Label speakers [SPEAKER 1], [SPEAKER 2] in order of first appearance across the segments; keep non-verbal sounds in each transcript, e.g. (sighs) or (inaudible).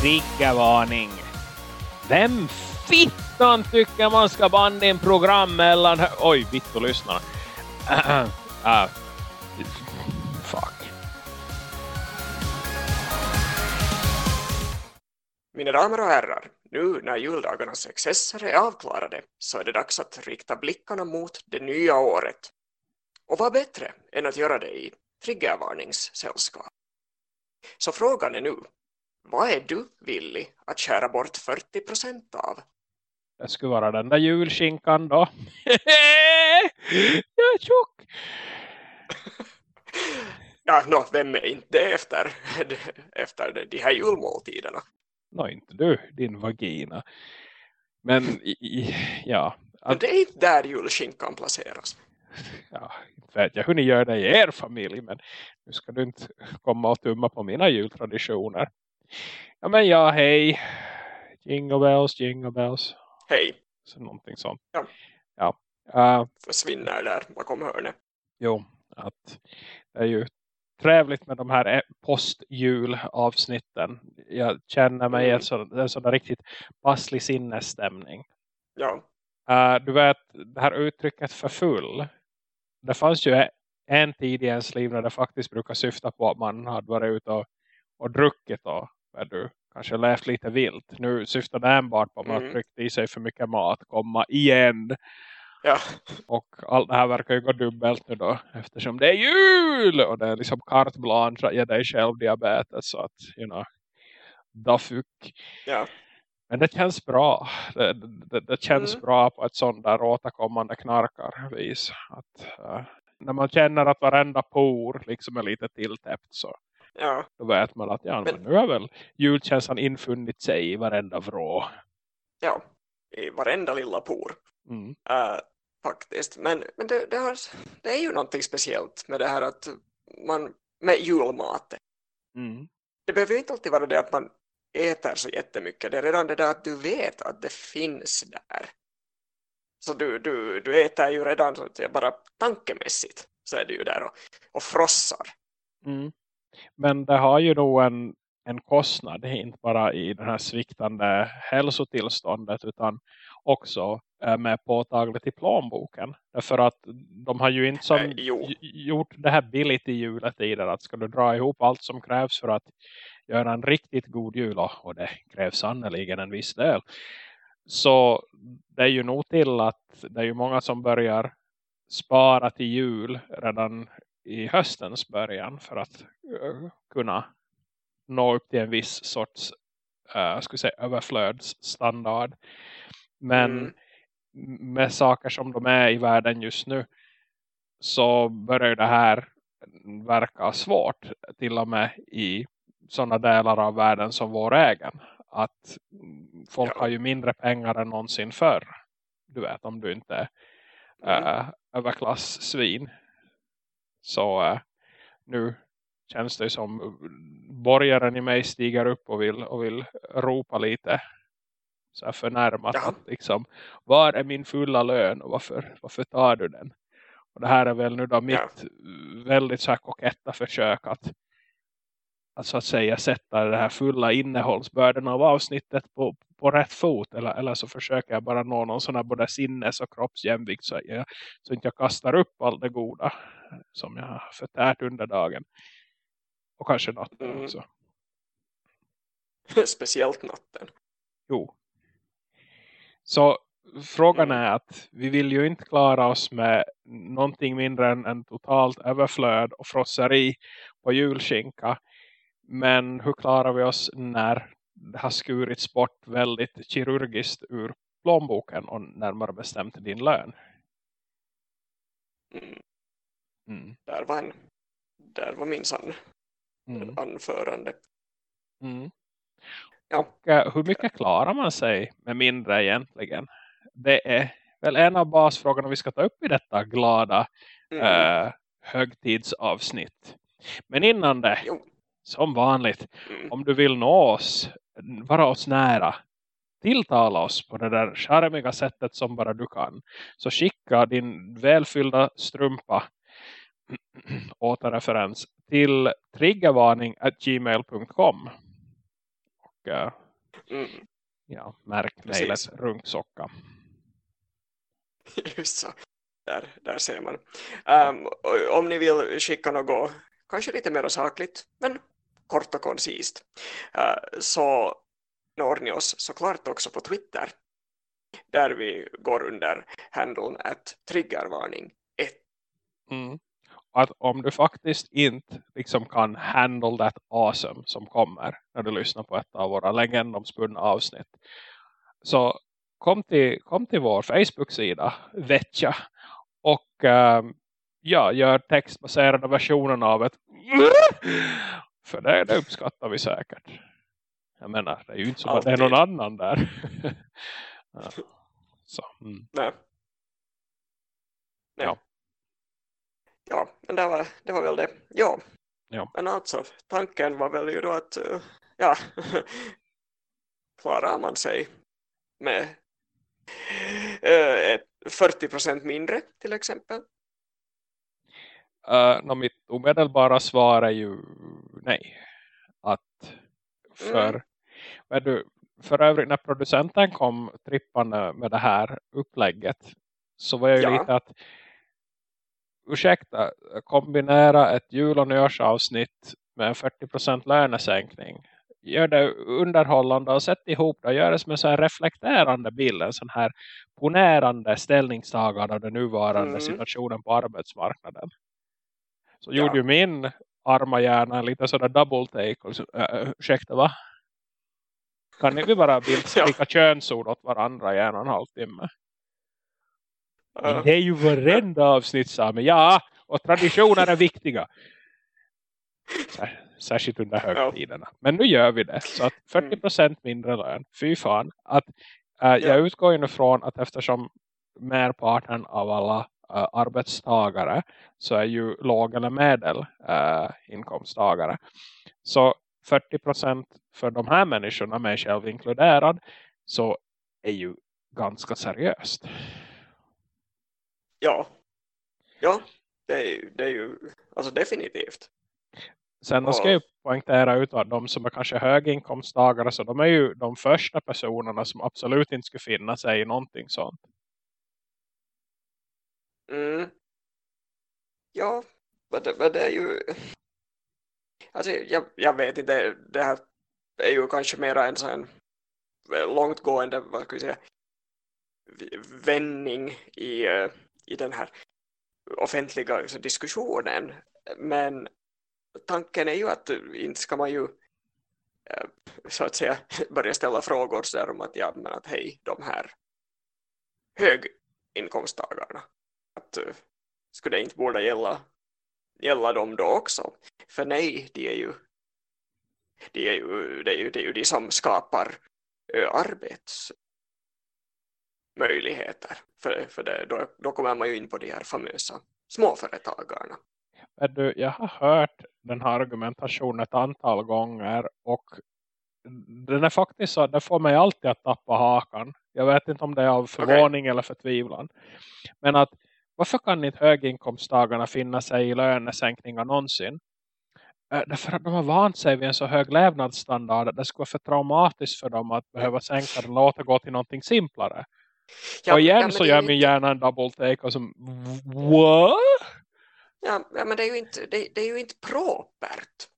[SPEAKER 1] triggervarning. Vem fittan tycker man ska banda in program mellan... Oj, vitt och lyssna. uh, fuck.
[SPEAKER 2] Mina damer och herrar, nu när juldagarnas excesser är avklarade så är det dags att rikta blickarna mot det nya året. Och vad bättre än att göra det i triggervarningssällskap. Så frågan är nu, vad är du villig att kära bort 40% av?
[SPEAKER 1] Det skulle vara den där julskinkan då. (laughs) Jag är tjock! (laughs)
[SPEAKER 2] ja, no, vem är inte efter, (laughs) efter de här julmåltiderna?
[SPEAKER 1] Nå, inte du, din vagina. Men, ja.
[SPEAKER 2] Att... Men det är inte där julskinkan placeras.
[SPEAKER 1] Ja, inte vet jag hur ni gör det i er familj, men nu ska du inte komma och tumma på mina jultraditioner. Ja, men ja, hej. Jingle bells, jingle bells.
[SPEAKER 2] Hej.
[SPEAKER 1] Så någonting sånt.
[SPEAKER 2] Ja.
[SPEAKER 1] ja. Uh,
[SPEAKER 2] Försvinner där bakom hörnet.
[SPEAKER 1] Jo, att det är ju trevligt med de här postjulavsnitten. Jag känner mig mm. så, en sån riktigt passlig sinnesstämning.
[SPEAKER 2] Ja.
[SPEAKER 1] Uh, du vet, det här uttrycket för full. Det fanns ju en tid i ens liv när det faktiskt brukar syfta på att man hade varit ute och, och druckit och du kanske levt lite vilt. Nu syftar det enbart på att man mm. tryckt i sig för mycket mat. Komma igen.
[SPEAKER 2] Ja.
[SPEAKER 1] Och allt det här verkar ju gå dubbelt nu då. Eftersom det är jul! Och det är liksom carte blanche att ge dig själv diabetes. Så att, you know, da fuck.
[SPEAKER 2] Ja.
[SPEAKER 1] Men det känns bra. Det, det, det känns mm. bra på ett sånt där återkommande knarkarvis. Att, uh, när man känner att varenda por liksom är lite tilltäppt så
[SPEAKER 2] ja.
[SPEAKER 1] då vet man att ja, men, nu har väl julkänslan infunnit sig i varenda vrå.
[SPEAKER 2] Ja, i varenda lilla por.
[SPEAKER 1] Mm.
[SPEAKER 2] Uh, faktiskt. Men, men det, det, har, det, är ju någonting speciellt med det här att man med julmaten.
[SPEAKER 1] Mm.
[SPEAKER 2] Det behöver ju inte alltid vara det att man äter så jättemycket. Det är redan det där att du vet att det finns där. Så du, du, du äter ju redan så att säga, bara tankemässigt så är du ju där och, och frossar.
[SPEAKER 1] Mm. Men det har ju då en, en kostnad, inte bara i det här sviktande hälsotillståndet utan också med påtagligt i plånboken. Därför att de har ju inte som äh, gjort det här billigt i juletiden. Att ska du dra ihop allt som krävs för att göra en riktigt god jul. Och det krävs sannoliken en viss del. Så det är ju nog till att det är ju många som börjar spara till jul redan i höstens början. För att uh, kunna nå upp till en viss sorts uh, ska säga, överflödsstandard. Men mm med saker som de är i världen just nu så börjar det här verka svårt till och med i sådana delar av världen som vår egen. Att folk ja. har ju mindre pengar än någonsin förr. Du vet om du inte är mm. äh, överklass-svin. Så äh, nu känns det som borgaren i mig stiger upp och vill, och vill ropa lite så här förnärmat ja. att liksom, var är min fulla lön och varför, varför tar du den? Och det här är väl nu då mitt ja. väldigt så här koketta försök att, att så att säga sätta det här fulla innehållsbörden av avsnittet på, på rätt fot. Eller, eller så försöker jag bara nå någon sån här både sinnes- och kroppsjämvikt så, jag, så inte jag kastar upp allt det goda som jag har förtärt under dagen. Och kanske natten mm. också. (laughs)
[SPEAKER 2] Speciellt natten.
[SPEAKER 1] Jo, så frågan är att vi vill ju inte klara oss med någonting mindre än en totalt överflöd och frosseri på julskinka. Men hur klarar vi oss när det har skurits bort väldigt kirurgiskt ur plånboken och närmare bestämt din lön?
[SPEAKER 2] Mm. Mm. Där var en där var min sann mm. anförande.
[SPEAKER 1] Mm. Ja. Och uh, hur mycket klarar man sig med mindre egentligen? Det är väl en av basfrågorna vi ska ta upp i detta glada mm. uh, högtidsavsnitt. Men innan det, jo. Som vanligt, mm. om du vill nå oss, vara oss nära, tilltala oss på det där charmiga sättet som bara du kan. Så skicka din välfyllda strumpa (clears throat) återreferens till triggervarning gmail.com uh,
[SPEAKER 2] Mm.
[SPEAKER 1] ja, märkmejlet
[SPEAKER 2] Precis.
[SPEAKER 1] runksocka. (laughs)
[SPEAKER 2] Just så. Där, där ser man. Um, och om ni vill skicka något, kanske lite mer sakligt, men kort och koncist, uh, så når ni oss såklart också på Twitter, där vi går under handeln att triggervarning 1.
[SPEAKER 1] Mm. Att om du faktiskt inte liksom kan handle that awesome som kommer när du lyssnar på ett av våra legendomspunna avsnitt. Så kom till, kom till vår Facebook-sida Vetja och um, ja, gör textbaserade versionen av ett (laughs) för det, det uppskattar vi säkert. Jag menar, det är ju inte som att det är någon annan där. (laughs) ja. Så, mm.
[SPEAKER 2] Nej. Nej.
[SPEAKER 1] Ja.
[SPEAKER 2] Ja, men det var, det var väl det. Ja.
[SPEAKER 1] Ja.
[SPEAKER 2] Men alltså, tanken var väl ju då att, uh, ja, (laughs) klarar man sig med uh, ett 40% mindre till exempel?
[SPEAKER 1] Uh, no, mitt omedelbara svar är ju nej. Att för,
[SPEAKER 2] Mm.
[SPEAKER 1] men du, för övrigt när producenten kom trippande med det här upplägget så var jag ju
[SPEAKER 2] Ja.
[SPEAKER 1] lite att ursäkta, kombinera ett jul- och nyårsavsnitt med en 40% lönesänkning. Gör det underhållande och sätt ihop det. Gör det som en så reflekterande bild. En sån här ponerande ställningstagande av den nuvarande
[SPEAKER 2] Mm.
[SPEAKER 1] situationen på arbetsmarknaden. Så
[SPEAKER 2] Ja.
[SPEAKER 1] gjorde ju min arma hjärna en lite sådär double take. Och äh, ursäkta va? Kan ni vi bara bildstryka könsord åt varandra i en och en halv timme?
[SPEAKER 2] Uh,
[SPEAKER 1] Det är ju varenda avsnitt Sami. Ja, och traditioner är viktiga. Sär- Särskilt under högtiderna. Men nu gör vi det. Så att 40% mindre lön. Fy fan. Att, äh, Jag utgår ju nu från att eftersom merparten av alla äh, arbetstagare så är ju låg eller medel äh, inkomsttagare. Så 40% för de här människorna, mig själv inkluderad, så är ju ganska seriöst.
[SPEAKER 2] ja. Ja, det är, ju- det är ju alltså definitivt.
[SPEAKER 1] Sen ska jag ju poängtera ut att de som är kanske höginkomsttagare så de är ju de första personerna som absolut inte skulle finna sig i någonting sånt.
[SPEAKER 2] Mm. Ja, men det, men det är ju... Alltså, jag, jag vet inte, det, här är ju kanske mera en sån långtgående, vad ska vi säga, vändning i, eh, i den här offentliga liksom, diskussionen. Men tanken är ju att inte ska man ju eh, så att säga (laughs) börja ställa frågor så där om att ja, men att hej, de här höginkomsttagarna att uh, skulle det inte borde gälla gälla dem då också för nej, de är ju de är ju, det är ju, det är ju de som skapar arbetsmöjligheter för, för det, då, då kommer man ju in på de här famösa småföretagarna
[SPEAKER 1] du, jag har hört den här argumentationen ett antal gånger och den är faktiskt så det får mig alltid att tappa hakan. Jag vet inte om det är av förvåning eller förtvivlan. Men att varför kan inte höginkomsttagarna finna sig i lönesänkningar någonsin? Eh, Därför att de har vant sig vid en så hög levnadsstandard att det skulle vara för traumatiskt för dem att behöva sänka den och återgå till någonting simplare. och igen
[SPEAKER 2] men
[SPEAKER 1] så gör min hjärna en double take och som what?
[SPEAKER 2] Ja, ja, men det är ju inte, det, det är ju inte propert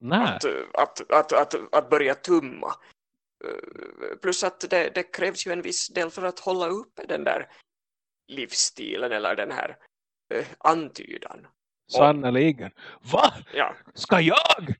[SPEAKER 1] Nej.
[SPEAKER 2] att, att, att, att, att börja tumma. Plus att det, det krävs ju en viss del för att hålla uppe den där livsstilen eller den här uh, antydan.
[SPEAKER 1] Sannoliken. Va?
[SPEAKER 2] Ja,
[SPEAKER 1] Ska jag?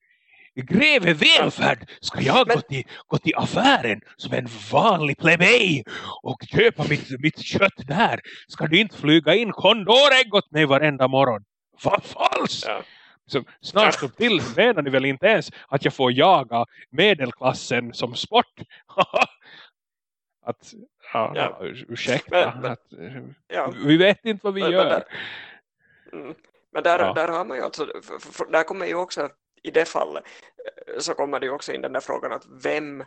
[SPEAKER 1] Greve välfärd. Ska jag
[SPEAKER 2] Men-
[SPEAKER 1] gå, till, gå till affären som en vanlig plebej och köpa mitt, mitt kött där? Ska du inte flyga in kondorägg åt mig varenda morgon? Vad falskt!
[SPEAKER 2] ja.
[SPEAKER 1] Så snart stod till menar ni väl inte ens att jag får jaga medelklassen som sport? (laughs) att, ja,
[SPEAKER 2] Ja.
[SPEAKER 1] ursäkta.
[SPEAKER 2] Men- men-
[SPEAKER 1] att, eh,
[SPEAKER 2] ja.
[SPEAKER 1] vi vet inte vad vi
[SPEAKER 2] Men- men
[SPEAKER 1] gör.
[SPEAKER 2] där- Mm. Men där,
[SPEAKER 1] Ja.
[SPEAKER 2] där har man ju alltså, för, för, där kommer ju också i det fallet eh, så kommer det ju också in den där frågan att vem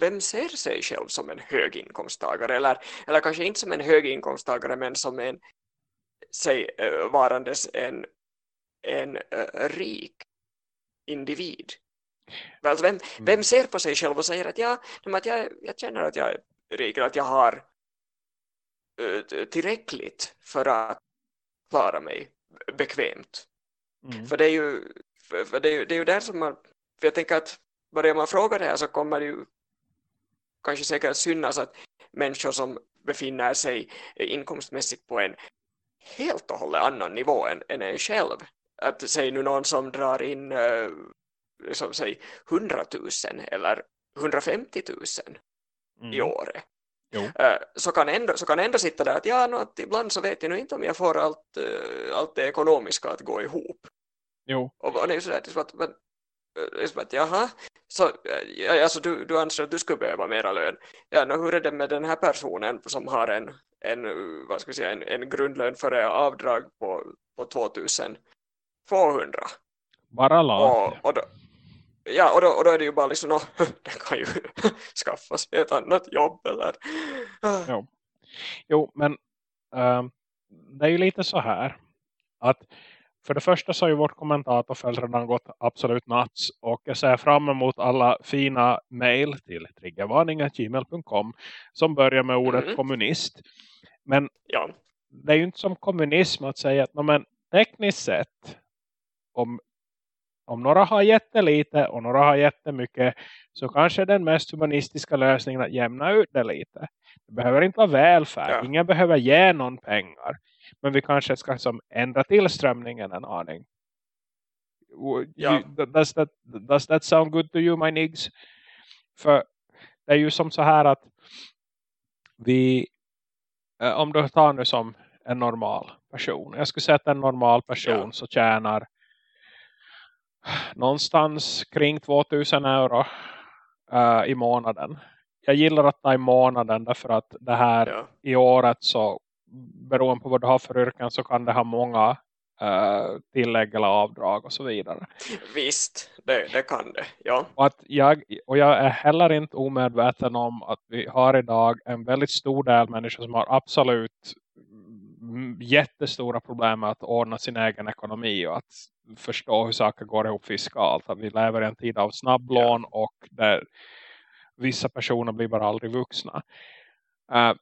[SPEAKER 2] vem ser sig själv som en höginkomsttagare eller, eller kanske inte som en höginkomsttagare men som en sig uh, varandes en, en eh, rik individ Alltså vem, mm. vem ser på sig själv och säger att, ja, att jag, jag känner att jag är rik, att jag har uh, tillräckligt för att klara mig bekvämt. Mm. För det är ju för, det, är ju, det är ju där som man för jag tänker att börjar man fråga det här så kommer det ju kanske säkert synas att människor som befinner sig inkomstmässigt på en helt och hållet annan nivå än, än en själv. Att säg nu någon som drar in uh, som säg 100 000 eller 150 000 mm. i året. Uh, så, kan ändå, så kan ändå sitta där att ja, no, att ibland så vet jag nu inte om jag får allt, uh, allt det ekonomiska att gå ihop.
[SPEAKER 1] Jo.
[SPEAKER 2] Och, och det är så där, det är att, men, liksom att jaha, så, alltså du, du anser att du skulle behöva mera lön. Ja, no, hur är det med den här personen som har en, en, vad ska säga, en, en grundlön för avdrag på, på 2200?
[SPEAKER 1] Bara lat.
[SPEAKER 2] Och, och då, ja, och då, och då är det ju bara liksom, no, (laughs) den kan ju (laughs) skaffa sig ett annat jobb eller...
[SPEAKER 1] jo. jo, men äh, det är ju lite så här att för det första så har ju vårt kommentatorfält redan gått absolut nuts. Och jag ser fram emot alla fina mail till triggervarningar.gmail.com som börjar med ordet mm. kommunist. Men
[SPEAKER 2] ja.
[SPEAKER 1] det är ju inte som kommunism att säga att men, tekniskt sett om, om några har jättelite och några har jättemycket så kanske den mest humanistiska lösningen att jämna ut det lite. Det behöver inte vara välfärd. Ja. Ingen behöver ge någon pengar. Men vi kanske ska som, ändra tillströmningen en aning. Ja. does, that, does that sound good to you, my niggs? För det är ju som så här att vi, eh, om du tar nu som en normal person. Jag skulle säga att en normal person ja. så tjänar någonstans kring 2000 euro uh, i månaden. Jag gillar att ta i månaden därför att det här ja. i året så beroende på vad du har för yrken så kan det ha många uh, tillägg eller avdrag och så vidare.
[SPEAKER 2] Visst, det, det kan det, ja.
[SPEAKER 1] Och, att jag, och jag är heller inte omedveten om att vi har idag en väldigt stor del människor som har absolut jättestora problem med att ordna sin egen ekonomi och att förstå hur saker går ihop fiskalt. Att vi lever i en tid av snabblån ja. och där vissa personer blir bara aldrig vuxna. Uh,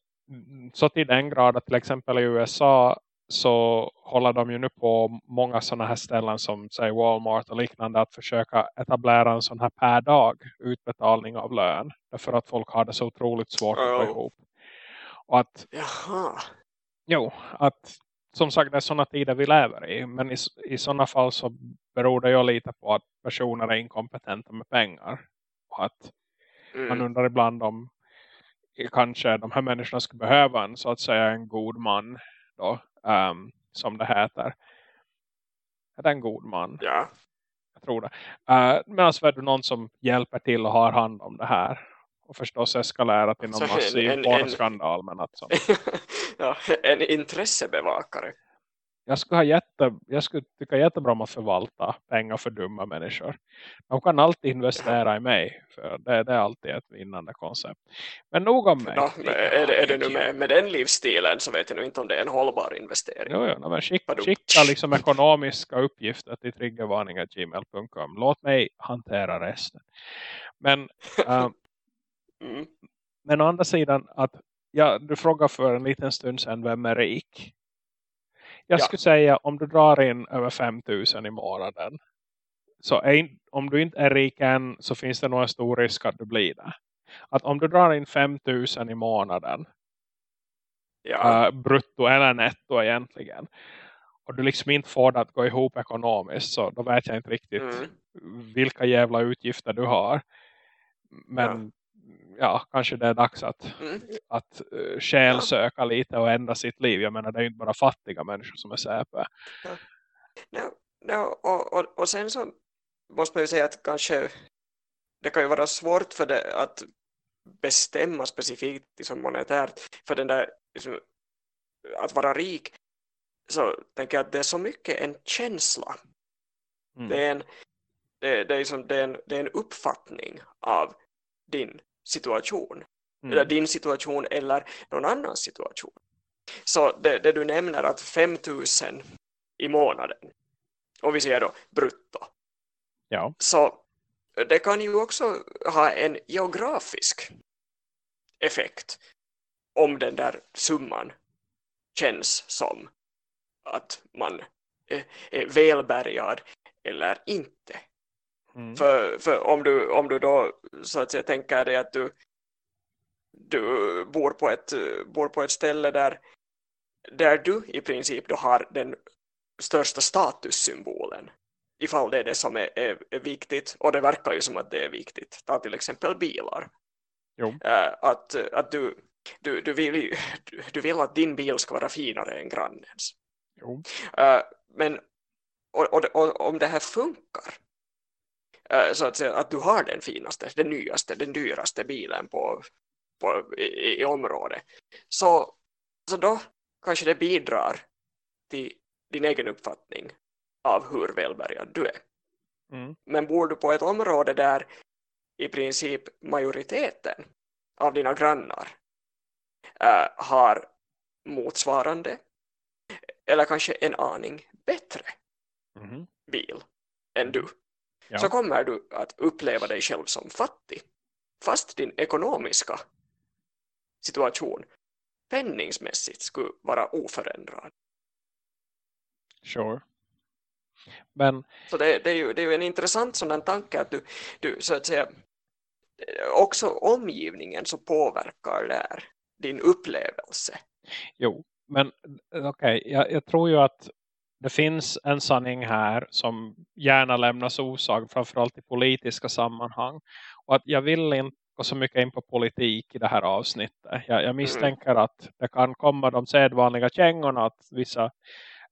[SPEAKER 1] så till den grad att till exempel i USA så håller de ju nu på många sådana här ställen som säg Walmart och liknande att försöka etablera en sån här per dag utbetalning av lön. Därför att folk har det så otroligt svårt oh. att få ihop. Och att,
[SPEAKER 2] Jaha.
[SPEAKER 1] Jo, att som sagt det är sådana tider vi lever i. Men i, i sådana fall så beror det ju lite på att personer är inkompetenta med pengar. Och att mm. man undrar ibland om kanske de här människorna skulle behöva en så att säga en god man då, um, som det heter. Är det en god man?
[SPEAKER 2] Ja.
[SPEAKER 1] Jag tror det. Uh, men alltså är det någon som hjälper till och har hand om det här. Och förstås eskalerat till någon massiv porrskandal. Men att (laughs)
[SPEAKER 2] ja, en intressebevakare
[SPEAKER 1] jag skulle, ha jätte, jag skulle tycka jättebra om att förvalta pengar för dumma människor. De kan alltid investera i mig. För det, det är alltid ett vinnande koncept. Men nog om mig.
[SPEAKER 2] Ja, är, det, är det nu med, med den livsstilen så vet jag nu inte om det är en hållbar investering.
[SPEAKER 1] Jo, jo men skicka, skicka liksom ekonomiska uppgifter till triggervarningar.gmail.com. Låt mig hantera resten. Men, äh, (laughs) mm. men å andra sidan att ja, du frågar för en liten stund sedan vem är rik? jag ja. skulle säga om du drar in över 5000 i månaden. Så är, om du inte är rik än så finns det nog en stor risk att du blir det. Att om du drar in 5000 i månaden. Ja. Uh, brutto eller netto egentligen. Och du liksom inte får det att gå ihop ekonomiskt. Så då vet jag inte riktigt mm. vilka jävla utgifter du har. Men ja, kanske det är dags att, mm. att uh, själsöka lite och ändra sitt liv. Jag menar, det är ju inte bara fattiga människor som är säpe.
[SPEAKER 2] Ja. No, no, och, och, och sen så måste man ju säga att kanske det kan ju vara svårt för det att bestämma specifikt liksom monetärt för den där liksom, att vara rik så tänker jag att det är så mycket en känsla. Mm. Det, är en, det, det, är liksom, det, är en, det är en uppfattning av din situation. Mm. Eller din situation eller någon annans situation. Så det, det du nämner att 5000 i månaden. Och vi säger då brutto.
[SPEAKER 1] Ja.
[SPEAKER 2] Så det kan ju också ha en geografisk effekt om den där summan känns som att man är, är välbärgad eller inte. Mm. För, för om, du, om du då så att säga tänker dig att du, du bor, på ett, bor på ett ställe där, där du i princip då har den största statussymbolen ifall det är det som är, är, är, viktigt. Och det verkar ju som att det är viktigt. Ta till exempel bilar. Uh, att, att du, du, du, vill, du vill att din bil ska vara finare än grannens. Uh, men och, och, och, om det här funkar så att säga att du har den finaste, den nyaste, den dyraste bilen på, på, i, i området så, så då kanske det bidrar till din egen uppfattning av hur välbärgad du är. Mm. Men bor du på ett område där i princip majoriteten av dina grannar äh, har motsvarande eller kanske en aning bättre mm. bil än du ja. så kommer du att uppleva dig själv som fattig fast din ekonomiska situation penningsmässigt skulle vara oförändrad.
[SPEAKER 1] Sure. Men...
[SPEAKER 2] Så det, det, är ju, det är ju en intressant sådan tanke att du, du så att säga också omgivningen så påverkar där din upplevelse.
[SPEAKER 1] Jo, men okej, okay, jag, jag, tror ju att det finns en sanning här som gärna lämnas osagd framförallt i politiska sammanhang. Och att jag vill inte gå så mycket in på politik i det här avsnittet. Jag, jag misstänker mm. att det kan komma de sedvanliga kängorna att vissa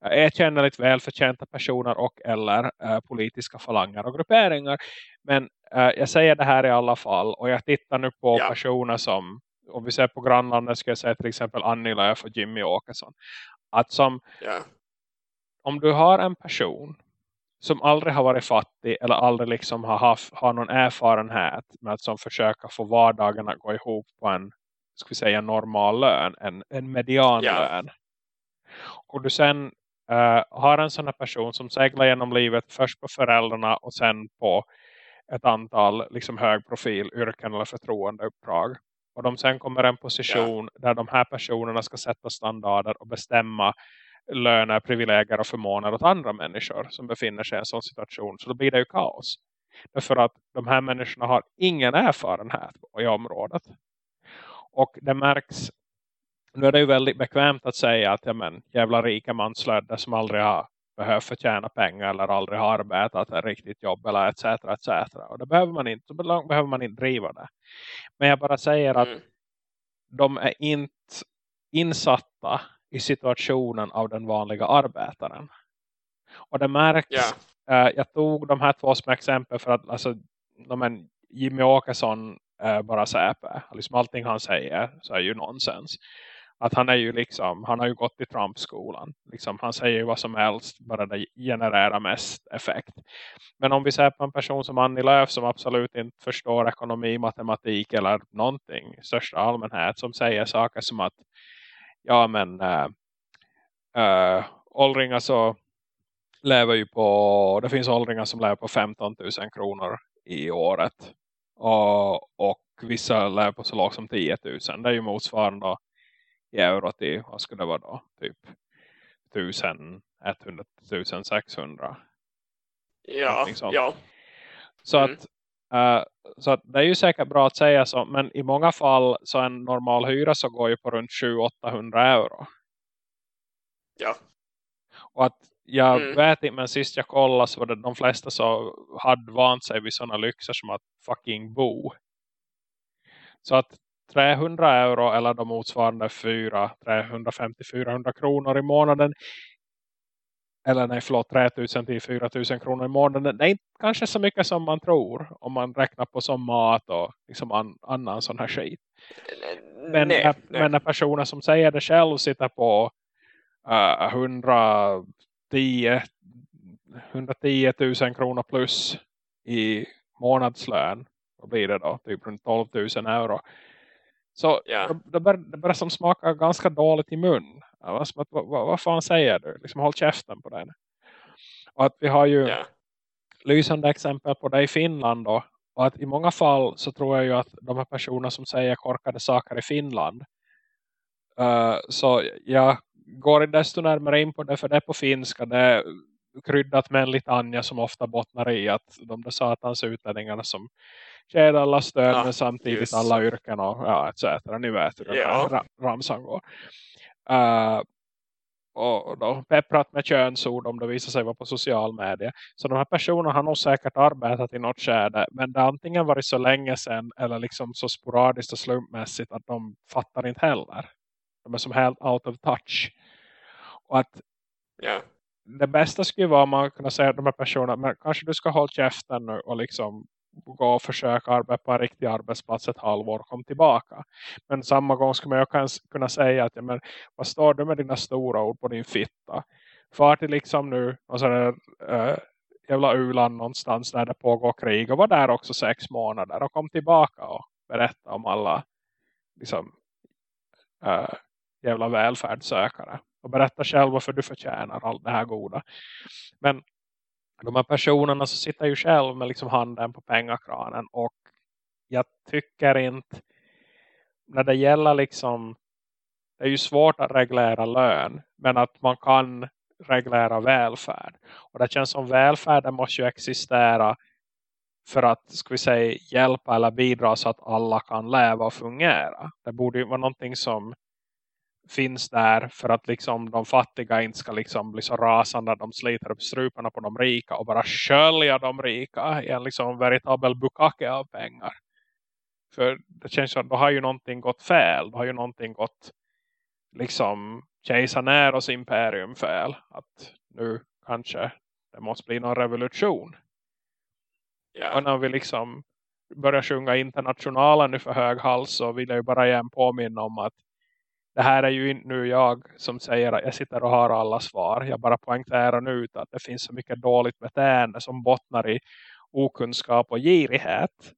[SPEAKER 1] erkänneligt välförtjänta personer och eller äh, politiska falanger och grupperingar. Men äh, jag säger det här i alla fall och jag tittar nu på ja. personer som om vi ser på grannlandet ska jag säga till exempel Annie Lööf och Jimmy Åkesson. Att som ja. Om du har en person som aldrig har varit fattig eller aldrig liksom har haft har någon erfarenhet med att som försöka få vardagen att gå ihop på en ska vi säga normal lön, en, en medianlön. Ja. Och du sen uh, har en sån här person som seglar genom livet först på föräldrarna och sen på ett antal liksom högprofil yrken eller förtroendeuppdrag. Och de sen kommer en position ja. där de här personerna ska sätta standarder och bestämma löner, privilegier och förmåner åt andra människor som befinner sig i en sån situation. Så då blir det ju kaos. Därför att de här människorna har ingen erfarenhet i området. Och det märks nu är det ju väldigt bekvämt att säga att ja, men, jävla rika manslödder som aldrig har behövt förtjäna pengar eller aldrig har arbetat ett riktigt jobb eller etc. etc. Och det behöver man inte, så behöver man inte driva det. Men jag bara säger att mm. de är inte insatta i situationen av den vanliga arbetaren. Och det märks, yeah. eh, jag tog de här två som exempel för att alltså, de Jimmy Åkesson eh, bara säper. Liksom allting han säger så är ju nonsens att han är ju liksom, han har ju gått i Trump-skolan. Liksom, han säger ju vad som helst, bara det genererar mest effekt. Men om vi ser på en person som Annie Lööf som absolut inte förstår ekonomi, matematik eller någonting i största allmänhet som säger saker som att ja men äh, äh, åldringar så lever ju på, det finns åldringar som lever på 15 000 kronor i året. Och, och vissa lever på så lågt som 10 000. Det är ju motsvarande i euro till, vad skulle det vara då? Typ 1100, 1600.
[SPEAKER 2] Ja, ja.
[SPEAKER 1] Så mm. att Uh, så det är ju säkert bra att säga så. Men i många fall så en normal hyra så går ju på runt 700-800 euro.
[SPEAKER 2] Ja.
[SPEAKER 1] Och att jag mm. vet inte men sist jag kollade så var det de flesta så hade vant sig vid sådana lyxor som att fucking bo. Så att 300 euro eller de motsvarande 4, 350-400 kronor i månaden eller nej förlåt 3000 till 4000 kronor i månaden det är inte kanske så mycket som man tror om man räknar på som mat och liksom an, annan sån här skit men, nej, när, nej. men när personer som säger det själv sitter på uh, 110 110 000 kronor plus i månadslön då blir det då typ runt 12 000 euro så yeah. det, det, börjar, det börjar som smaka ganska dåligt i mun. Ja, vad, vad, vad fan säger du? Liksom håll käften på den. Och att vi har ju yeah. lysande exempel på det i Finland då. Och att i många fall så tror jag ju att de här personerna som säger korkade saker i Finland. Uh, så jag går desto närmare in på det för det är på finska. Det är kryddat med en litania som ofta bottnar i att de där satans utlänningarna som ger alla stöd ja, men samtidigt just. alla yrken och ja, etc. Ni vet hur den ja. ramsan går. Uh, och då pepprat med könsord om det visar sig vara på social media. Så de här personerna har nog säkert arbetat i något skärde. Men det har antingen varit så länge sedan eller liksom så sporadiskt och slumpmässigt att de fattar inte heller. De är som helt out of touch. Och att
[SPEAKER 2] yeah.
[SPEAKER 1] det bästa skulle vara om man kunde säga att de här personerna, men kanske du ska hålla käften nu och liksom gå och försöka arbeta på en riktig arbetsplats ett halvår och kom tillbaka. Men samma gång skulle man kunna säga att ja, men, vad står du med dina stora ord på din fitta? Far till liksom nu och så där, äh, eh, jävla ulan någonstans där det pågår krig och var där också sex månader och kom tillbaka och berätta om alla liksom äh, jävla välfärdssökare och berätta själv varför du förtjänar allt det här goda. Men de här personerna så sitter ju själv med liksom handen på pengakranen och jag tycker inte när det gäller liksom det är ju svårt att reglera lön men att man kan reglera välfärd och det känns som välfärden måste ju existera för att ska vi säga hjälpa eller bidra så att alla kan leva och fungera. Det borde ju vara någonting som finns där för att liksom de fattiga inte ska liksom bli så rasande de sliter upp struparna på de rika och bara skölja de rika i en liksom veritabel bukake av pengar. För det känns som att då har ju någonting gått fel. Då har ju någonting gått liksom kejsar Neros imperium fel. Att nu kanske det måste bli någon revolution.
[SPEAKER 2] Yeah.
[SPEAKER 1] Och när vi liksom börjar sjunga internationalen nu för hög hals så vill jag ju bara igen påminna om att det här är ju inte nu jag som säger att jag sitter och har alla svar. Jag bara poängterar nu att det finns så mycket dåligt beteende som bottnar i okunskap och girighet.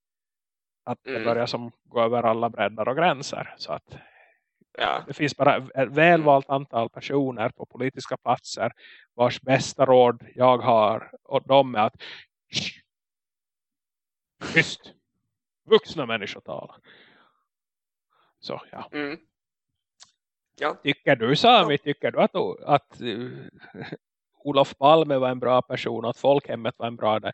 [SPEAKER 1] Att det mm. börjar som gå över alla breddar och gränser. Så att
[SPEAKER 2] ja.
[SPEAKER 1] det finns bara ett välvalt antal personer på politiska platser vars bästa råd jag har och de är att tyst. Vuxna människor talar. Så ja.
[SPEAKER 2] Mm. Ja.
[SPEAKER 1] Tycker du Sami, tycker du att, att uh, (laughs) Olof Palme var en bra person att folkhemmet var en bra där?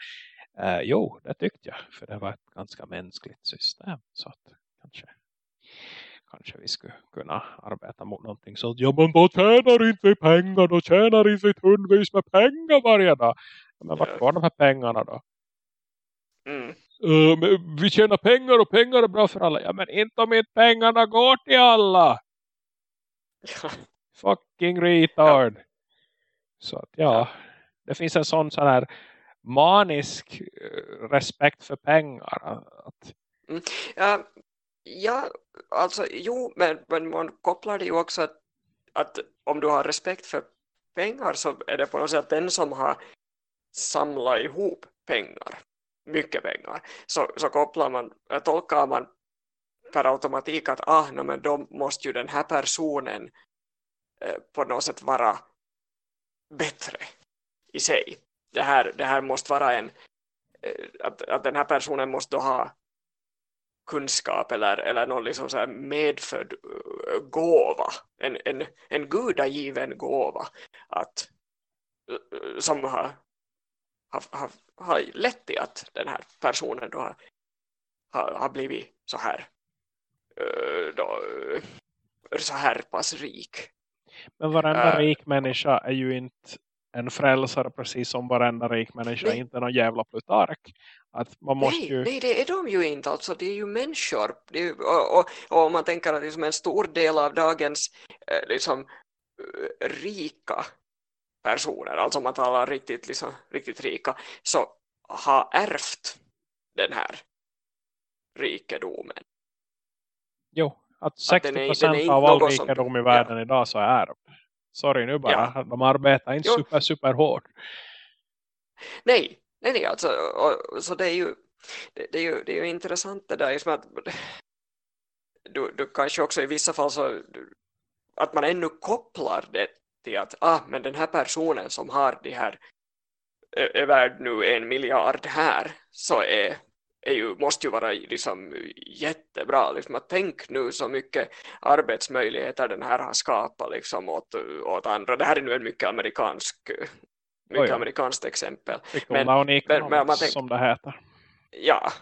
[SPEAKER 1] Uh, jo, det tyckte jag. För det var ett ganska mänskligt system. Så att kanske, kanske vi skulle kunna arbeta mot någonting så att ja men då tjänar inte vi pengar, då tjänar inte vi tunnvis med pengar varje dag. Men vart går de här pengarna då?
[SPEAKER 2] Mm.
[SPEAKER 1] Uh, vi tjänar pengar och pengar är bra för alla. Ja men inte om inte pengarna går till alla. (laughs) Fucking retard. Ja. Så att ja, det finns en sån sån här manisk eh, respekt för pengar. Att...
[SPEAKER 2] Mm. Ja, ja, alltså jo, men, men man kopplar det ju också att, att om du har respekt för pengar så är det på något sätt den som har samlat ihop pengar, mycket pengar, så, så kopplar man, tolkar man per automatik att ah, no, men då måste ju den här personen eh, på något sätt vara bättre i sig. Det här, det här måste vara en eh, att, att den här personen måste ha kunskap eller, eller någon liksom så medfödd eh, gåva, en, en, en gudagiven gåva att, eh, som har, har, har, har lett till att den här personen då har, har, har blivit så här då, så här pass rik.
[SPEAKER 1] Men varenda uh, rik människa är ju inte en frälsare precis som varenda rik människa nej. inte någon jävla plutark. Att man måste
[SPEAKER 2] nej,
[SPEAKER 1] ju...
[SPEAKER 2] nej, det är de ju inte. Alltså, det är ju människor. Är ju, och, och, och, om man tänker att liksom en stor del av dagens eh, liksom, eh, rika personer, alltså om man talar riktigt, liksom, riktigt rika, så har ärvt den här rikedomen.
[SPEAKER 1] Jo, att 60 procent av all rikedom i världen ja. idag så är Sorry nu bara, ja. de arbetar inte jo. super, super hårt.
[SPEAKER 2] Nej, nej, nej alltså, och, så det är ju det, det, är ju, det är ju intressant det där liksom att du, du kanske också i vissa fall så att man ännu kopplar det till att ah, men den här personen som har de här är värd nu en miljard här så är, är ju, måste ju vara liksom jättebra. Liksom att tänk nu så mycket arbetsmöjligheter den här har skapat liksom åt, åt andra. Det här är nu en mycket amerikansk mycket oh ja. amerikanskt exempel.
[SPEAKER 1] Men, men, men, man tänk, som det heter.
[SPEAKER 2] Ja,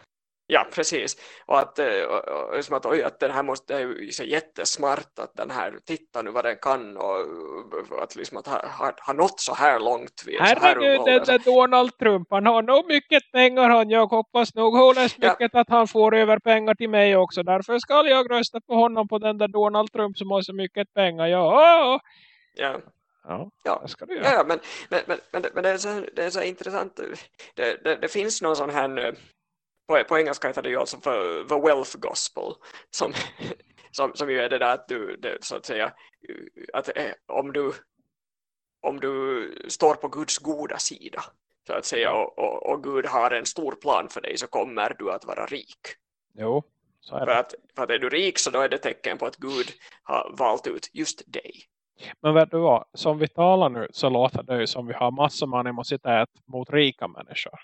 [SPEAKER 2] Ja, precis. Och att, eh, och, och, att, oj, att den här måste, det är ju så jättesmart att den här, titta nu vad den kan och att, liksom att ha, ha, ha nått så här långt.
[SPEAKER 1] Vid Herregud, den där Donald Trump, han har nog mycket pengar han, jag hoppas nog hålles mycket ja. att han får över pengar till mig också. Därför ska jag rösta på honom på den där Donald Trump som har så mycket pengar. Ja,
[SPEAKER 2] ja.
[SPEAKER 1] Ja, ja. det ska du
[SPEAKER 2] göra. Ja, men, men, men, men, det, men det, är så, det är så intressant. Det, det, det finns någon sån här på, på engelska heter det ju alltså för the wealth gospel som, som, som ju är det där att du det, så att säga att eh, om du om du står på Guds goda sida så att säga och, och, och, Gud har en stor plan för dig så kommer du att vara rik.
[SPEAKER 1] Jo, så är det.
[SPEAKER 2] För att, för att är du rik så då är det tecken på att Gud har valt ut just dig.
[SPEAKER 1] Men vet du vad, som vi talar nu så låter det ju som vi har massor med animositet mot rika människor.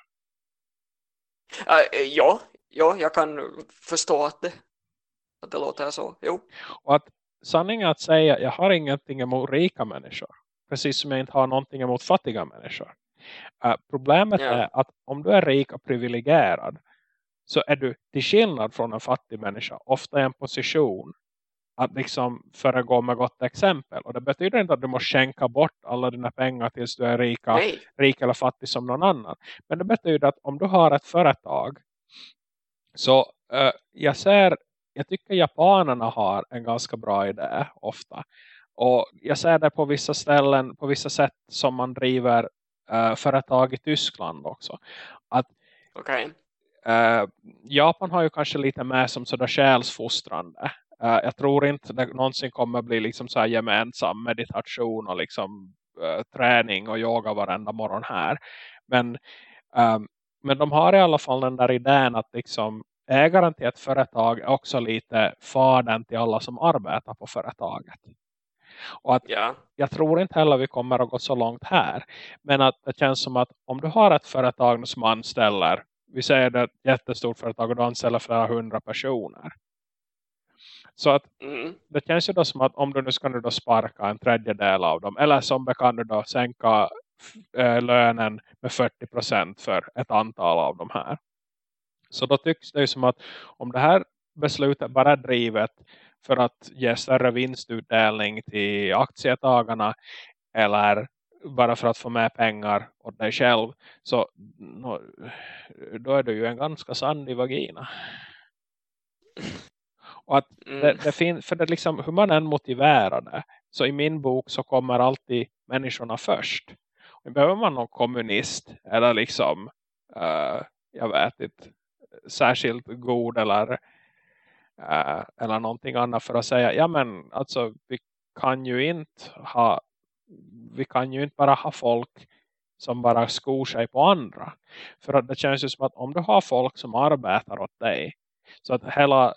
[SPEAKER 2] Uh, ja, ja, jag kan förstå att det, att det låter så. Jo.
[SPEAKER 1] Och att sanningen att säga, jag har ingenting emot rika människor. Precis som jag inte har någonting emot fattiga människor. Uh, problemet ja. är att om du är rik och privilegierad så är du till skillnad från en fattig människa ofta i en position att liksom föregå med gott exempel. Och det betyder inte att du måste skänka bort alla dina pengar tills du är rika, rik eller fattig som någon annan. Men det betyder att om du har ett företag så uh, jag ser, jag tycker japanerna har en ganska bra idé ofta. Och jag ser det på vissa ställen, på vissa sätt som man driver uh, företag i Tyskland också. Att
[SPEAKER 2] okay.
[SPEAKER 1] uh, Japan har ju kanske lite mer som sådär själsfostrande. Uh, jag tror inte det någonsin kommer bli liksom så här gemensam meditation och liksom uh, träning och yoga varenda morgon här. Men, um, men de har i alla fall den där idén att liksom ägaren till ett företag är också lite fadern till alla som arbetar på företaget. Och att
[SPEAKER 2] ja.
[SPEAKER 1] jag tror inte heller vi kommer att gå så långt här. Men att det känns som att om du har ett företag som anställer, vi säger det är ett jättestort företag och du anställer flera hundra personer. Så att
[SPEAKER 2] mm.
[SPEAKER 1] det känns ju då som att om du nu ska nu då sparka en tredjedel av dem. Eller som kan du då sänka äh, lönen med 40% för ett antal av de här. Så då tycks det ju som att om det här beslutet bara är drivet för att ge större vinstutdelning till aktietagarna eller bara för att få med pengar åt dig själv så då är du ju en ganska sandig vagina. Och att mm. det, det finns, för det liksom, hur man än motiverar det. Så i min bok så kommer alltid människorna först. Och behöver man någon kommunist eller liksom, uh, jag vet inte, särskilt god eller, uh, eller någonting annat för att säga, ja men alltså vi kan ju inte ha, vi kan ju inte bara ha folk som bara skor sig på andra. För att det känns ju som att om du har folk som arbetar åt dig så att hela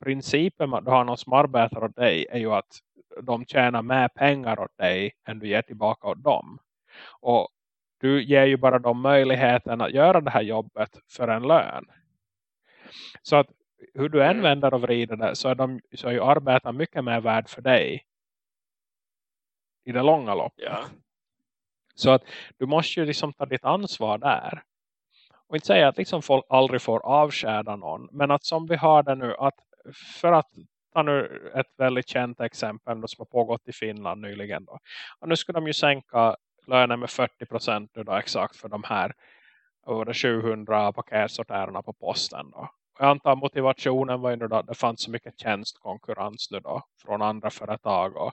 [SPEAKER 1] principen med att du har någon som arbetar åt dig är ju att de tjänar mer pengar åt dig än du ger tillbaka åt dem. Och du ger ju bara dem möjligheten att göra det här jobbet för en lön. Så att hur du än mm. vänder och vrider det så är, de, så är ju arbetar mycket mer värd för dig i det långa loppet.
[SPEAKER 2] Ja.
[SPEAKER 1] Så att du måste ju liksom ta ditt ansvar där och inte säga att liksom folk aldrig får avskäda någon. Men att som vi har det nu, att för att ta nu ett väldigt känt exempel som har pågått i Finland nyligen då. Och nu skulle de ju sänka lönen med 40% nu då exakt för de här över 700 paketsortärerna på posten då. Och jag antar motivationen var ju nu då att det fanns så mycket tjänstkonkurrens nu då från andra företag och,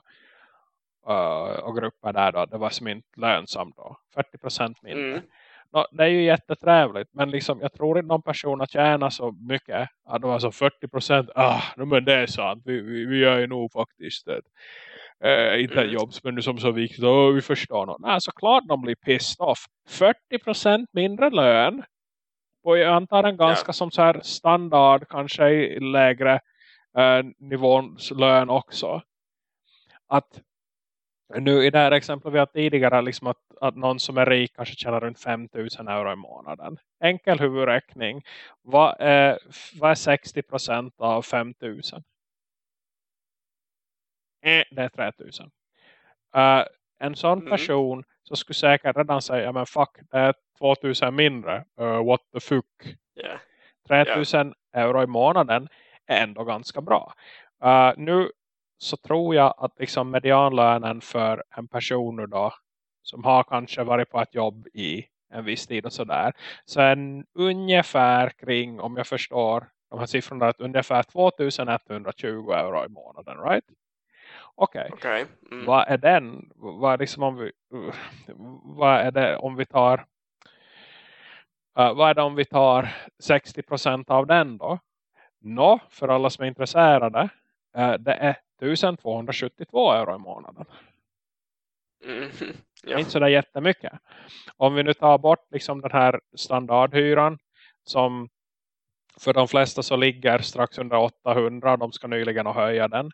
[SPEAKER 1] eh, och grupper där då. Det var som inte lönsamt då. 40% mindre. Mm no, det är ju jätteträvligt. Men liksom, jag tror inte någon person tjänar så mycket. Att de var så 40 procent. Ah, men det är sant. Vi, vi, vi gör ju nog faktiskt det. Eh, inte mm. jobb som är som så viktigt. Oh, vi förstår något. Nej, såklart de blir pissed off. 40 procent mindre lön. Och jag antar en ganska ja. som så här standard. Kanske lägre eh, nivåns lön också. Att nu i det här exemplet vi har tidigare liksom att, att någon som är rik kanske tjänar runt 5000 euro i månaden. Enkel huvudräkning. Vad är, vad är 60% av 5000? Eh, det är 3000. Uh, en sån mm. person så skulle säkert redan säga men fuck, det är 2000 mindre. Uh, what the fuck?
[SPEAKER 2] Yeah.
[SPEAKER 1] 3000 yeah. euro i månaden är ändå ganska bra. Uh, nu så tror jag att liksom medianlönen för en person då som har kanske varit på ett jobb i en viss tid och sådär. Så en ungefär kring, om jag förstår de här siffrorna, att ungefär 2120 euro i månaden, right? Okej.
[SPEAKER 2] Okay. okay. Mm.
[SPEAKER 1] Vad är den? Vad är, liksom om vi, vad är det om vi tar uh, vad är det om vi tar 60% av den då? Nå, för alla som är intresserade, uh, det är 1272 euro i månaden.
[SPEAKER 2] Mm. (laughs)
[SPEAKER 1] Ja. Inte sådär jättemycket. Om vi nu tar bort liksom den här standardhyran som för de flesta så ligger strax under 800 de ska nyligen höja den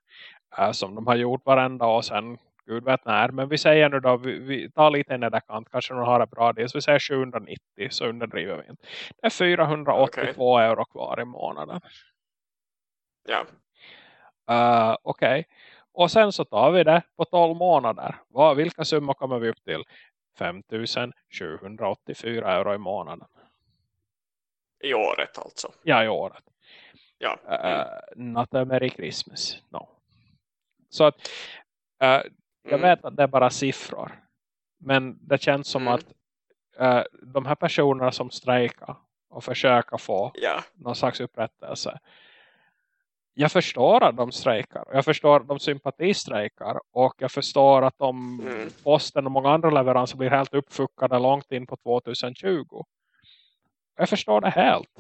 [SPEAKER 1] äh, som de har gjort varenda år sen gud vet när. Men vi säger nu då, vi, vi tar lite i nederkant, kanske de har det bra det. Så vi säger 790 så underdriver vi inte. Det är 482 okay. euro kvar i månaden.
[SPEAKER 2] Ja.
[SPEAKER 1] Uh, Okej. Okay. Och sen så tar vi det på 12 månader. Vad, vilka summor kommer vi upp till? 5784 euro i månaden.
[SPEAKER 2] I året alltså?
[SPEAKER 1] Ja, i året.
[SPEAKER 2] Ja.
[SPEAKER 1] Mm. Uh, not a Merry Christmas. No. Så att uh, jag mm. vet att det är bara siffror. Men det känns som mm. att uh, de här personerna som strejkar och försöker få
[SPEAKER 2] ja.
[SPEAKER 1] någon slags upprättelse jag förstår att de strejkar. Jag förstår att de sympatistrejkar. Och jag förstår att de mm. posten och många andra leveranser blir helt uppfuckade långt in på 2020. Jag förstår det helt.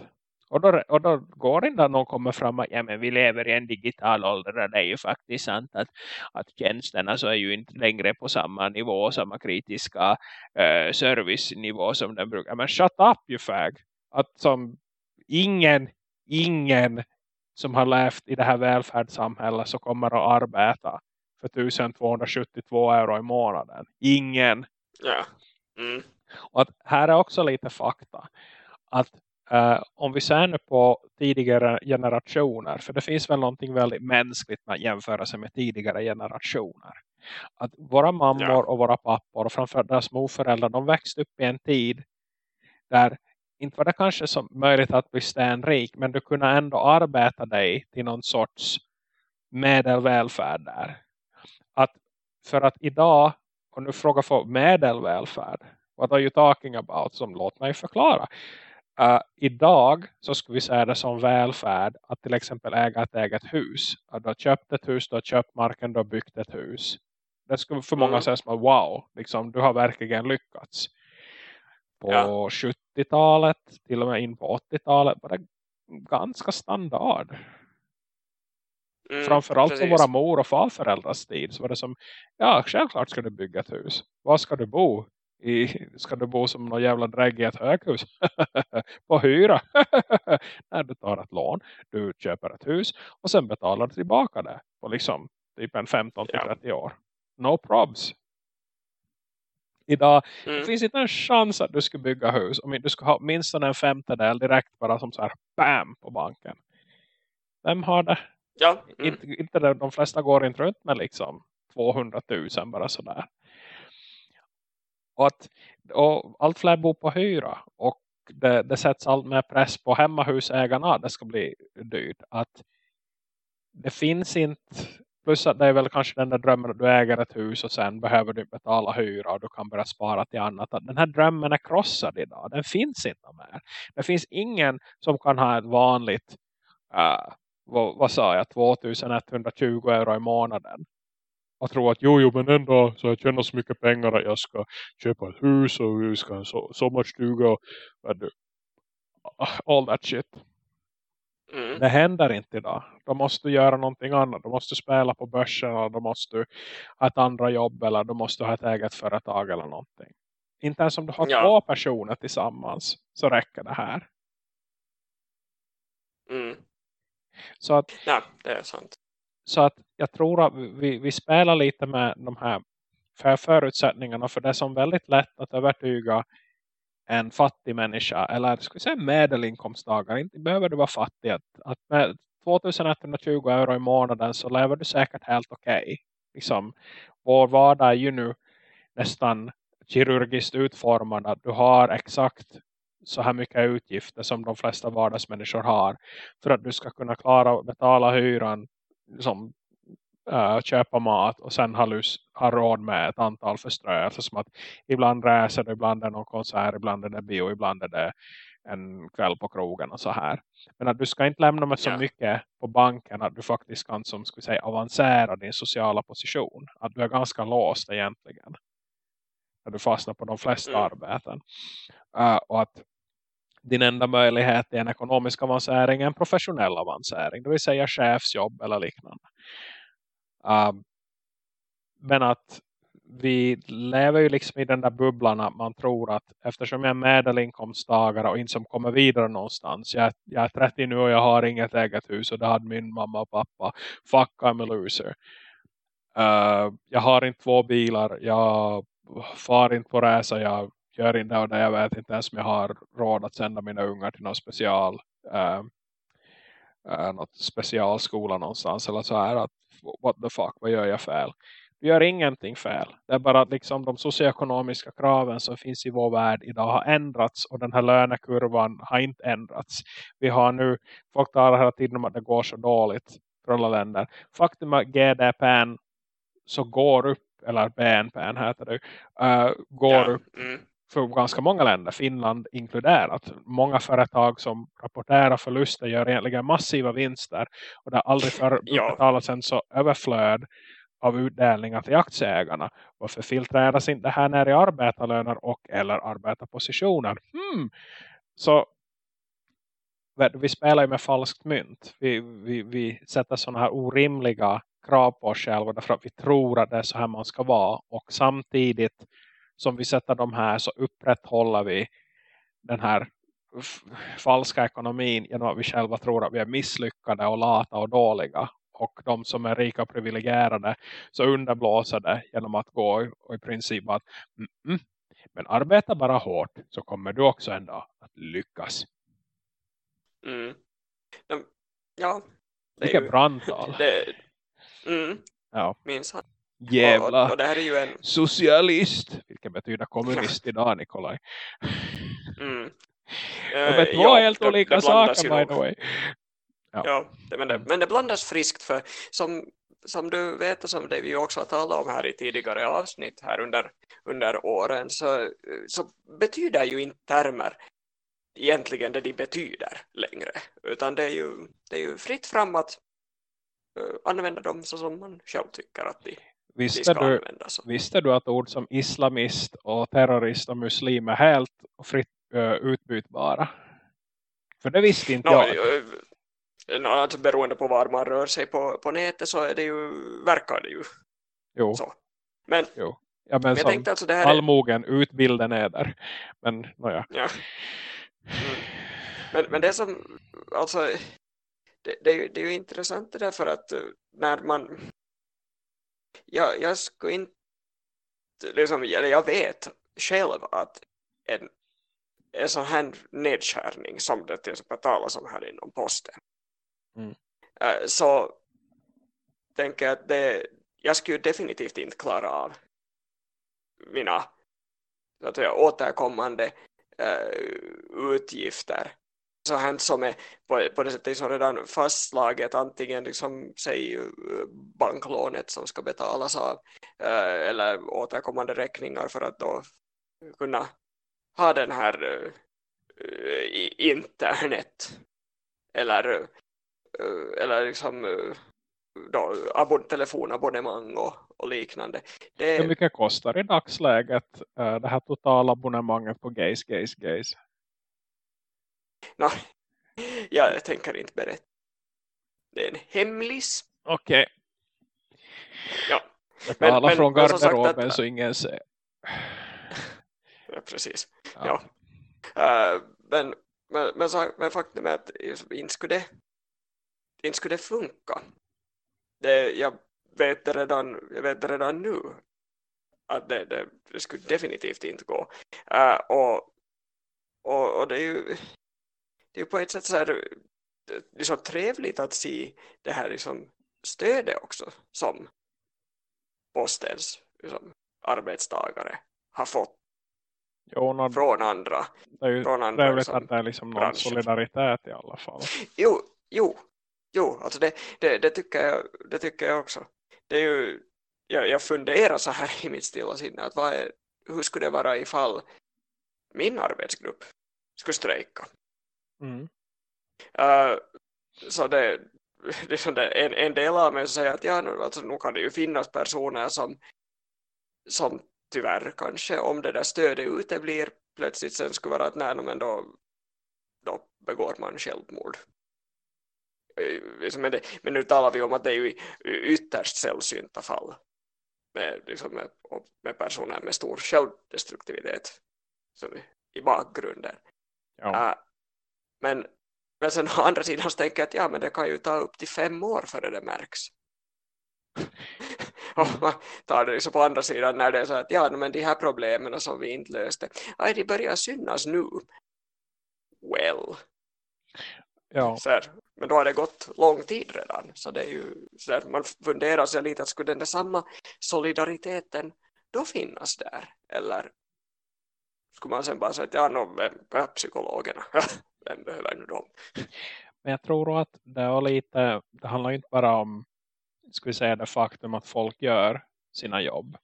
[SPEAKER 1] Och då, och då går det inte att någon kommer fram och ja men vi lever i en digital ålder det är ju faktiskt sant att, att tjänsterna så är ju inte längre på samma nivå, samma kritiska uh, servicenivå som den brukar. Men shut up you fag! Att som ingen, ingen som har levt i det här välfärdssamhället så kommer att arbeta för 1272 euro i månaden. Ingen.
[SPEAKER 2] Ja. Mm.
[SPEAKER 1] Och här är också lite fakta. Att uh, om vi ser nu på tidigare generationer. För det finns väl någonting väldigt mänskligt med sig med tidigare generationer. Att våra mammor ja. och våra pappor och framförallt deras morföräldrar. De växte upp i en tid där inte var det kanske så möjligt att bli stenrik men du kunde ändå arbeta dig till någon sorts medelvälfärd där. Att för att idag, och nu frågar för medelvälfärd, what are you talking about? Som låt mig förklara. Uh, idag så skulle vi säga det som välfärd att till exempel äga ett eget hus. Att du har köpt ett hus, du har köpt marken, du har byggt ett hus. Det skulle för många mm. säga som wow, liksom, du har verkligen lyckats på ja. 70-talet till och med in på 80-talet var det ganska standard. Mm, Framförallt för våra mor- och farföräldrars tid så var det som, ja självklart ska du bygga ett hus. Var ska du bo? I, ska du bo som någon jävla drägg i ett höghus? (laughs) på hyra? (laughs) När du tar ett lån, du köper ett hus och sen betalar du tillbaka det på liksom typ en 15-30 ja. år. No probs idag. Mm. Det finns inte en chans att du skulle bygga hus. Om du skulle ha minst en femtedel direkt bara som så här bam på banken. Vem har det?
[SPEAKER 2] Ja.
[SPEAKER 1] Mm. Inte, inte det, de flesta går inte runt med liksom 200 000 bara sådär. Och, att, och allt fler bor på hyra. Och det, det sätts allt mer press på hemmahusägarna. Det ska bli dyrt. Att det finns inte Plus att det är väl kanske den där drömmen att du äger ett hus och sen behöver du betala hyra och du kan börja spara till annat. Att den här drömmen är krossad idag. Den finns inte mer. Det finns ingen som kan ha ett vanligt, uh, vad, vad sa jag, 2120 euro i månaden. Och tro att jo, jo men ändå så jag tjänar så mycket pengar att jag ska köpa ett hus och vi ska ha en sommarstuga och all that shit. Mm. Det händer inte idag. De måste göra någonting annat. De måste spela på börsen eller de måste ha ett andra jobb eller de måste ha ett eget företag eller någonting. Inte ens om du har ja. två personer tillsammans så räcker det här.
[SPEAKER 2] Mm.
[SPEAKER 1] Så att,
[SPEAKER 2] ja, det är sant.
[SPEAKER 1] Så att jag tror att vi, vi spelar lite med de här för förutsättningarna för det som väldigt lätt att övertyga en fattig människa eller ska vi säga medelinkomsttagare, inte behöver du vara fattig att, att med 2120 euro i månaden så lever du säkert helt okej. Okay. Liksom, vår vardag är ju nu nästan kirurgiskt utformad att du har exakt så här mycket utgifter som de flesta vardagsmänniskor har för att du ska kunna klara att betala hyran som uh, köpa mat och sen ha, lust, ha råd med ett antal förströelser som att ibland reser du, ibland är det någon konsert, ibland är det bio, ibland är det en kväll på krogen och så här. Men att du ska inte lämna med så yeah. mycket på banken att du faktiskt kan som skulle säga avancera din sociala position. Att du är ganska låst egentligen. När du fastnar på de flesta mm. arbeten. Uh, och att din enda möjlighet är en ekonomisk avancering en professionell avancering. Det vill säga chefsjobb eller liknande. Um, men att vi lever ju liksom i den där bubblan att man tror att eftersom jag är medelinkomsttagare och inte som kommer vidare någonstans. Jag, jag är 30 nu och jag har inget eget hus och det hade min mamma och pappa. Fuck I'm a loser. Uh, jag har inte två bilar. Jag far inte på resa. Jag gör inte det och det. Jag vet inte ens om jag har råd att sända mina ungar till någon special uh, uh, något specialskola någonstans. Eller så här att what the fuck, vad gör jag fel? Du gör ingenting fel. Det är bara att liksom de socioekonomiska kraven som finns i vår värld idag har ändrats och den här lönekurvan har inte ändrats. Vi har nu, folk talar hela tiden om att det går så dåligt för alla länder. Faktum är att GDPn så går upp, eller BNP heter det, uh, går ja. upp mm. För ganska många länder, Finland inkluderat. Många företag som rapporterar förluster gör egentligen massiva vinster och det har aldrig för ja. betalats en så överflöd av utdelningar till aktieägarna. Varför filtreras inte det här ner i arbetarlöner och eller arbetarpositioner? Hmm. Så vi spelar ju med falskt mynt. Vi, vi, vi sätter sådana här orimliga krav på oss själva därför att vi tror att det är så här man ska vara. Och samtidigt som vi sätter de här så upprätthåller vi den här falska ekonomin genom att vi själva tror att vi är misslyckade och lata och dåliga och de som är rika och privilegierade så underblåser det genom att gå och i princip att mm, mm, men arbeta bara hårt så kommer du också dag att lyckas.
[SPEAKER 2] Mm. Ja.
[SPEAKER 1] Vilket ju, brandtal.
[SPEAKER 2] Det, mm,
[SPEAKER 1] ja.
[SPEAKER 2] minns han.
[SPEAKER 1] Jävla
[SPEAKER 2] och, och det här är ju en...
[SPEAKER 1] socialist. Vilket betyder kommunist idag, Nikolaj.
[SPEAKER 2] Mm.
[SPEAKER 1] De är två ja, helt olika saker, by the way.
[SPEAKER 2] Ja, ja det, men, det, men det blandas friskt för som, som du vet och som det vi också har talat om här i tidigare avsnitt här under, under åren så, så betyder ju inte termer egentligen det de betyder längre utan det är ju, det är ju fritt fram att uh, använda dem så som man själv tycker att de, visste du, användas.
[SPEAKER 1] Visste du att ord som islamist och terrorist och muslim är helt fritt uh, utbytbara? För det visste inte no, jag
[SPEAKER 2] alltså beroende på var man rör sig på, på nätet så är det ju, verkar det ju
[SPEAKER 1] jo.
[SPEAKER 2] så. Men,
[SPEAKER 1] jo. Ja, men, men jag tänkte alltså det här allmogen, är... utbilden är där. Men, nåja.
[SPEAKER 2] Ja. Mm. Men, men det som, alltså, det, det, det är ju intressant det där för att eh, när man, jag, jag skulle inte, liksom, eller jag vet själv att en, en sån här nedskärning som det till exempel talas om här inom posten
[SPEAKER 1] Mm.
[SPEAKER 2] Uh, så tänker jag att det, jag skulle definitivt inte klara av mina så att säga, återkommande uh, utgifter så här som är på, på det sättet som redan fastslaget antingen liksom, säg banklånet som ska betalas av eller återkommande räkningar för att då kunna ha den här uh, internet eller eller liksom då, abon telefonabonnemang och, och liknande.
[SPEAKER 1] Det... Hur mycket kostar i dagsläget uh, det här totala abonnemanget på Gays, Gays, Gays? (laughs)
[SPEAKER 2] No, jag tänker inte berätta. Det är en hemlis.
[SPEAKER 1] Okej. Okay.
[SPEAKER 2] Ja.
[SPEAKER 1] Jag talar men, från garderoben att... så ingen ser. (laughs)
[SPEAKER 2] ja, precis. Ja. ja. Uh, men, men, men, men faktum är att inte skulle det inte skulle det funka. Det, jag, vet redan, jag vet redan nu att det, det, det skulle definitivt inte gå. Uh, och, och, och det är ju det är på ett sätt så här, det är så trevligt att se det här liksom stödet också som postens liksom, arbetstagare har fått
[SPEAKER 1] jo, någon,
[SPEAKER 2] från andra.
[SPEAKER 1] Det är ju
[SPEAKER 2] från andra
[SPEAKER 1] trevligt
[SPEAKER 2] liksom,
[SPEAKER 1] att det är liksom någon
[SPEAKER 2] branscher.
[SPEAKER 1] solidaritet i alla fall.
[SPEAKER 2] Jo, jo, jo alltså det, det, det, tycker jag, det tycker jag också. Det är ju, jag, jag funderar så här i mitt stilla sinne att vad är, hur skulle det vara ifall min arbetsgrupp skulle strejka?
[SPEAKER 1] Mm.
[SPEAKER 2] Uh, så det, liksom det, en, en del av mig säger att ja, nu, alltså, nu kan det ju finnas personer som, som tyvärr kanske om det där stödet uteblir plötsligt sen skulle vara att nej, men då, då begår man självmord. Liksom, Men, det, men nu talar vi om att det är ju ytterst sällsynta fall med, liksom med, med personer med stor självdestruktivitet som i bakgrunden.
[SPEAKER 1] Ja.
[SPEAKER 2] Uh, men, men sen å andra sidan så tänker jag att ja, men det kan ju ta upp till fem år före det märks. och man tar det liksom på andra sidan när det är så att ja, men de här problemen som vi inte löste, aj, de börjar synas nu. Well.
[SPEAKER 1] ja.
[SPEAKER 2] Så här, men då har det gått lång tid redan. Så det är ju så här, man funderar sig lite att skulle den där samma solidariteten då finnas där? Eller skulle man sen bara säga att ja, no, psykologerna? (laughs) vem behöver nu dem?
[SPEAKER 1] Men jag tror att det är lite, det handlar inte bara om ska vi säga det faktum att folk gör sina jobb.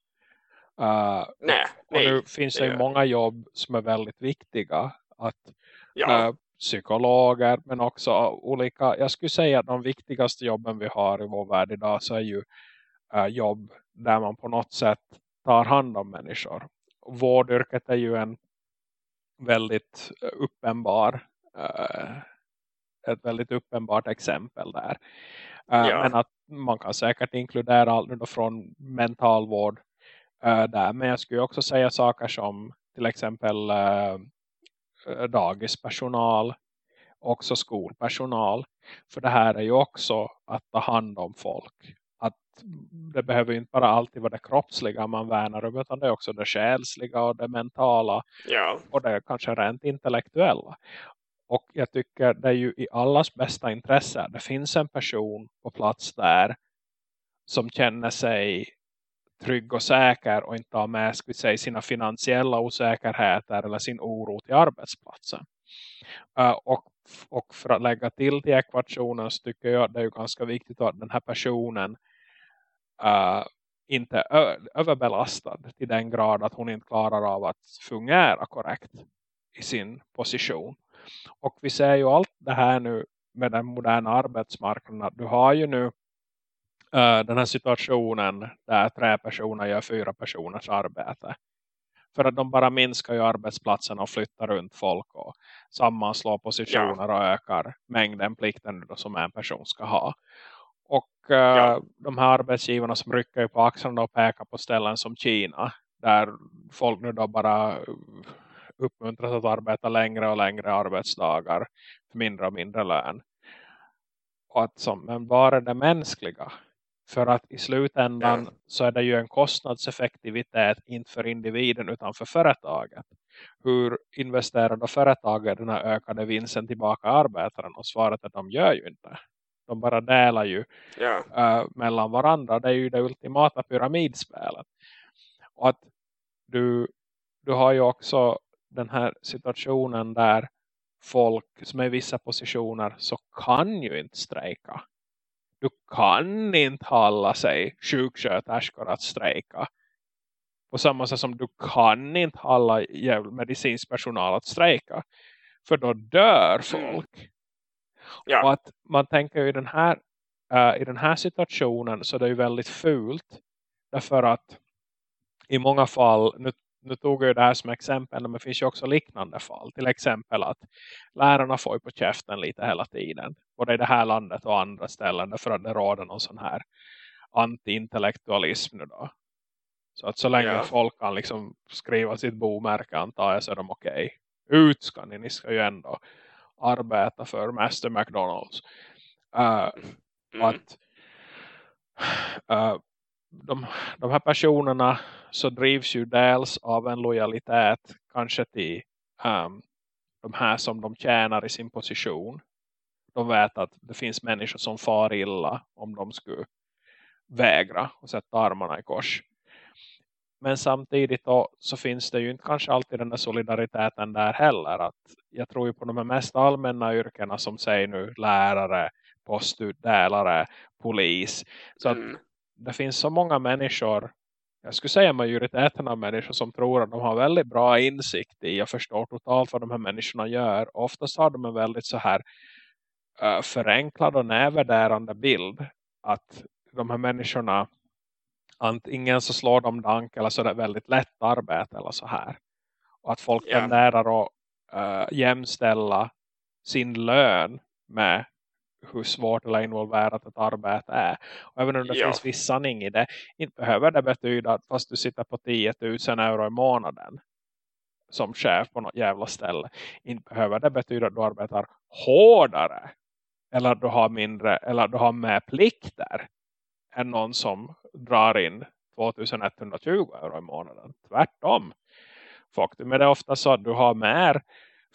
[SPEAKER 1] Uh,
[SPEAKER 2] Nej,
[SPEAKER 1] och nu
[SPEAKER 2] nej,
[SPEAKER 1] finns
[SPEAKER 2] det
[SPEAKER 1] det ju många jobb som är väldigt viktiga. Att
[SPEAKER 2] Ja,
[SPEAKER 1] uh, psykologer men också olika, jag skulle säga att de viktigaste jobben vi har i vår värld idag så är ju uh, jobb där man på något sätt tar hand om människor. Vårdyrket är ju en väldigt uppenbar ett väldigt uppenbart exempel där. Uh,
[SPEAKER 2] Ja.
[SPEAKER 1] Men att man kan säkert inkludera allt från mentalvård uh, där. Men jag skulle också säga saker som till exempel dagispersonal, också skolpersonal. För det här är ju också att ta hand om folk. Att det behöver ju inte bara alltid vara det kroppsliga man värnar om utan det är också det själsliga och det mentala
[SPEAKER 2] ja,
[SPEAKER 1] och det är kanske rent intellektuella. Och jag tycker det är ju i allas bästa intresse. Det finns en person på plats där som känner sig trygg och säker och inte har med ska säga, sina finansiella osäkerheter eller sin oro till arbetsplatsen. Eh, och, och för att lägga till till ekvationen så tycker jag att det är ju ganska viktigt att den här personen uh, inte är överbelastad till den grad att hon inte klarar av att fungera korrekt i sin position. Och vi ser ju allt det här nu med den moderna arbetsmarknaden. Du har ju nu uh, den här situationen där tre personer gör fyra personers arbete. För att de bara minskar ju arbetsplatsen och flyttar runt folk och sammanslår positioner och ökar mängden plikten som en person ska ha. Och uh,
[SPEAKER 2] Ja.
[SPEAKER 1] de här arbetsgivarna som rycker på axlarna och pekar på ställen som Kina. Där folk nu då bara uppmuntras att arbeta längre och längre arbetsdagar för mindre och mindre lön. Och att som, men var är det mänskliga? För att i slutändan så är det ju en kostnadseffektivitet inte för individen utan för företaget. Hur investerar då företaget den här ökade vinsten tillbaka arbetaren? Och svaret är att de gör ju inte. De bara delar ju
[SPEAKER 2] ja,
[SPEAKER 1] uh, mellan varandra. Det är ju det ultimata pyramidspelet. Och att du, du har ju också den här situationen där folk som är i vissa positioner så kan ju inte strejka. Du kan inte hålla sig sjuksköterskor att strejka. På samma sätt som du kan inte hålla medicinsk personal att strejka. För då dör folk. Och
[SPEAKER 2] ja,
[SPEAKER 1] att man tänker ju i den här, eh, i den här situationen så det är ju väldigt fult. Därför att i många fall, nu, nu tog jag det här som exempel, men det finns ju också liknande fall. Till exempel att lärarna får ju på käften lite hela tiden. Både i det här landet och andra ställen. Därför att det råder någon sån här anti-intellektualism nu då. Så att så länge
[SPEAKER 2] Ja.
[SPEAKER 1] folk kan liksom skriva sitt bomärke antar jag så är de okej. Ut ska ni, ni ska ju ändå arbeta för Master McDonalds. Uh,
[SPEAKER 2] mm,
[SPEAKER 1] att uh, de, de här personerna så drivs ju dels av en lojalitet kanske till um, de här som de tjänar i sin position. De vet att det finns människor som far illa om de skulle vägra och sätta armarna i kors. Men samtidigt då, så finns det ju inte kanske alltid den där solidariteten där heller. Att jag tror ju på de mest allmänna yrkena som säger nu lärare, postutdelare, polis. Så att mm det finns så många människor, jag skulle säga majoriteten av människor som tror att de har väldigt bra insikt i och förstår totalt vad de här människorna gör. Oftast har de en väldigt så här uh, förenklad och nedvärderande bild att de här människorna antingen så slår de dank eller så är det väldigt lätt arbete eller så här. Och att folk yeah. tenderar att uh, jämställa sin lön med hur svårt eller involverat ett arbete är. Och även om det ja. finns viss sanning i det, inte behöver det betyda att fast du sitter på 10 000 euro i månaden som chef på något jävla ställe, inte behöver det betyda att du arbetar hårdare eller att du har mindre eller du har mer plikter än någon som drar in 2120 euro i månaden. Tvärtom. Faktum är det ofta så att du har mer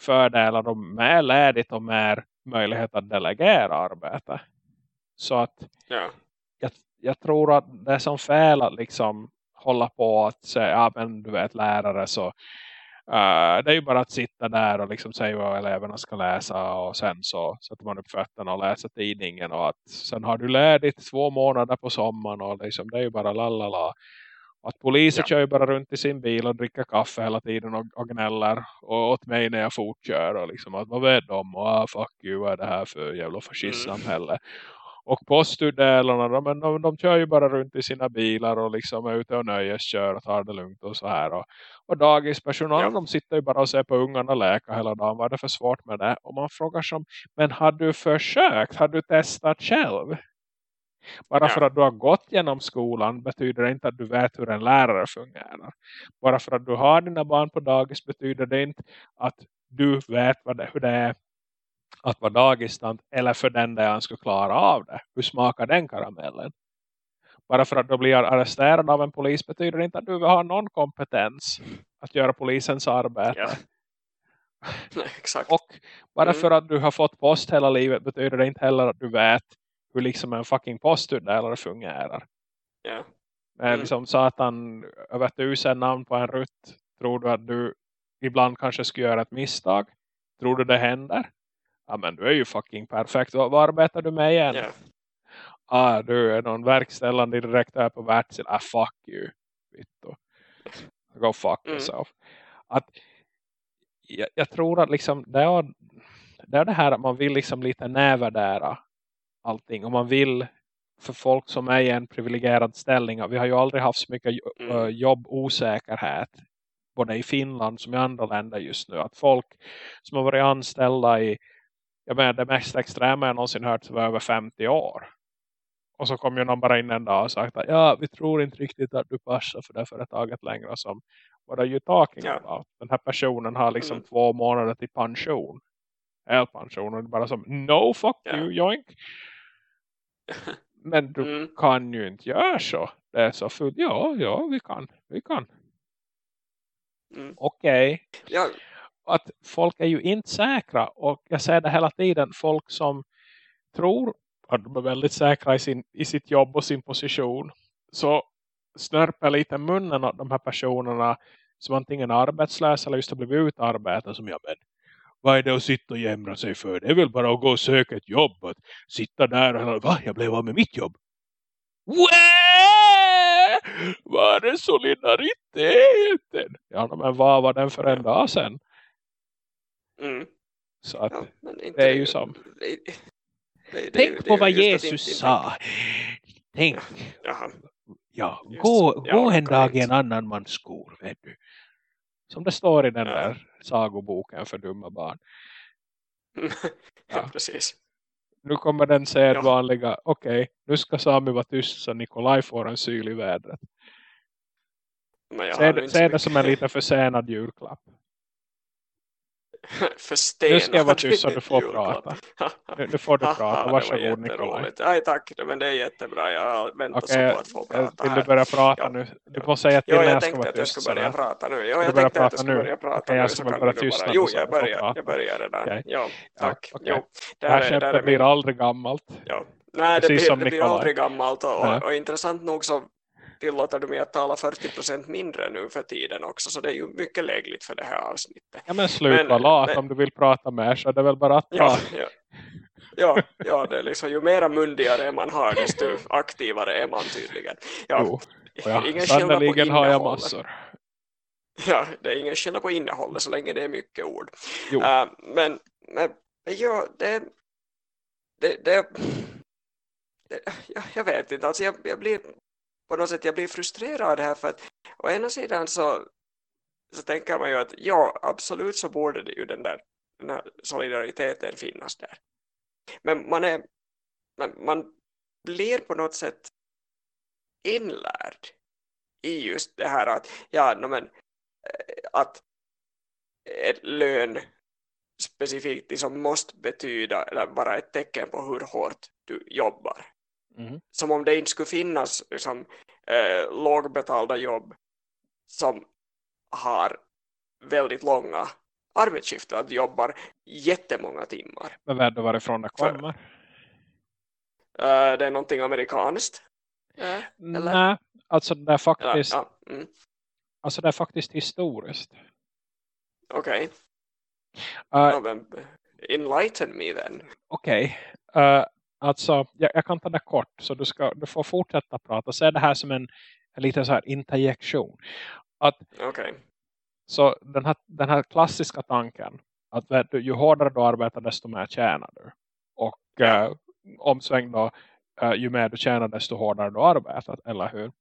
[SPEAKER 1] fördelar och mer ledigt och mer möjlighet att delegera arbete. Så att
[SPEAKER 2] ja.
[SPEAKER 1] jag, jag tror att det är som fel att liksom hålla på att säga, ja men du vet lärare så Uh, det är ju bara att sitta där och liksom säga vad eleverna ska läsa och sen så sätter man upp fötterna och läser tidningen och att sen har du ledigt två månader på sommaren och liksom, det är ju bara lalala. Att poliser ja. kör ju bara runt i sin bil och dricker kaffe hela tiden och, och gnäller och åt mig när jag fortkör och liksom att vad vet de och ah, fuck you vad är det här för jävla fascistsamhälle. Mm. Och postutdelarna, de, de, de kör ju bara runt i sina bilar och liksom är ute och nöjeskör och tar det lugnt och så här. Och, och dagispersonalen, ja. de sitter ju bara och ser på ungarna läka hela dagen. Vad är det för svårt med det? Och man frågar som, men har du försökt? Har du testat själv? Bara ja. för att du har gått genom skolan betyder det inte att du vet hur en lärare fungerar. Bara för att du har dina barn på dagis betyder det inte att du vet vad det, hur det är att vara dagistant eller för den där han skulle klara av det. Hur smakar den karamellen? Bara för att du blir arresterad av en polis betyder det inte att du har någon kompetens att göra polisens arbete. Ja. (laughs)
[SPEAKER 2] Nej.
[SPEAKER 1] Och bara mm. för att du har fått post hela livet betyder det inte heller att du vet hur liksom en fucking postutdelare fungerar.
[SPEAKER 2] Ja.
[SPEAKER 1] Mm. Liksom satan över tusen namn på en rutt. Tror du att du ibland kanske skulle göra ett misstag? Tror du det händer? Ja men du är ju fucking perfekt. Vad, vad arbetar du med igen? Yeah. Ah, du är någon verkställande direkt här på Wärtsil. Ah fuck you. Vittu. Go fuck mm. yourself. Att, jag, jag, tror att liksom det är, det är det här att man vill liksom lite nävärdära allting. Och man vill för folk som är i en privilegierad ställning. Vi har ju aldrig haft så mycket mm. jobbosäkerhet. Både i Finland som i andra länder just nu. Att folk som har varit anställda i jag menar det mest extrema jag någonsin hört var över 50 år. Och så kom ju någon bara in en dag och sagt att ja, vi tror inte riktigt att du passar för det företaget längre. Som, what are you talking ja. about? Den här personen har liksom mm. två månader till pension. Elpension. Och bara som, no fuck ja. you, joink. Men du mm. kan ju inte göra så. Det är så fullt. Ja, ja, vi kan. Vi kan. Mm. Okej. Okay.
[SPEAKER 2] Ja,
[SPEAKER 1] att folk är ju inte säkra och jag säger det hela tiden, folk som tror att de är väldigt säkra i, sin, i sitt jobb och sin position så snörper lite munnen åt de här personerna som antingen är arbetslösa eller just har blivit utarbetade som jag men vad är det att sitta och jämra sig för? Det är väl bara att gå och söka ett jobb. Att sitta där och va? Jag blev av med mitt jobb. Wee! Var är solidariteten? Ja, men vad var den för en dag sedan?
[SPEAKER 2] Mm.
[SPEAKER 1] Så att ja, det är ju som... Det, det, Tänk på vad Jesus sa. Tänk. Ja, gå, ja, gå en dag i en annan mans skor, vet du. Som det står i den ja. där sagoboken för dumma barn. (laughs)
[SPEAKER 2] ja, precis.
[SPEAKER 1] Nu kommer den sedvanliga, ja. okej, okay, nu ska Sami vara tyst så Nikolaj får en syl i vädret. Se, se det som en lite försenad julklapp. (laughs)
[SPEAKER 2] förstenad.
[SPEAKER 1] Nu ska jag vara tyst så du får prata. Nu, nu får du (laughs) prata. Varsågod Nikolaj.
[SPEAKER 2] Nej tack, men det är jättebra. Jag väntar okay, så på att få prata
[SPEAKER 1] Vill du börja prata ja. nu? Du får säga till när jag ska vara tyst.
[SPEAKER 2] Jag ska börja prata nu. Jo,
[SPEAKER 1] jag tänkte att jag skulle börja prata okay,
[SPEAKER 2] nu.
[SPEAKER 1] Jag ska väl tysta.
[SPEAKER 2] Jo, jag börjar, jag börjar redan. Okay. Ja, tack.
[SPEAKER 1] Ja, okay. jo, det här skeppet blir aldrig gammalt.
[SPEAKER 2] Ja. Nej, det blir, det blir aldrig gammalt och, och, och intressant nog så tillåter du mig att tala 40% mindre nu för tiden också. Så det är ju mycket lägligt för det här avsnittet.
[SPEAKER 1] Ja men sluta lat om du vill prata mer så är det väl bara att
[SPEAKER 2] ja, ja, ja, ja, det är liksom ju mera mundigare man har desto aktivare är man tydligen. Ja,
[SPEAKER 1] jo, ja, ingen sannoliken har jag massor.
[SPEAKER 2] Ja, det är ingen skillnad på innehållet så länge det är mycket ord. Uh, men, men ja, det, det, det, det jag, jag vet inte, alltså jag, jag blir på något sätt jag blir frustrerad här för att å ena sidan så, så tänker man ju att ja, absolut så borde det ju den där, den här solidariteten finnas där. Men man är man, man blir på något sätt inlärd i just det här att ja, no, men, eh, att lön specifikt liksom måste betyda eller vara ett tecken på hur hårt du jobbar. Mm. Som om det inte skulle finnas liksom, eh, lågbetalda jobb som har väldigt långa arbetsskiften. Att jobbar jättemånga timmar.
[SPEAKER 1] Men vet du varifrån det kommer?
[SPEAKER 2] Uh, det är någonting amerikanskt?
[SPEAKER 1] Uh, Nej, alltså det är faktiskt ja, ja. Mm. alltså det är faktiskt historiskt.
[SPEAKER 2] Okej. Okay. Uh, enlighten me then.
[SPEAKER 1] Okej. Okay. Uh, Alltså, jag, jag, kan ta det kort så du, ska, du får fortsätta prata. Se det här som en, en liten så här interjektion. Att,
[SPEAKER 2] okay.
[SPEAKER 1] Så den här, den här klassiska tanken att du, ju hårdare du arbetar desto mer tjänar du. Och eh, omsväng då, eh, ju mer du tjänar desto hårdare du arbetar, eller hur?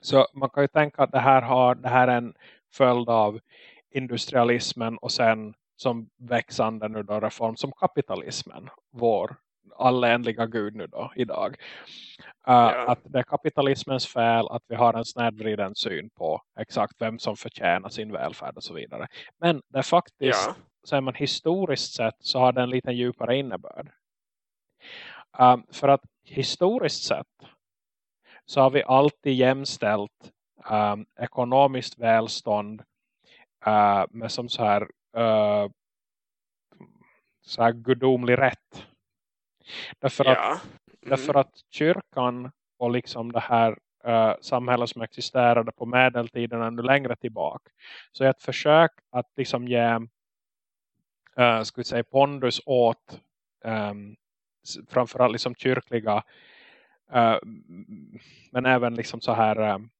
[SPEAKER 1] Så man kan ju tänka att det här, har, det här är en följd av industrialismen och sen som växande nu då reform som kapitalismen, vår allänliga gud nu då idag. Uh, ja. Att det är kapitalismens fel att vi har en snedvriden syn på exakt vem som förtjänar sin välfärd och så vidare. Men det är faktiskt, ja. är man historiskt sett så har det en liten djupare innebörd. Um, för att historiskt sett så har vi alltid jämställt um, ekonomiskt välstånd uh, med som så här, uh, så här gudomlig rätt Därför, ja. att, mm. därför att kyrkan och liksom det här uh, samhället som existerade på medeltiden ännu längre tillbaka. Så ett försök att liksom ge uh, ska vi säga, pondus åt um, framförallt liksom kyrkliga uh, men även liksom så här um,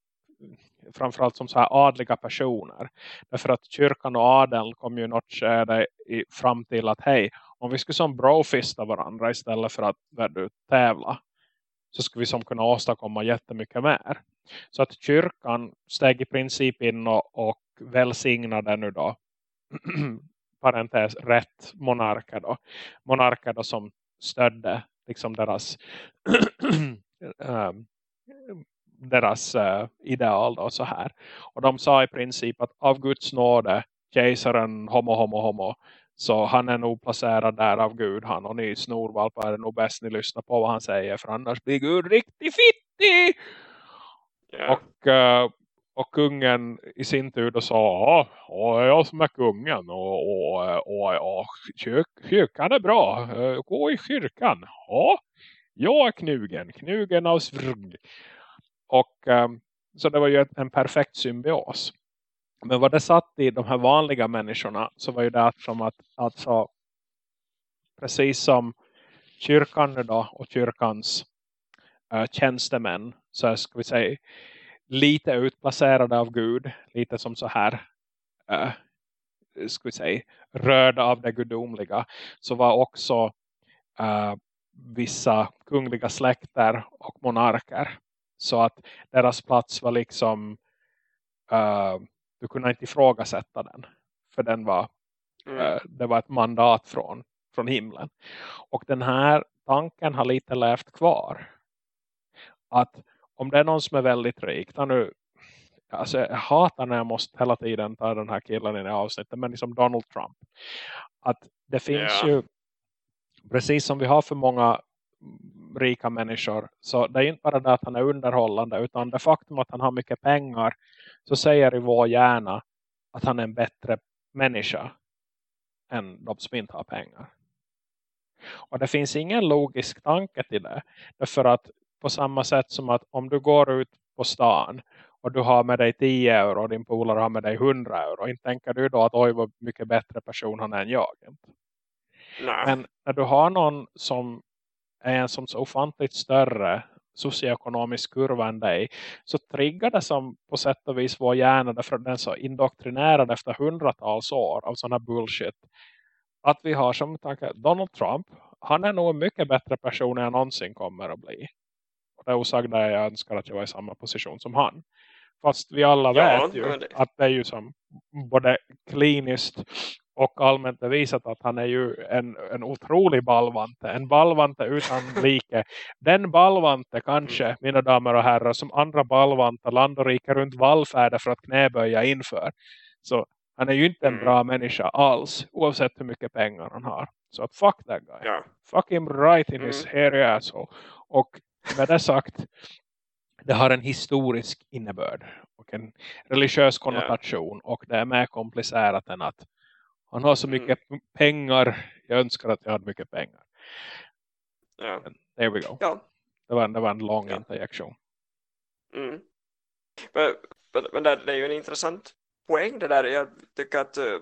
[SPEAKER 1] framförallt som så här adliga personer. Därför att kyrkan och adeln kom ju något skede fram till att hej, om vi skulle som brofista varandra istället för att du, tävla så skulle vi som kunna åstadkomma jättemycket mer. Så att kyrkan steg i princip in och, och välsignade nu då (clears throat) parentes rätt monarker då. Monarker då som stödde liksom deras (clears throat) ähm, deras äh, ideal då så här. Och de sa i princip att av Guds nåde kejsaren homo homo homo så han är nog placerad där av Gud han och ni snorvalpar är det nog bäst ni lyssnar på vad han säger för annars blir Gud riktigt fittig. Yeah. Och, uh, och kungen i sin tur då sa ja, jag som är kungen och, och, och, och kyr, kyrkan är bra. Gå i kyrkan. Ja, jag är knugen. Knugen av svrg. Och um, så det var ju en perfekt symbios. Men vad det satt i de här vanliga människorna så var ju det som att alltså, precis som kyrkan då och kyrkans äh, tjänstemän så är, ska vi säga lite utplacerade av Gud, lite som så här äh, ska vi säga rörda av det gudomliga så var också äh, vissa kungliga släkter och monarker. Så att deras plats var liksom uh, du kunde inte ifrågasätta den. För den var, mm. uh, det var ett mandat från, från himlen. Och den här tanken har lite levt kvar. Att om det är någon som är väldigt rik. Nu, alltså jag hatar när jag måste hela tiden ta den här killen i det avsnittet, men liksom Donald Trump. Att det finns ja. ju, precis som vi har för många rika människor, så det är inte bara det att han är underhållande, utan det faktum att han har mycket pengar, så säger i vår hjärna att han är en bättre människa än de som inte har pengar. Och det finns ingen logisk tanke till det. Därför att på samma sätt som att om du går ut på stan och du har med dig 10 euro och din polare har med dig 100 euro. Inte tänker du då att oj vad mycket bättre person han är än jag. Nej. Men när du har någon som är en som så ofantligt större socioekonomisk kurva än dig så triggar det som på sätt och vis vår hjärna därför att den är så indoktrinerad efter hundratals år av sådana bullshit. Att vi har som tanke Donald Trump han är nog en mycket bättre person än jag någonsin kommer att bli. Och det är osagda jag önskar att jag var i samma position som han. Fast vi alla ja, vet ju det... att det är ju som både kliniskt och allmänt bevisat att han är ju en, en otrolig ballvante. En ballvante utan (laughs) like. Den ballvante kanske, mm. mina damer och herrar, som andra ballvantar land och rika runt vallfärder för att knäböja inför. Så han är ju inte en mm. bra människa alls, oavsett hur mycket pengar han har. Så fuck that guy. Ja. Fuck him right in mm. his hairy asshole. Och med det sagt, det har en historisk innebörd och en religiös konnotation. Yeah. Och det är mer komplicerat än att han har så mm. mycket mm. pengar. Jag önskar att jag hade mycket pengar. Ja. There we go. Ja. Det, var, det var en lång ja. interjektion.
[SPEAKER 2] Mm. Men, men, men det, det är ju en intressant poäng det där. Jag tycker att eh,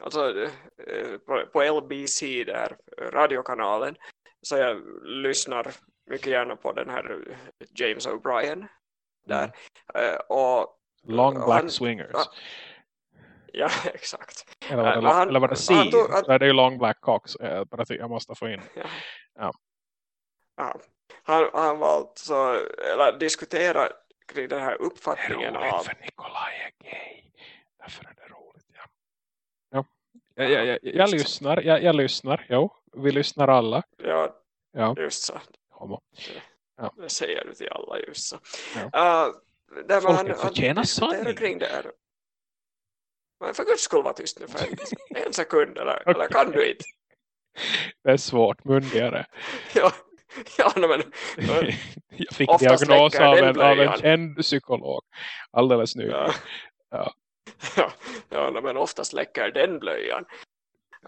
[SPEAKER 2] alltså, eh, på, på LBC där, radiokanalen så jag lyssnar mycket gärna på den här James O'Brien där. Mm. Uh, och,
[SPEAKER 1] Long Black han, Swingers.
[SPEAKER 2] Ja, (laughs) exakt.
[SPEAKER 1] Eller var det, han, eller var det C? Han tog, han, det är ju Long Black Cox. Jag måste få in. Ja.
[SPEAKER 2] ja. ja. Han, han var alltså, eller diskutera kring den här uppfattningen
[SPEAKER 1] det är
[SPEAKER 2] av...
[SPEAKER 1] för Nikolaj är gay. Därför är det roligt, ja. ja. Jag, jag, jag, jag lyssnar, jag, jag lyssnar, jo. Vi lyssnar alla.
[SPEAKER 2] Ja, ja. just så.
[SPEAKER 1] Homo.
[SPEAKER 2] Ja. Det säger du till alla just så. Ja. Uh, där
[SPEAKER 1] Folk han, förtjänar sanning.
[SPEAKER 2] Kring det här. Men för guds skull var tyst nu för (laughs) en sekund eller, okay. eller kan du inte?
[SPEAKER 1] Det är svårt, mundigare. (laughs)
[SPEAKER 2] ja, ja men, (laughs)
[SPEAKER 1] Jag fick diagnos av en, av en känd psykolog alldeles nu.
[SPEAKER 2] Ja. Ja. ja, ja men oftast läcker den blöjan.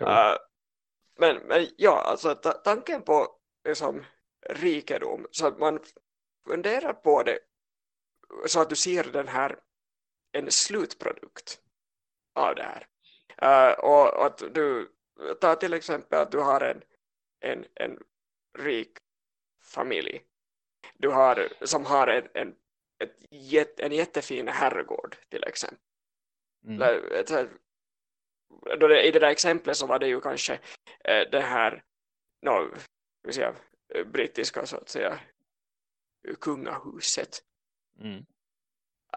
[SPEAKER 2] Uh, men, men ja, alltså tanken på liksom, rikedom så att man funderar på det så att du ser den här en slutprodukt av det här. Uh, och att du tar till exempel att du har en, en, en rik familj du har, som har en, en, ett, en jättefin herrgård till exempel. Mm. Då det, I det där exemplet så var det ju kanske eh, det här no, säga, brittiska så att säga kungahuset. Mm.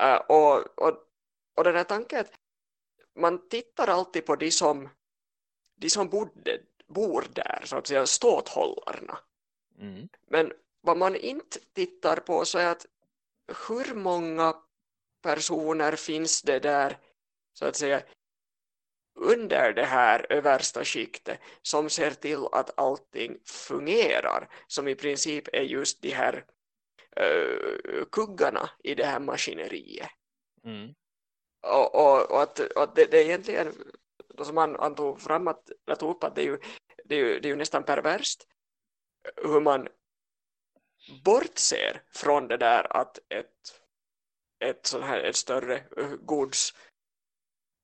[SPEAKER 2] Uh, och, och, och den här tanken att man tittar alltid på de som, de som bodde, bor där, så att säga ståthållarna. Mm. Men vad man inte tittar på så är att hur många personer finns det där så att säga under det här översta skiktet som ser till att allting fungerar som i princip är just de här uh, kuggarna i det här maskineriet. Mm och, och, och, att, och att det, det är egentligen som han, han tog fram att, att upp att det är, ju, det, är ju, det är ju nästan perverst hur man bortser från det där att ett, ett, sån här, ett större eh, gods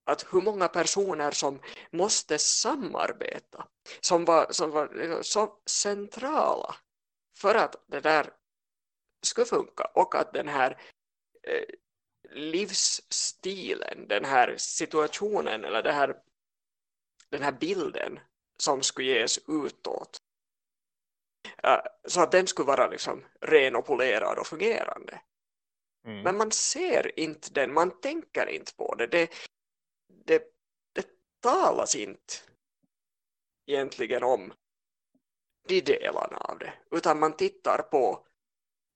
[SPEAKER 2] att hur många personer som måste samarbeta som var, som var liksom, så centrala för att det där skulle funka och att den här eh, livsstilen, den här situationen eller det här, den här bilden som skulle ges utåt. Så att den skulle vara liksom ren och polerad och fungerande. Mm. Men man ser inte den, man tänker inte på det. Det, det, det talas inte egentligen om de delarna av det. Utan man tittar på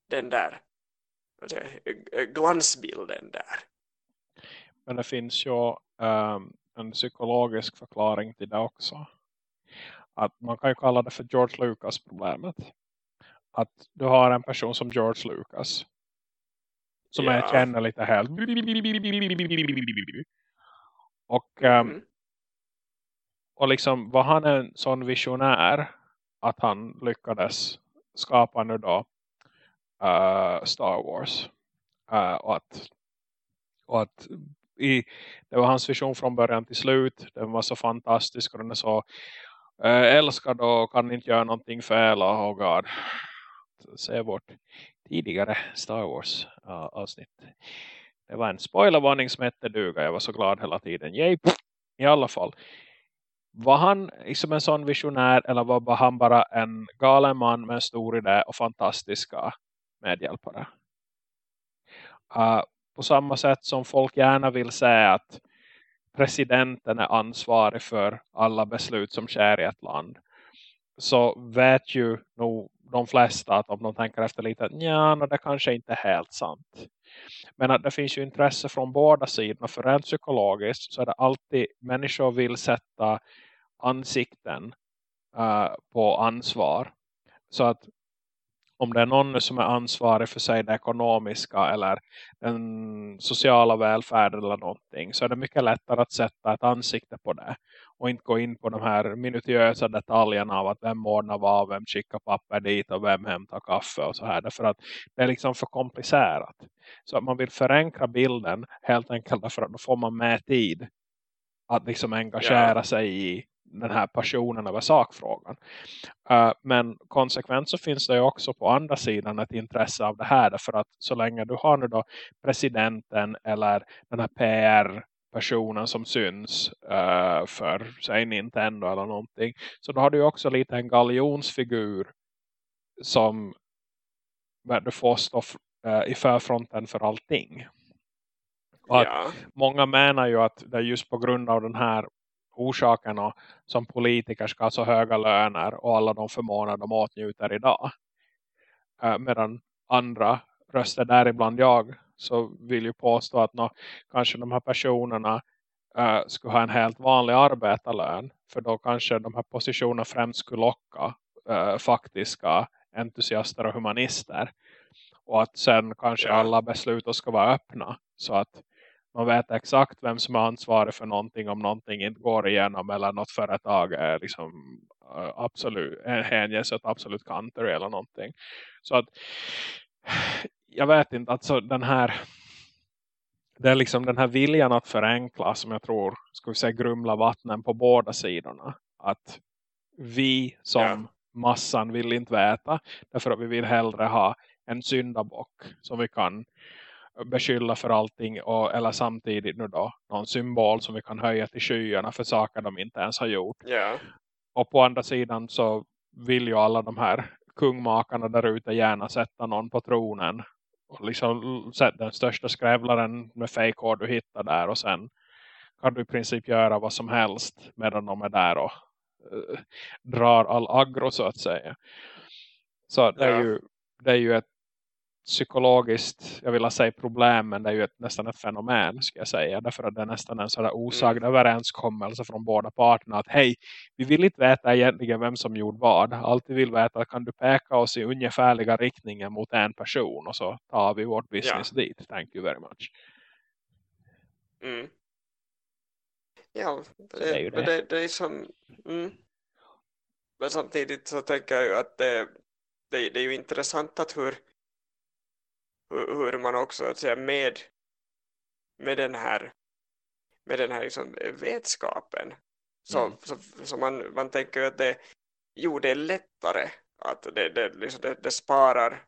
[SPEAKER 2] den där glansbilden där.
[SPEAKER 1] Men det finns ju um, en psykologisk förklaring till det också. Att man kan ju kalla det för George Lucas problemet. Att du har en person som George Lucas. Som ja. jag känner lite helt. Och, mm. och liksom var han en sån visionär att han lyckades skapa nu då uh, Star Wars. Uh, och att, och att i, det var hans vision från början till slut. Den var så fantastisk och den är så uh, älskad och kan inte göra någonting fel. Oh God. Se vårt tidigare Star Wars uh, avsnitt. Det var en spoilervarning som hette duga. Jag var så glad hela tiden. Yay. I alla fall. Var han liksom en sån visionär eller var han bara en galen man med en stor idé och fantastiska medhjälpare? Uh, på samma sätt som folk gärna vill säga att presidenten är ansvarig för alla beslut som sker i ett land så vet ju nog de flesta att om de tänker efter lite ja, det kanske inte är helt sant. Men att det finns ju intresse från båda sidorna för rent psykologiskt så är det alltid människor vill sätta ansikten uh, på ansvar. Så att om det är någon som är ansvarig för sig det ekonomiska eller den sociala välfärden eller någonting så är det mycket lättare att sätta ett ansikte på det och inte gå in på de här minutiösa detaljerna av att vem ordnar vad, vem skickar papper dit och vem hämtar kaffe och så här. Därför att det är liksom för komplicerat. Så att man vill förenkla bilden helt enkelt därför att då får man med tid att liksom engagera ja. sig i den här passionen över sakfrågan. Uh, men konsekvent så finns det också på andra sidan ett intresse av det här. Därför att så länge du har nu då presidenten eller den här PR-personen som syns uh, för säg Nintendo eller någonting. Så då har du också lite en galjonsfigur som du får stå uh, i förfronten för allting. Och ja. Många menar ju att det är just på grund av den här orsakerna som politiker ska ha så höga löner och alla de förmåner de åtnjuter idag. Uh, medan andra röster däribland jag så vill ju påstå att no, kanske de här personerna uh, skulle ha en helt vanlig arbetarlön. För då kanske de här positionerna främst skulle locka uh, faktiska entusiaster och humanister. Och att sen kanske alla beslut ska vara öppna. Så att man vet exakt vem som är ansvarig för någonting om någonting inte går igenom eller något företag är liksom uh, absolut hänges ett absolut country eller någonting. Så att (sighs) jag vet inte, alltså den här det är liksom den här viljan att förenkla som jag tror ska vi säga grumla vattnen på båda sidorna. Att vi som ja. massan vill inte veta därför att vi vill hellre ha en syndabock som vi kan beskylla för allting och, eller samtidigt nu då någon symbol som vi kan höja till skyarna för saker de inte ens har gjort.
[SPEAKER 2] Yeah.
[SPEAKER 1] Och på andra sidan så vill ju alla de här kungmakarna där ute gärna sätta någon på tronen och liksom sätta den största skrävlaren med fejkår du hittar där och sen kan du i princip göra vad som helst medan de är där och uh, drar all aggro så att säga. Så det är, ju, det är ju ett psykologiskt, jag vill säga problem, men det är ju ett, nästan ett fenomen ska jag säga. Därför att det är nästan en sån osagd mm. överenskommelse från båda parterna att hej, vi vill inte veta egentligen vem som gjorde vad. Allt vi vill veta kan du peka oss i ungefärliga riktningen mot en person och så tar vi vårt business ja. dit. Thank you very much.
[SPEAKER 2] Mm. Ja, det, det, är ju det. det, det är som... Mm. Men samtidigt så tänker jag ju att det, det, det är ju intressant att hur hur man också att säga, med, med den här med den här liksom vetskapen så, mm. så, så, man, man tänker att det, jo, det är lättare att det, det, liksom, det, det sparar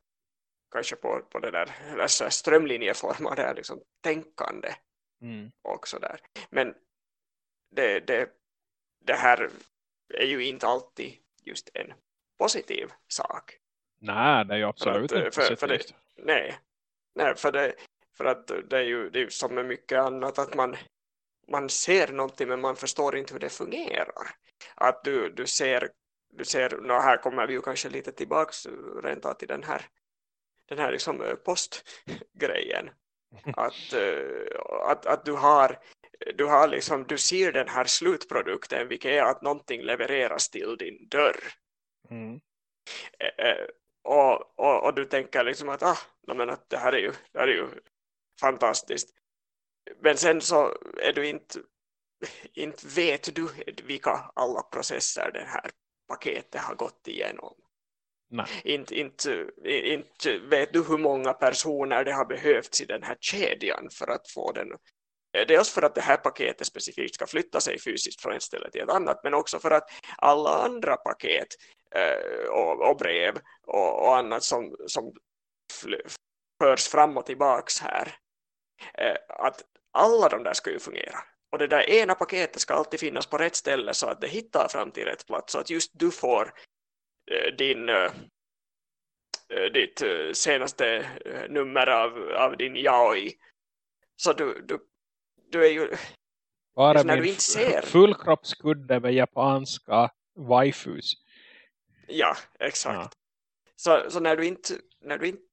[SPEAKER 2] kanske på, på det där, där strömlinjeformade liksom, tänkande mm. också där. Men det, det, det här är ju inte alltid just en positiv sak.
[SPEAKER 1] Nej, det är ju absolut för att, inte för, positivt. För det,
[SPEAKER 2] nej, Nej, för, det, för att det är, ju, det är ju som med mycket annat att man, man ser någonting men man förstår inte hur det fungerar. Att du, du ser, du ser no, här kommer vi ju kanske lite tillbaks rent till den här, den här liksom postgrejen. (laughs) att, uh, att, att du har du har liksom, du ser den här slutprodukten vilket är att någonting levereras till din dörr. Mm. Och, och, och, du tänker liksom att, ah, men att det här är ju, det här är ju fantastiskt. Men sen så är du inte, (laughs) inte vet du vilka alla processer det här paketet har gått igenom. Inte, inte, inte vet du hur många personer det har behövts i den här kedjan för att få den dels för att det här paketet specifikt ska flytta sig fysiskt från ett ställe till ett annat men också för att alla andra paket och, och, brev och, och, annat som, som förs fram och tillbaks här. Eh, att alla de där ska ju fungera. Och det där ena paketet ska alltid finnas på rätt ställe så att det hittar fram till rätt plats. Så att just du får eh, din eh, eh, ditt senaste nummer av, av din yaoi. Så du, du, du är ju
[SPEAKER 1] bara när du inte ser. fullkroppskudde med japanska waifus
[SPEAKER 2] ja, exakt ja. Så, så när du inte när du inte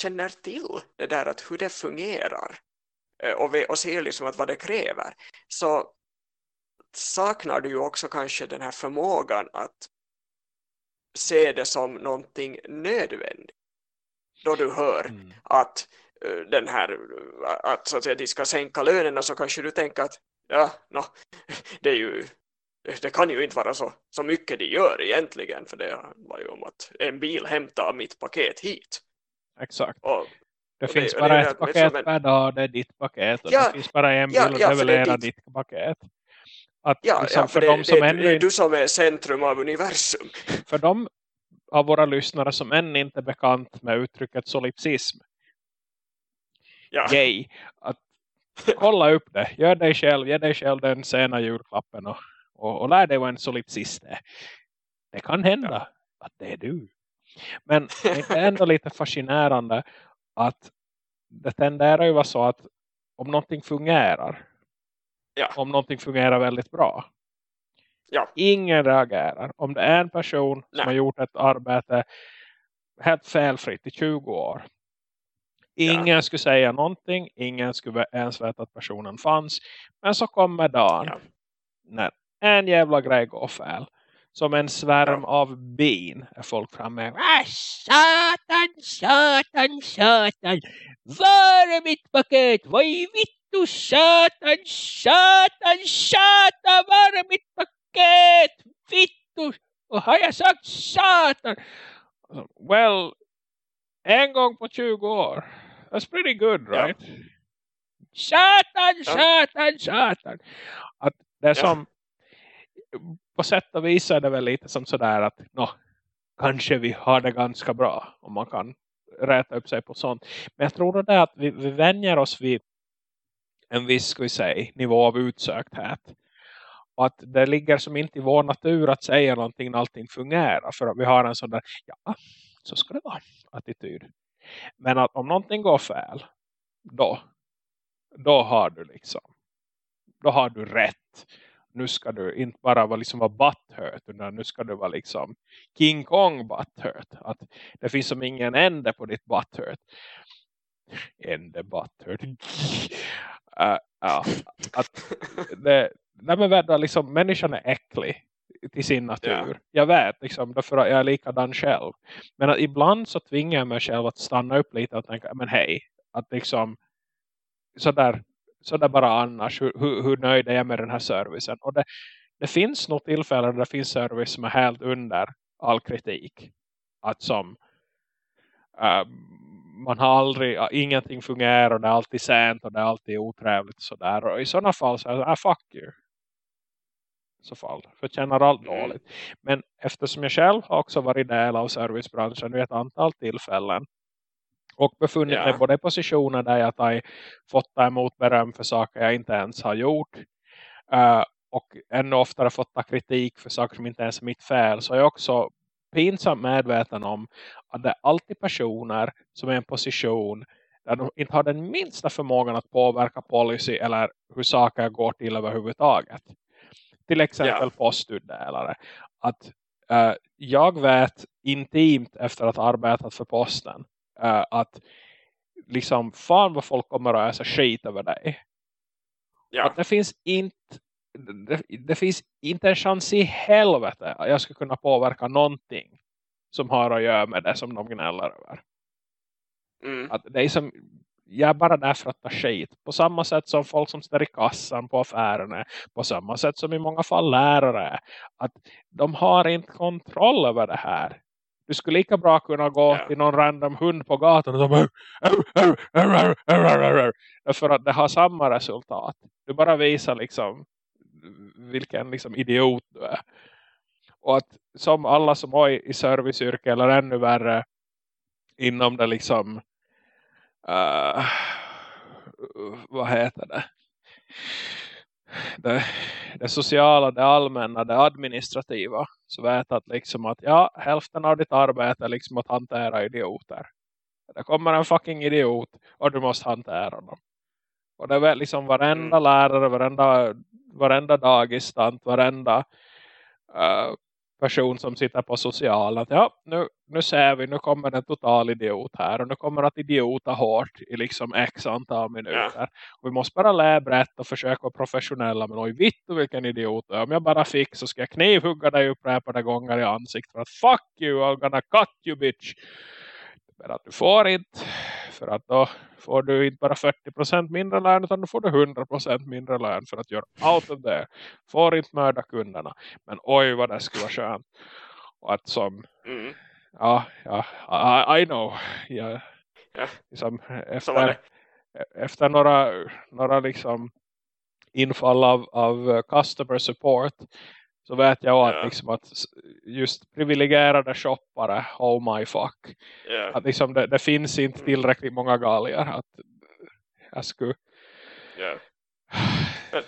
[SPEAKER 2] känner till det där att hur det fungerar Eh, och, och ser liksom att vad det kräver så saknar du ju också kanske den här förmågan att se det som någonting nödvändigt då du hör mm. att uh, den här att, så att säga, de ska sänka lönerna så kanske du tänker att ja, no, (laughs) det är ju det kan ju inte vara så, så mycket de gör egentligen för det var ju om att en bil hämtar mitt paket hit.
[SPEAKER 1] Exakt. Och, det och finns det, bara det, ett paket men... per dag, det är ditt paket. Och
[SPEAKER 2] ja,
[SPEAKER 1] det finns bara en bil ja, ja, leverera ditt... ditt paket.
[SPEAKER 2] Att, ja, liksom, ja, för, för det, de som det, ännu... det är du som är centrum av universum. (laughs)
[SPEAKER 1] För de av våra lyssnare som än inte är bekant med uttrycket solipsism. Ja. Gay. Att kolla upp det. Gör dig själv. Ge dig själv den sena julklappen. Och, och, och lär dig vad en solipsist är. Det kan hända ja. att det är du. Men det är ändå lite fascinerande att det tenderar ju vara så att om någonting fungerar ja. om någonting fungerar väldigt bra ja. ingen reagerar om det är en person Nej. som har gjort ett arbete helt felfritt i 20 år ingen ja. skulle säga någonting ingen skulle ens veta att personen fanns men så kommer dagen när en jävla grej går fel som en svärm ja. av bin är folk framme. Ah, satan, satan, satan. Var är mitt paket? Vad är vittu? Satan, satan, satan. Var är mitt paket? Vittu. Och har jag sagt satan? Well, en gång på 20 år. That's pretty good, right? Ja. Satan, satan, satan. Att det är som på sätt och vis är det väl lite som sådär att no, kanske vi har det ganska bra om man kan räta upp sig på sånt. Men jag tror det är att vi, vi vänjer oss vid en viss ska vi säga, nivå av utsökthet. Och att det ligger som inte i vår natur att säga någonting när allting fungerar. För att vi har en sån där, ja, så ska det vara, attityd. Men att om någonting går fel, då, då har du liksom, då har du rätt nu ska du inte bara vara, liksom vara butthurt utan nu ska du vara liksom King Kong butthurt. Att det finns som ingen ände på ditt butthurt. Ände butthurt. uh, (laughs) ja, att det, nej men vänta, liksom, människan är äcklig till sin natur. Yeah. Jag vet, liksom, därför att jag är likadan själv. Men att ibland så tvingar jag mig själv att stanna upp lite och tänka, men hej, att liksom sådär sådär bara annars. Hur, hur, hur nöjd är jag med den här servicen? Och det, det finns något tillfälle där det finns service som är helt under all kritik. Att som äh, man har aldrig, ingenting fungerar och det är alltid sent och det är alltid otrevligt sådär. Och i sådana fall så är det, ah, fuck you. Så fall, förtjänar allt mm. dåligt. Men eftersom jag själv har också varit del av servicebranschen vid ett antal tillfällen och befunnit ja. mig både i positioner där jag har fått ta emot beröm för saker jag inte ens har gjort. Uh, och ännu oftare fått ta kritik för saker som inte ens är mitt fel. Så jag är också pinsamt medveten om att det är alltid personer som är i en position där de inte har den minsta förmågan att påverka policy eller hur saker går till överhuvudtaget. Till exempel ja. postutdelare. Att uh, jag vet intimt efter att ha arbetat för posten uh, att liksom fan vad folk kommer att äsa skit över dig.
[SPEAKER 2] Ja.
[SPEAKER 1] Att det finns inte det, det, finns inte en chans i helvete att jag ska kunna påverka någonting som har att göra med det som de gnäller över.
[SPEAKER 2] Mm.
[SPEAKER 1] Att det är som, jag är bara där för att ta skit. På samma sätt som folk som står i kassan på affärerna. På samma sätt som i många fall lärare. Att de har inte kontroll över det här. Du skulle lika bra kunna gå
[SPEAKER 2] Ja.
[SPEAKER 1] till någon random hund på gatan och de för att det har samma resultat. Du bara visar liksom vilken liksom idiot du är. Och att som alla som är i serviceyrke eller ännu värre inom det liksom uh, vad heter det? Det det sociala, det allmänna, det administrativa så vet att liksom att ja, hälften av ditt arbete är liksom att hantera idioter. Det kommer en fucking idiot och du måste hantera dem. Och det är väl liksom varenda
[SPEAKER 2] Mm.
[SPEAKER 1] lärare, varenda, varenda dagistant, varenda uh, person som sitter på socialen. Att ja, nu, nu ser vi, nu kommer en total idiot här. Och nu kommer att idiota hårt i liksom x antal minuter. Och vi måste bara lära brett och försöka vara professionella. Men oj, vitt och vilken idiot. är. Om jag bara fick så ska jag knivhugga dig upprepade gånger i ansiktet. För att fuck you, I'm gonna cut you bitch. Men att du får inte. För att då får du inte bara 40% mindre lön utan då får du 100% mindre lön för att göra out of there. Får inte mörda kunderna. Men oj vad det skulle vara skönt. Och att som,
[SPEAKER 2] Mm.
[SPEAKER 1] ja, ja I, I know. Ja,
[SPEAKER 2] Ja.
[SPEAKER 1] liksom, efter,
[SPEAKER 2] det.
[SPEAKER 1] efter några, några liksom infall av, av customer support så vet jag att,
[SPEAKER 2] Ja.
[SPEAKER 1] liksom att just privilegierade shoppare, oh my fuck.
[SPEAKER 2] Ja.
[SPEAKER 1] Att liksom det, det finns inte
[SPEAKER 2] Mm.
[SPEAKER 1] tillräckligt många galgar att jag skulle.
[SPEAKER 2] Men- (sighs)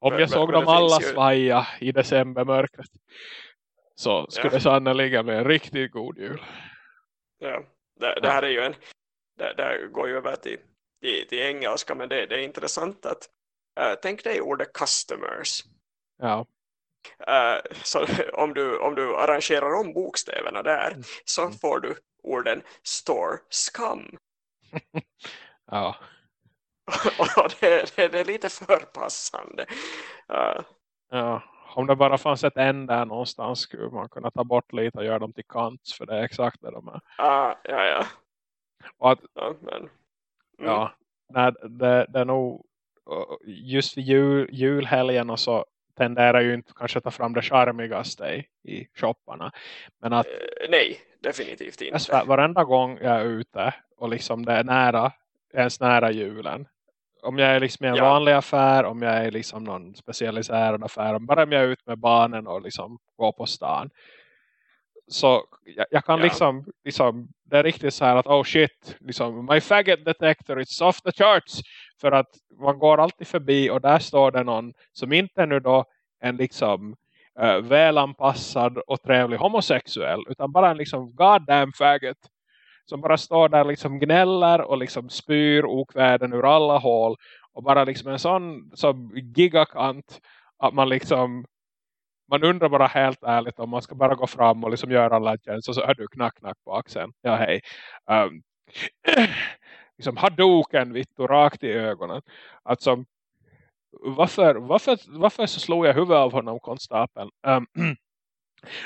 [SPEAKER 1] om
[SPEAKER 2] men-
[SPEAKER 1] jag såg
[SPEAKER 2] men
[SPEAKER 1] dem alla
[SPEAKER 2] ju-
[SPEAKER 1] svaja i decembermörkret så skulle
[SPEAKER 2] Ja.
[SPEAKER 1] det sannolikt med en riktigt god jul.
[SPEAKER 2] Ja, det, det här är ju en det, det går ju över till, till, till engelska men det, det är intressant att äh, tänk dig ordet customers
[SPEAKER 1] Ja,
[SPEAKER 2] Äh, så (laughs) om du, om du arrangerar om bokstäverna där så
[SPEAKER 1] Mm.
[SPEAKER 2] får du orden store scum (laughs)
[SPEAKER 1] ja. (laughs)
[SPEAKER 2] och det, det, det är lite för passande Äh,
[SPEAKER 1] ja. Om det bara fanns ett N där någonstans skulle man kunna ta bort lite och göra dem till kants för det är exakt det de är.
[SPEAKER 2] ah, ja ja,
[SPEAKER 1] Och att,
[SPEAKER 2] ja men, mm,
[SPEAKER 1] ja, nej, det, det är nog just vid jul, julhelgen och så tenderar ju inte kanske ta fram det charmigaste i, i shopparna. Men att
[SPEAKER 2] eh, nej definitivt inte
[SPEAKER 1] svär, varenda gång jag är ute och liksom det är nära, ens nära julen. Om jag är liksom i en
[SPEAKER 2] Ja.
[SPEAKER 1] vanlig affär, om jag är liksom någon specialiserad affär, om bara om jag är ute med barnen och liksom går på stan. Så jag, jag kan
[SPEAKER 2] Ja.
[SPEAKER 1] liksom, liksom, det är riktigt så här att oh shit, liksom, my faggot detector it's off the charts. För att man går alltid förbi och där står det någon som inte är nu då en liksom uh, välanpassad och trevlig homosexuell utan bara en liksom goddamn faggot som bara står där liksom gnäller och liksom spyr okväden ur alla hål och bara liksom en sån som gigakant att man liksom man undrar bara helt ärligt om man ska bara gå fram och liksom göra alla legend och så är du knack knack på axeln. Ja hej. Um, (clears throat) liksom hadoken vitt och rakt i ögonen. Alltså varför, varför, varför så slog jag huvudet av honom konstapeln? Um, (clears throat)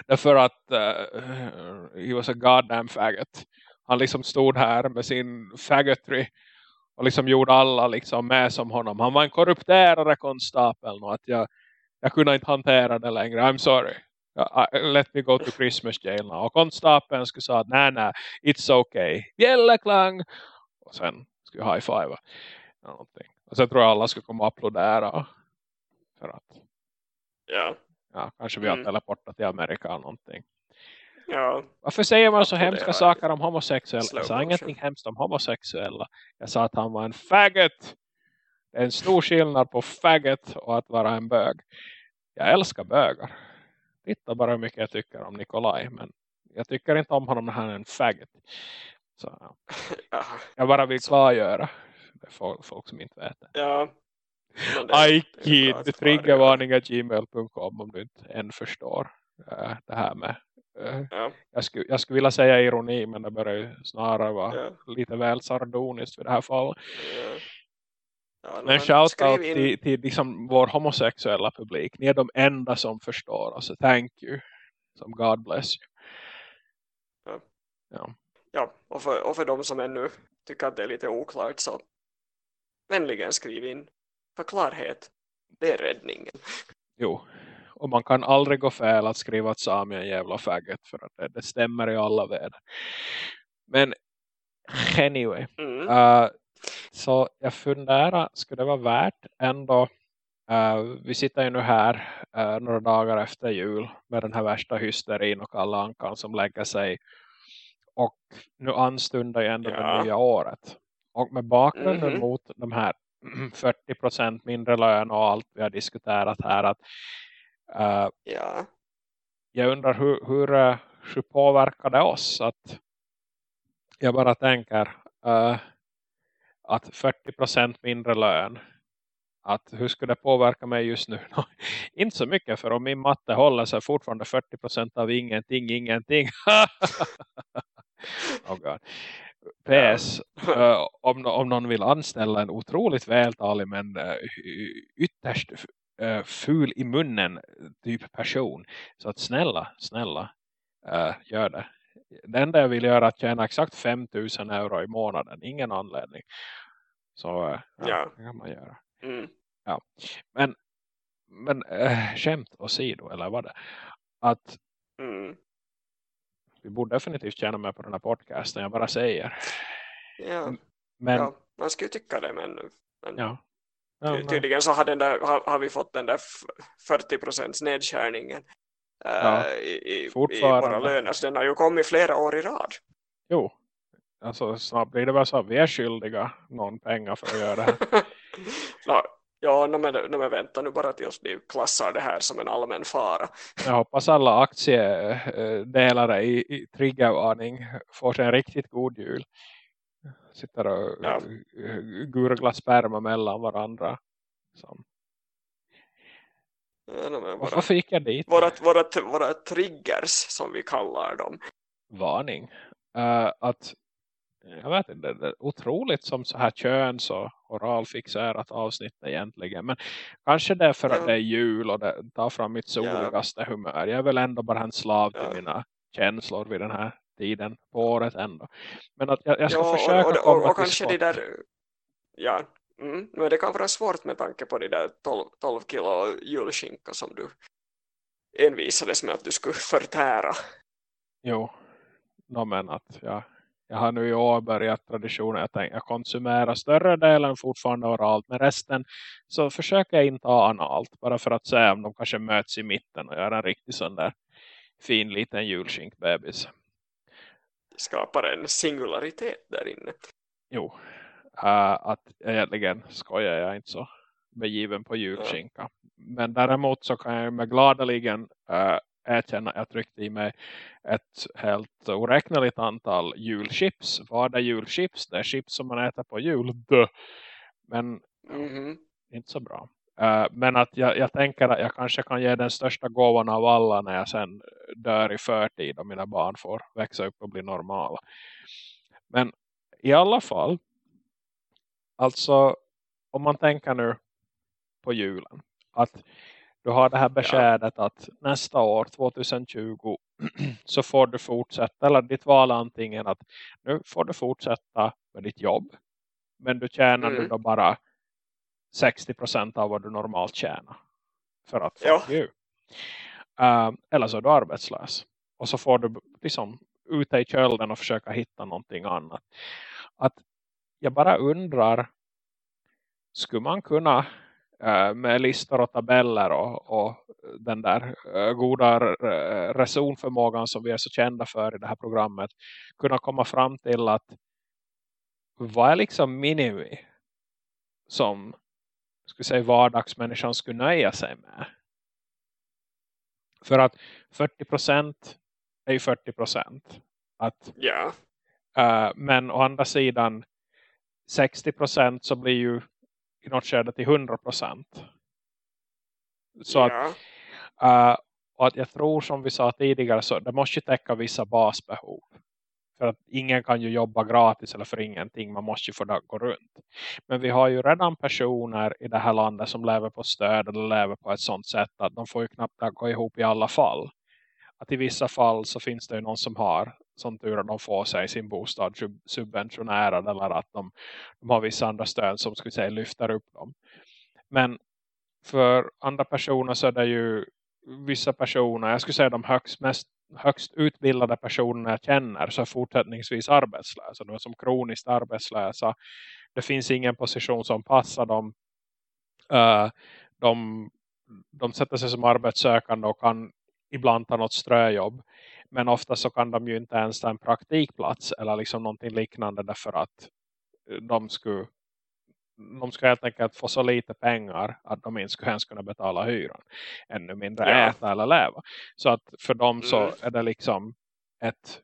[SPEAKER 1] därför att uh, he was a goddamn faggot. Han liksom stod här med sin faggotry och liksom gjorde alla liksom med som honom. Han var en korrupterare konstapeln och att jag, jag kunde inte hantera det längre. I'm sorry. Let me go to Christmas jail now. Och konstapeln skulle säga att nej nej, it's okay. Bjällerklang! Och sen skulle Någonting. Och sen tror jag alla skulle komma och applådera. För att
[SPEAKER 2] ja,
[SPEAKER 1] ja, kanske vi har
[SPEAKER 2] Mm.
[SPEAKER 1] teleportat till Amerika eller någonting.
[SPEAKER 2] ja,
[SPEAKER 1] Varför säger man så hemska saker om homosexuella?
[SPEAKER 2] Slow
[SPEAKER 1] Jag sa
[SPEAKER 2] motion.
[SPEAKER 1] ingenting hemskt om homosexuella. Jag sa att han var en faggot. Det är en stor skillnad på faggot och att vara en bög. Jag älskar bögar. Titta bara hur mycket jag tycker om Nikolaj. Men jag tycker inte om honom när han är en faggot. Så ja. (laughs)
[SPEAKER 2] ja,
[SPEAKER 1] jag bara vill klargöra. Folk, folk som inte vet det.
[SPEAKER 2] ja. Det-
[SPEAKER 1] I kid, triggervarningar gmail.com om du inte än förstår eh, det här med uh,
[SPEAKER 2] Ja.
[SPEAKER 1] jag, skulle, jag skulle vilja säga ironi men det börjar ju snarare vara
[SPEAKER 2] Ja.
[SPEAKER 1] lite väl sardoniskt för det här fallet.
[SPEAKER 2] Ja.
[SPEAKER 1] Men shoutout
[SPEAKER 2] in-
[SPEAKER 1] till, till liksom vår homosexuella publik. Ni är de enda som förstår oss. Thank you. Som God bless you.
[SPEAKER 2] Ja.
[SPEAKER 1] Ja.
[SPEAKER 2] Ja, och för, och för de som ännu tycker att det är lite oklart så vänligen skriv in för klarhet. Det är räddningen. (laughs)
[SPEAKER 1] Jo. Och man kan aldrig gå fel att skriva att Sami är en jävla faggot. För att det, det stämmer i alla väder. Men anyway.
[SPEAKER 2] Mm.
[SPEAKER 1] Uh, så jag funderar, skulle det vara värt ändå, uh, vi sitter ju nu här uh, några dagar efter jul med den här värsta hysterin och alla ankan som lägger sig och nu anstundar ju ändå
[SPEAKER 2] Ja.
[SPEAKER 1] det nya året och med bakgrunden
[SPEAKER 2] Mhm.
[SPEAKER 1] mot de här (clears throat) 40% mindre lön och allt vi har diskuterat här att uh,
[SPEAKER 2] Ja.
[SPEAKER 1] jag undrar hur, hur, eh, hur påverkar det oss att jag bara tänker eh, att 40% mindre lön att hur skulle det påverka mig just nu? (laughs) Inte så mycket för om min matte håller sig fortfarande 40% av ingenting, ingenting. (laughs) oh God. PS, eh, om, om någon vill anställa en otroligt vältalig men eh, ytterst eh, ful i munnen typ person. Så att snälla, snälla, eh, gör det. Det enda jag vill göra är att tjäna exakt 5000 euro i månaden. Ingen anledning. Så ja,
[SPEAKER 2] Ja.
[SPEAKER 1] det kan man göra.
[SPEAKER 2] Mm.
[SPEAKER 1] Men, men äh, skämt åsido, eller vad det? Att
[SPEAKER 2] Mm.
[SPEAKER 1] vi borde definitivt tjäna med på den här podcasten, jag bara säger.
[SPEAKER 2] Ja.
[SPEAKER 1] Men,
[SPEAKER 2] ja, man skulle tycka det men, men
[SPEAKER 1] ja. Ja,
[SPEAKER 2] tydligen så har, den där, har, har vi fått den där f- 40% nedskärningen eh,
[SPEAKER 1] Ja,
[SPEAKER 2] i, i, våra löner. Så den har ju kommit flera år i rad.
[SPEAKER 1] Jo, alltså snart blir det väl så att vi är skyldiga någon pengar för att göra det här. (laughs)
[SPEAKER 2] ja, ja men, men vänta nu bara tills de klassar det här som en allmän fara.
[SPEAKER 1] Jag hoppas alla aktiedelare i, i triggervarning får sig en riktigt god jul. Sitter och
[SPEAKER 2] Ja.
[SPEAKER 1] eh, gurglar sperma mellan varandra. Som,
[SPEAKER 2] Ja, våra,
[SPEAKER 1] varför fick jag dit?
[SPEAKER 2] våra, våra, våra triggers som vi kallar dem.
[SPEAKER 1] varning. Eh, att jag vet inte, det är otroligt som så här köns- och oralfixerat avsnitt egentligen. Men kanske det är för att det är jul och det tar fram mitt soligaste humör. Jag är väl ändå bara en slav till mina känslor vid den här tiden på året ändå. Men att jag, jag ska
[SPEAKER 2] Ja,
[SPEAKER 1] försöka
[SPEAKER 2] och, och,
[SPEAKER 1] komma
[SPEAKER 2] och, och kanske
[SPEAKER 1] skott.
[SPEAKER 2] där ja, mm, men det kan vara svårt med tanke på de där 12, 12 kilo julskinka som du envisades med att du skulle förtära.
[SPEAKER 1] Jo, no, men att jag, jag har nu i år börjat traditionen. Tänker, jag konsumerar större delen fortfarande oralt. Men resten så försöker jag inte ha analt. Bara för att se om de kanske möts i mitten och göra en riktig sån där fin liten julskinkbebis.
[SPEAKER 2] Det skapar en singularitet där inne.
[SPEAKER 1] Jo, äh, att egentligen skojar jag inte så begiven på julskinka. Men däremot så kan jag med gladeligen äh, erkänna jag tryckte i mig ett helt oräkneligt antal julchips. Vad är julchips? Det är chips som man äter på jul. Duh. Men
[SPEAKER 2] Mhm.
[SPEAKER 1] inte så bra. Eh, men att jag, jag tänker att jag kanske kan ge den största gåvan av alla när jag sen dör i förtid och mina barn får växa upp och bli normala. Men i alla fall, alltså om man tänker nu på julen, att du har det här beskedet att nästa år, 2020, (clears throat) så får du fortsätta, eller ditt val antingen att nu får du fortsätta med ditt jobb, men du tjänar nu
[SPEAKER 2] Mm.
[SPEAKER 1] då bara 60% av vad du normalt tjänar. För att
[SPEAKER 2] Ja.
[SPEAKER 1] fuck you. Uh, eller så är du arbetslös. Och så får du liksom ute i kölden och försöka hitta någonting annat. Att jag bara undrar skulle man kunna med listor och tabeller och, och den där eh, goda eh, resonförmågan som vi är så kända för i det här programmet kunna komma fram till att vad är liksom minimi som skulle säga vardagsmänniskan skulle nöja sig med. För att 40% är ju 40%. Att,
[SPEAKER 2] Ja,
[SPEAKER 1] eh, men å andra sidan 60% så blir ju i något skede till 100%. Så att
[SPEAKER 2] ja.
[SPEAKER 1] Uh, Och att jag tror som vi sa tidigare så det måste ju täcka vissa basbehov. För att ingen kan ju jobba gratis eller för ingenting. Man måste ju få det gå runt. Men vi har ju redan personer i det här landet som lever på stöd eller lever på ett sånt sätt att de får ju knappt gå ihop i alla fall. Att i vissa fall så finns det ju någon som har som tur att de får sig sin bostad subventionerad eller att de, de har vissa andra stöd som skulle säga lyfter upp dem. Men för andra personer så är det ju vissa personer, jag skulle säga de högst, mest, högst utbildade personerna jag känner så är fortsättningsvis arbetslösa. De är som kroniskt arbetslösa. Det finns ingen position som passar dem. Eh, de, de sätter sig som arbetssökande och kan ibland ta något ströjobb. Men ofta så kan de ju inte ens ta en praktikplats eller liksom någonting liknande därför att de skulle de ska helt enkelt få så lite pengar att de inte skulle ens kunna betala hyran. Ännu mindre ja. äta eller leva. Så att för dem så mm. är det liksom ett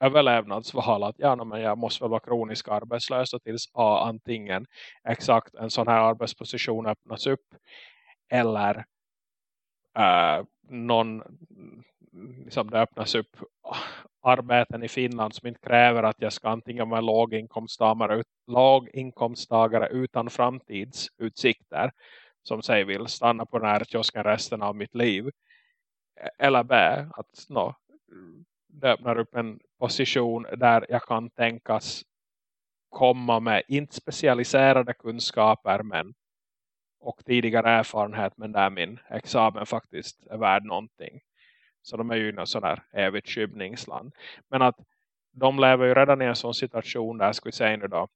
[SPEAKER 1] överlevnadsval att ja, men jag måste väl vara kronisk arbetslös tills A, antingen exakt en sån här arbetsposition öppnas upp eller äh, någon liksom det öppnas upp arbeten i Finland som inte kräver att jag ska antingen vara låginkomsttagare, låginkomsttagare utan framtidsutsikter som säger vill stanna på den här kiosken resten av mitt liv. Eller B, att no, det öppnar upp en position där jag kan tänkas komma med inte specialiserade kunskaper men och tidigare erfarenhet men där min examen faktiskt är värd någonting. Så de är ju något sån här evigt skymningsland. Men att de lever ju redan i en sån situation där ska vi säga nu då.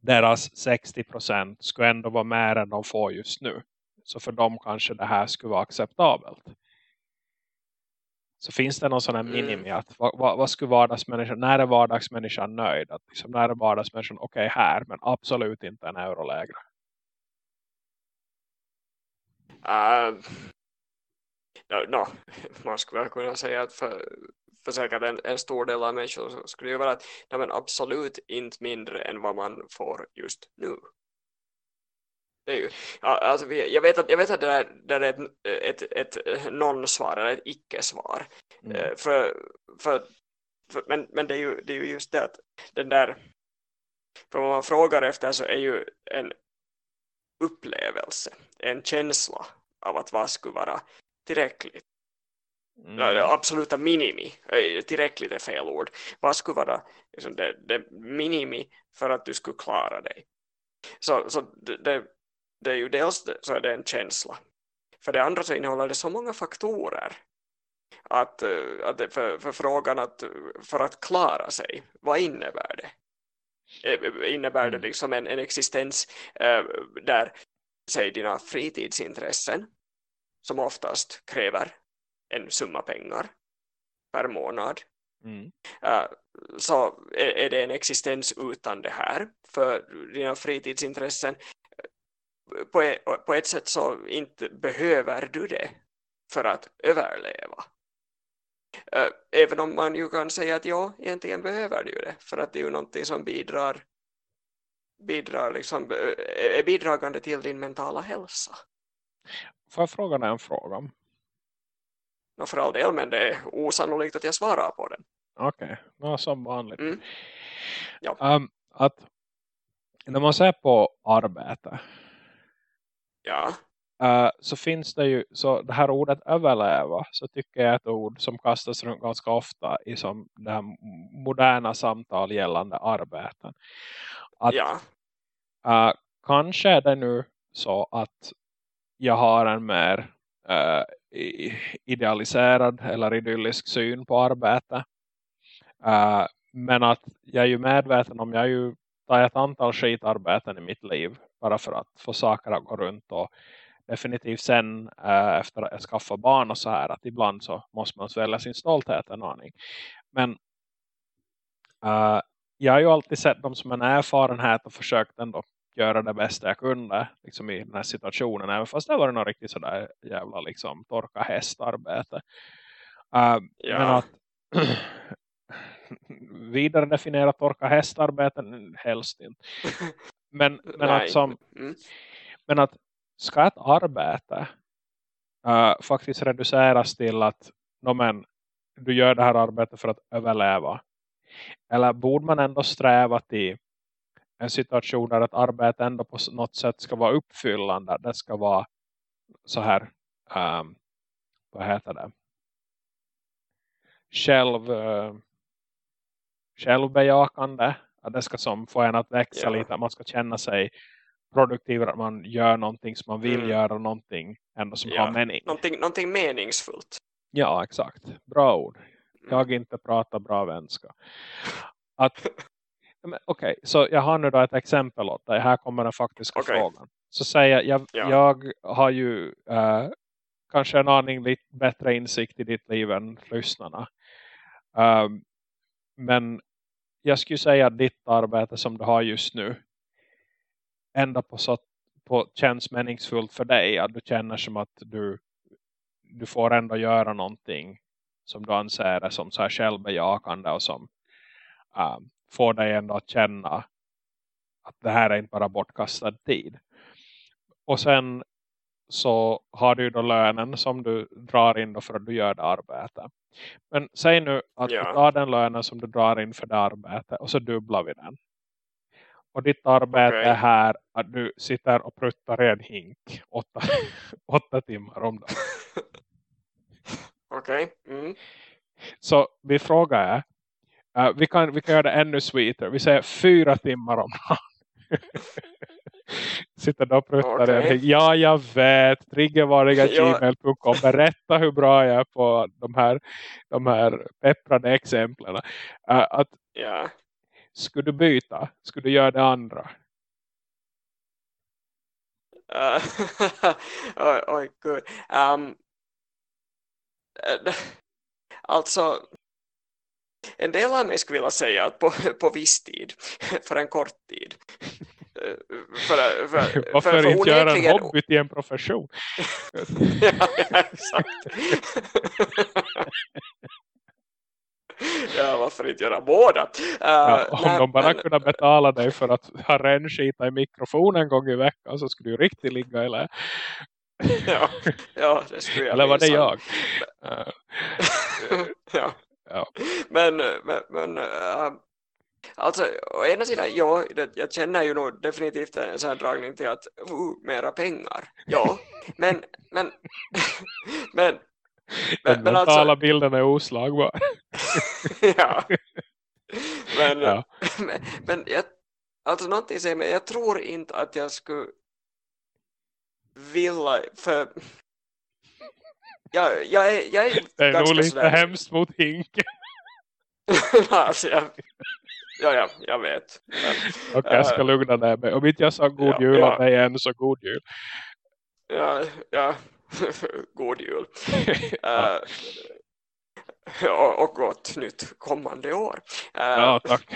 [SPEAKER 1] Deras 60% skulle ändå vara mer än de får just nu. Så för dem kanske det här skulle vara acceptabelt. Så finns det någon sån här mm. minimi att vad, vad, vad skulle vardagsmänniskan, när är vardagsmänniskan nöjd? Att liksom, när är vardagsmänniskan okej okay, här men absolut inte en euro lägre.
[SPEAKER 2] Uh, no, (laughs) man skulle kunna säga att för, för säkert en, en stor del av människor skulle det vara att ja, men absolut inte mindre än vad man får just nu. Det är ju, alltså, jag, vet att, jag vet att det, är, det är ett, ett, ett non-svar eller ett icke-svar. Mm. Eh, för, för, för, men men det, är ju, det är ju just det att den där för vad man frågar efter så är ju en upplevelse, en känsla av att vad skulle vara tillräckligt. Mm. Absoluta minimi, tillräckligt är fel ord. Vad skulle vara liksom det, det minimi för att du skulle klara dig? Så, så det, det är ju dels så är det en känsla. För det andra så innehåller det så många faktorer att, att det, för, för frågan att för att klara sig, vad innebär det? Eh, innebär det mm. liksom en, en existens äh, där säg dina fritidsintressen som oftast kräver en summa pengar per månad. Mm. Uh, så är, är, det en existens utan det här för dina fritidsintressen på ett, på ett sätt så inte behöver du det för att överleva. Uh, även om man ju kan säga att ja, egentligen behöver du det för att det är ju någonting som bidrar bidrar liksom, är bidragande till din mentala hälsa.
[SPEAKER 1] Får jag fråga dig en fråga?
[SPEAKER 2] No, för all del, men det är osannolikt att jag svarar på den.
[SPEAKER 1] Okej, okay. no, som vanligt. Mm. Ja. Um, att när man ser på arbete
[SPEAKER 2] ja.
[SPEAKER 1] Uh, så finns det ju, så det här ordet överleva så tycker jag är ett ord som kastas runt ganska ofta i som det här moderna samtal gällande arbeten. Att,
[SPEAKER 2] ja.
[SPEAKER 1] Uh, kanske är det nu så att jag har en mer uh, idealiserad eller idyllisk syn på arbete. Uh, men att jag är ju medveten om, jag är ju tar ett antal skitarbeten i mitt liv bara för att få saker att gå runt och definitivt sen uh, efter att jag skaffar barn och så här att ibland så måste man svälja sin stolthet en aning. Men uh, jag har ju alltid sett dem som en erfarenhet och försökt ändå göra det bästa jag kunde liksom i den här situationen. Även fast det var något riktigt sådär jävla liksom torka hästarbete. Uh, ja. Men att (clears throat) vidare definiera torka hästarbeten helst inte. Men, (laughs) men, att, som, mm. men att ska ett arbete uh, faktiskt reduceras till att no, men, du gör det här arbetet för att överleva? Eller borde man ändå sträva till en situation där ett arbete ändå på något sätt ska vara uppfyllande. Det ska vara så här, um, vad heter det? Själv, uh, självbejakande. Att det ska som få en att växa ja. lite. Man ska känna sig produktiv. Att man gör någonting som man vill mm. göra. Någonting ändå som ja. har mening.
[SPEAKER 2] Någonting, någonting meningsfullt.
[SPEAKER 1] Ja, exakt. Bra ord. Mm. Jag inte pratar bra vänska. Att (laughs) Okej, okay, så jag har nu då ett exempel åt dig. Här kommer den faktiska okay. frågan. Så säger jag, ja. jag har ju uh, kanske en aning lite bättre insikt i ditt liv än lyssnarna. Um, men jag skulle säga att ditt arbete som du har just nu ändå på så på, känns meningsfullt för dig. Att du känner som att du, du får ändå göra någonting som du anser är som så här självbejakande och som um, får dig ändå att känna att det här är inte bara bortkastad tid. Och sen så har du då lönen som du drar in då för att du gör det arbetet. Men säg nu att ja. du tar den lönen som du drar in för det arbetet och så dubblar vi den. Och ditt arbete okay. är här att du sitter och pruttar i en hink åtta, (laughs) åtta timmar om dagen. (laughs)
[SPEAKER 2] Okej. Okay. Mm.
[SPEAKER 1] Så min fråga är, Uh, vi, kan, vi kan göra det ännu sweeter. Vi säger fyra timmar om dagen. (laughs) Sitter då och pruttar okay. Ja, jag vet. Triggervariga.gmail.com Berätta hur bra jag är på de här, de här pepprade exemplen. Uh, att,
[SPEAKER 2] yeah.
[SPEAKER 1] Skulle du byta? Skulle du göra det andra?
[SPEAKER 2] Uh, (laughs) oj, oj, gud. Um, (laughs) alltså en del av mig skulle vilja säga att på, på viss tid, för en kort tid.
[SPEAKER 1] Eh, för, för, (laughs) Varför för, för inte göra en hobby till en profession? (laughs)
[SPEAKER 2] ja, exakt. ja, varför inte göra båda? Uh,
[SPEAKER 1] ja, om nej, de bara men... kunde betala dig för att ha renskita i mikrofonen en gång i veckan så skulle du riktigt ligga lä.
[SPEAKER 2] ja, ja, det skulle jag
[SPEAKER 1] Eller var det jag? (laughs)
[SPEAKER 2] ja. Ja. Men, men, men äh, alltså å ena sidan, ja, jag känner ju nog definitivt en sån här dragning till att uh, mera pengar. Ja, men men (laughs) men
[SPEAKER 1] men, men alltså, bilden är oslagbar. (laughs)
[SPEAKER 2] ja. Men, ja. men, men jag, alltså någonting säger mig, jag tror inte att jag skulle vilja, för jag, jag, är, jag är
[SPEAKER 1] är nog lite sådär... (laughs) hemskt mot hinken. (laughs)
[SPEAKER 2] alltså, jag, ja, ja, jag vet.
[SPEAKER 1] Okej, okay, jag ska lugna ner mig. Om inte jag sa god ja, jul ja. av dig än så god jul.
[SPEAKER 2] Ja, ja. (laughs) god jul. uh, och, och gott nytt kommande år.
[SPEAKER 1] Uh, ja, tack.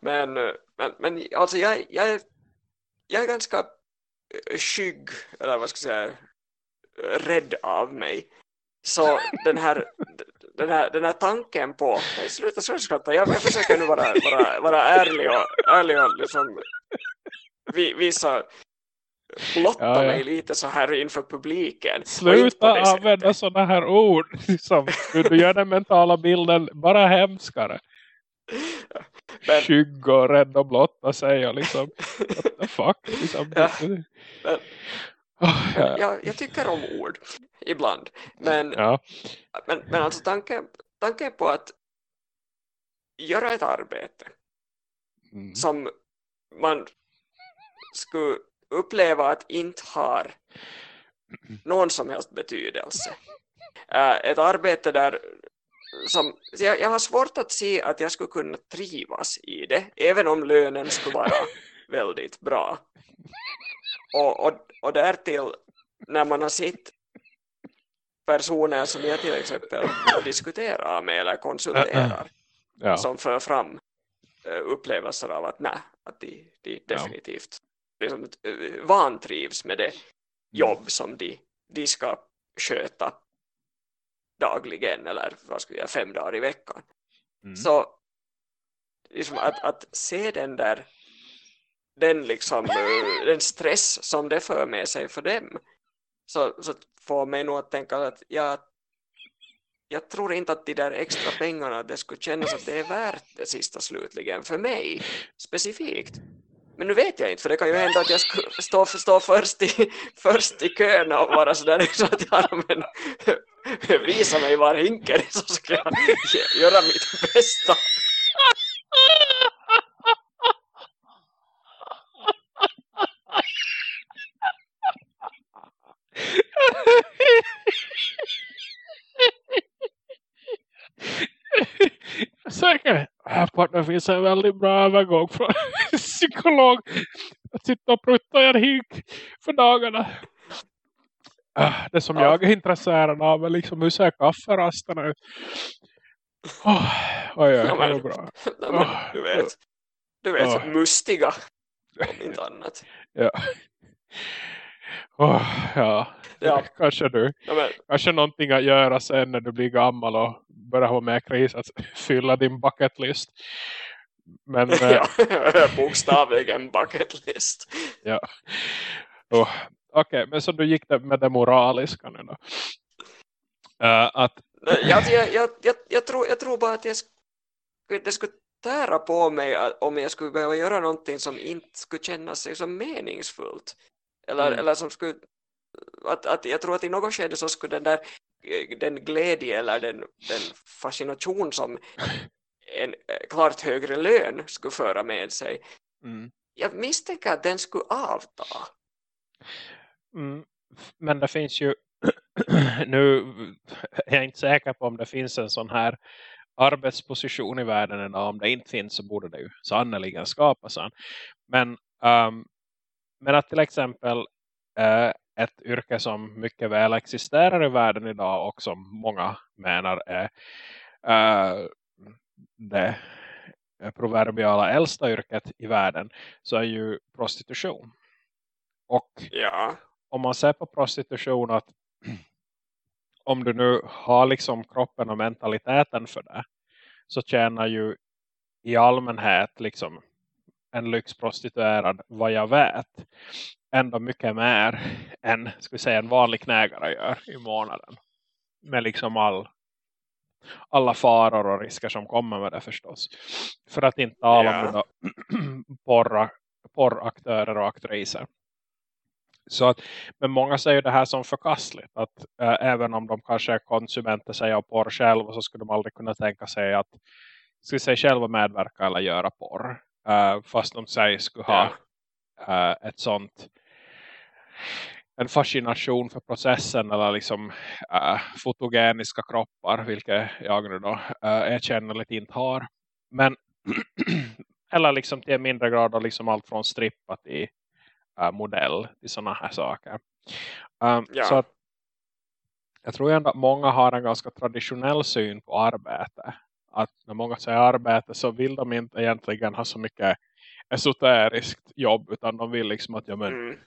[SPEAKER 2] Men, men, men alltså jag, jag, jag är ganska skygg, eller vad ska jag säga, rädd av mig. Så den här, den här, den här tanken på, nej, sluta skratta, jag, jag försöker nu vara, vara, vara ärlig och, ärlig och liksom visa blotta ja, ja. mig lite så här inför publiken.
[SPEAKER 1] Sluta använda sådana här ord. Liksom. Du gör den mentala bilden bara hemskare. Men, Skygg och rädd och blotta sig och liksom, what the fuck? Liksom. Ja, men,
[SPEAKER 2] Ja. jag, jag, tycker om ord ibland. Men, ja. men, men alltså tanken, tanken på att göra ett arbete mm. som man skulle uppleva att inte har någon som helst betydelse. Uh, ett arbete där som, jag, jag har svårt att se att jag skulle kunna trivas i det, även om lönen skulle vara (laughs) väldigt bra. Och, och, och därtill när man har sett personer som jag till exempel diskuterar med eller konsulterar ja. som för fram uh, upplevelser av att nej, att de, de definitivt liksom, vantrivs med det jobb som de, de ska sköta dagligen eller vad ska jag, fem dagar i veckan. Mm. Så liksom att, att se den där den, liksom, eh, den stress som det för med sig för dem så, så får mig nog att tänka att jag, jag tror inte att de där extra pengarna det skulle kännas att det är värt det sista slutligen för mig specifikt. Men nu vet jag inte, för det kan ju hända att jag står stå, först, i, (laughs) först i kön och vara sådär (laughs) så att jag men, (laughs) visa mig var hinken är så ska jag göra mitt bästa.
[SPEAKER 1] På att det finns en väldigt bra övergång från (laughs) psykolog att sitta och prutta i en hink för dagarna. Ah, det som ja. jag är intresserad av är liksom hur ser kafferasterna ut. Oh, oj, oj, ja, men, det är bra.
[SPEAKER 2] Ja, men, du vet, du vet oh. mustiga inte annat.
[SPEAKER 1] Ja. Oh, ja. ja, kanske du. Ja, men... Kanske någonting att göra sen när du blir gammal och börjar ha med kris att fylla din bucket list. Men, (laughs)
[SPEAKER 2] ja, eh, bokstavligen bucket list.
[SPEAKER 1] ja. Oh, Okej, okay, men så du gick det med det moraliska nu då? Uh, att...
[SPEAKER 2] jag, jag, jag, jag, tror, jag tror bara att jag skulle, det skulle tära på mig om jag skulle behöva göra någonting som inte skulle kännas sig som meningsfullt. Eller, mm. eller som skulle att, att jag tror att i något skede så skulle den där den glädje eller den, den fascination som en eh, klart högre lön skulle föra med sig. Mm. Jag misstänker att den skulle avta.
[SPEAKER 1] Mm. Men det finns ju (clears throat) nu är jag inte säker på om det finns en sån här arbetsposition i världen idag. Om det inte finns så borde det ju sannoliken skapas en. Men, um, men att till exempel uh, ett yrke som mycket väl existerar i världen idag och som många menar är uh, det proverbiala äldsta yrket i världen så är ju prostitution. Och
[SPEAKER 2] ja.
[SPEAKER 1] om man ser på prostitution att (clears throat) om du nu har liksom kroppen och mentaliteten för det så tjänar ju i allmänhet liksom en lyxprostituerad vad jag vet ändå mycket mer än ska säga, en vanlig knägare gör i månaden. Med liksom all, alla faror och risker som kommer med det förstås. För att inte tala yeah. om (clears throat) porra, porraktörer och aktriser. Så att, men många säger det här som förkastligt. Att äh, även om de kanske är konsumenter sig av porr själva så skulle de aldrig kunna tänka sig att ska säga, själva medverka eller göra porr. Äh, fast de säger skulle ha yeah. äh, ett sånt en fascination för processen eller liksom äh, fotogeniska kroppar vilket jag nu då äh, erkännerligt inte har. Men (clears throat) eller liksom till en mindre grad liksom allt från strippa till äh, modell till sådana här saker. Um, ja. Så att jag tror ändå att många har en ganska traditionell syn på arbete. Att när många säger arbete så vill de inte egentligen ha så mycket esoteriskt jobb utan de vill liksom att ja, men, mm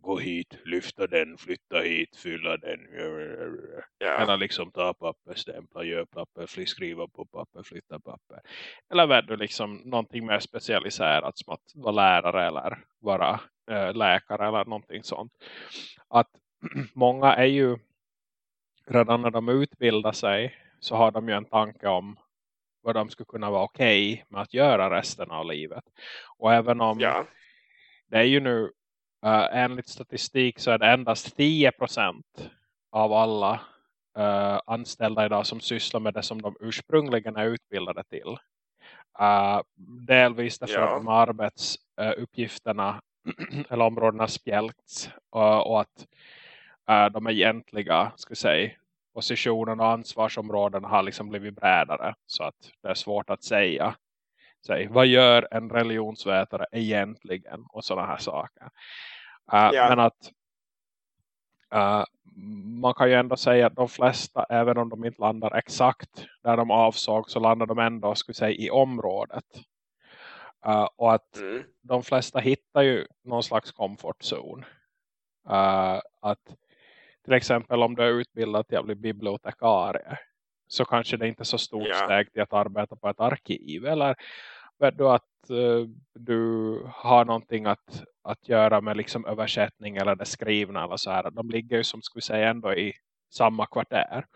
[SPEAKER 1] gå hit, lyfta den, flytta hit, fylla den. Ja. Eller liksom ta papper, stämpla, gör papper, skriva på papper, flytta papper. Eller vad du liksom någonting mer specialiserat som att vara lärare eller vara äh, läkare eller någonting sånt. Att (clears throat) många är ju redan när de utbildar sig så har de ju en tanke om vad de skulle kunna vara okej okay med att göra resten av livet. Och även om ja. det är ju nu Uh, enligt statistik så är det endast 10% av alla uh, anställda idag som sysslar med det som de ursprungligen är utbildade till. Uh, delvis därför ja. att de arbetsuppgifterna (clears throat) eller områdena spjälkts och, och att de egentliga ska säga, positionen och ansvarsområden har liksom blivit bredare så att det är svårt att säga Säg, vad gör en religionsvetare egentligen och sådana här saker. Uh, ja. Men att uh, man kan ju ändå säga att de flesta, även om de inte landar exakt där de avsåg så landar de ändå skulle säga, i området. Uh, och att mm. de flesta hittar ju någon slags komfortzon. Att till exempel om du är utbildad till att bli bibliotekarie så kanske det inte är så stort ja. steg till att arbeta på ett arkiv eller vet du att uh, du har någonting att, att göra med liksom översättning eller det skrivna eller så här. De ligger ju som skulle säga ändå i samma kvarter.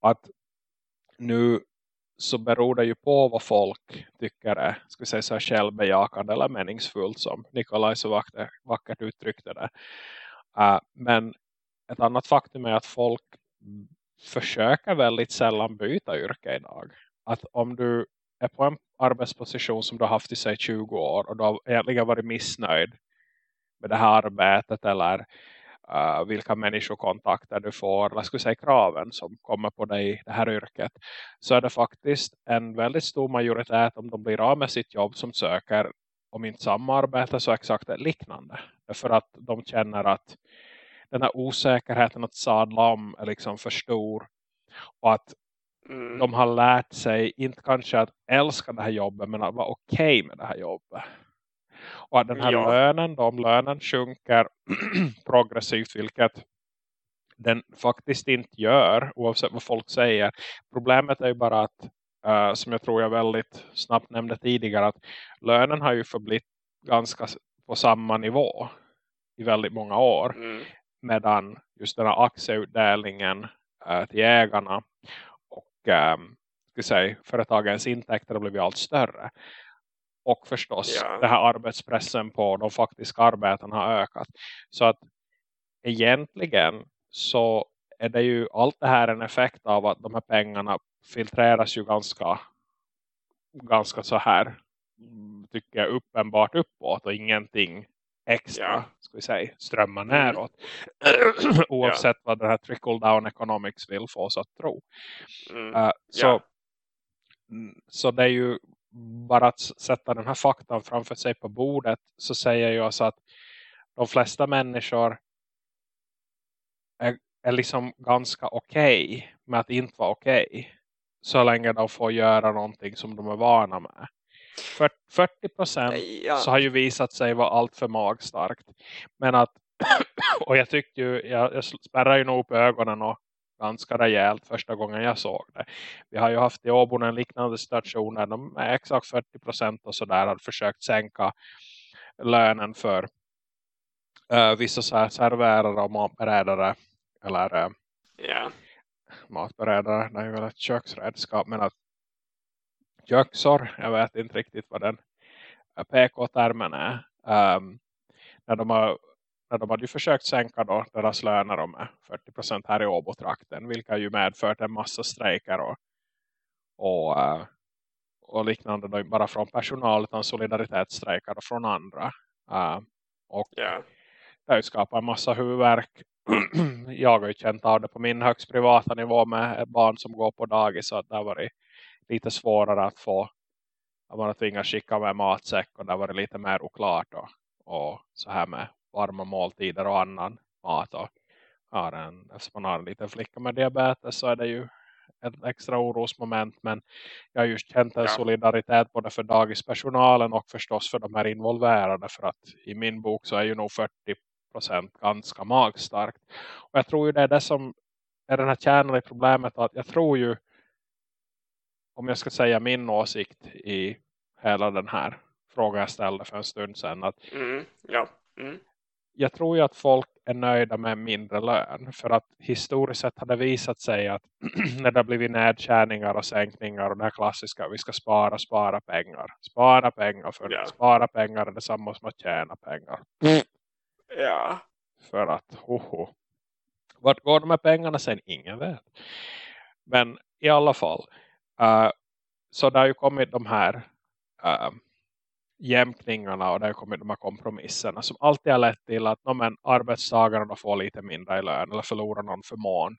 [SPEAKER 1] Att nu så beror det ju på vad folk tycker är ska säga så självbejakande eller meningsfullt som Nikolaj så vackert, vackert uttryckte det. Uh, men ett annat faktum är att folk försöker väldigt sällan byta yrke idag. Att om du är på en arbetsposition som du har haft i sig 20 år och du har egentligen varit missnöjd med det här arbetet eller uh, vilka människokontakter du får, eller skulle säga kraven som kommer på dig i det här yrket så är det faktiskt en väldigt stor majoritet om de blir av med sitt jobb som söker om inte samma arbete så exakt liknande. För att de känner att den här osäkerheten att sadla om är liksom för stor och att mm. de har lärt sig inte kanske att älska det här jobbet men att vara okej okay med det här jobbet. Och att den här ja. lönen, om lönen sjunker (clears throat) progressivt, vilket den faktiskt inte gör, oavsett vad folk säger. Problemet är ju bara att, uh, som jag tror jag väldigt snabbt nämnde tidigare, att lönen har ju förblivit ganska på samma nivå i väldigt många år. Mm. Medan just den här aktieutdelningen uh, till ägarna och um, ska säga, företagens intäkter har blivit allt större. Och förstås ja. den här arbetspressen på de faktiska arbetarna har ökat. Så att egentligen så är det ju allt det här en effekt av att de här pengarna filtreras ju ganska ganska så här tycker jag uppenbart uppåt och ingenting extra ja. ska vi säga, strömmar mm. näråt. (clears throat) Oavsett ja. vad den här trickle down economics vill få oss att tro. Mm. Uh, så, ja. så det är ju bara att sätta den här faktan framför sig på bordet så säger jag så att de flesta människor är, är liksom ganska okej okay med att inte vara okej. Okay, så länge de får göra någonting som de är vana med. 40 procent ja. så har ju visat sig vara allt för magstarkt. Men att, (clears throat) och jag tyckte ju, jag, jag spärrar ju nog upp ögonen och ganska rejält första gången jag såg det. Vi har ju haft i Åbon en liknande situation där de är exakt 40 procent och sådär har försökt sänka lönen för uh, vissa så här serverare och matberedare eller uh, yeah. matberedare, det är väl ett köksredskap men att köksor, jag vet inte riktigt vad den PK-termen är um, när de har när de hade ju försökt sänka då deras löner med 40% här i Åbo-trakten. Vilka ju medfört en massa strejker och, och, uh, och liknande. Då, bara från personal utan solidaritetsstrejkar och från andra. Uh, och yeah. det har ju skapat en massa huvudvärk. (clears throat) jag har ju känt av det på min högst privata nivå med barn som går på dagis. Så det har varit lite svårare att få att man tvingas skicka med matsäck och det har varit lite mer oklart och, och så här med varma måltider och annan mat. Och har en, eftersom man har en liten flicka med diabetes så är det ju ett extra orosmoment. Men jag har just känt en ja. solidaritet både för dagispersonalen och förstås för de här involverade. För att i min bok så är ju nog 40 procent ganska magstarkt. Och jag tror ju det är det som är den här kärnan i problemet. att Jag tror ju, om jag ska säga min åsikt i hela den här frågan jag ställde för en stund sedan. Att
[SPEAKER 2] mm, ja. Mm
[SPEAKER 1] jag tror ju att folk är nöjda med mindre lön. För att historiskt sett har det visat sig att (clears throat) när det har blivit nedkärningar och sänkningar och det här klassiska vi ska spara, spara pengar. Spara pengar för ja. spara pengar är detsamma som att tjäna pengar.
[SPEAKER 2] Ja.
[SPEAKER 1] För att, hoho. Vart går de här pengarna sen? Ingen vet. Men i alla fall. Uh, så det har ju kommit de här uh, jämkningarna och det har kommit de här kompromisserna som alltid har lett till att men, arbetstagarna får lite mindre i lön eller förlorar någon förmån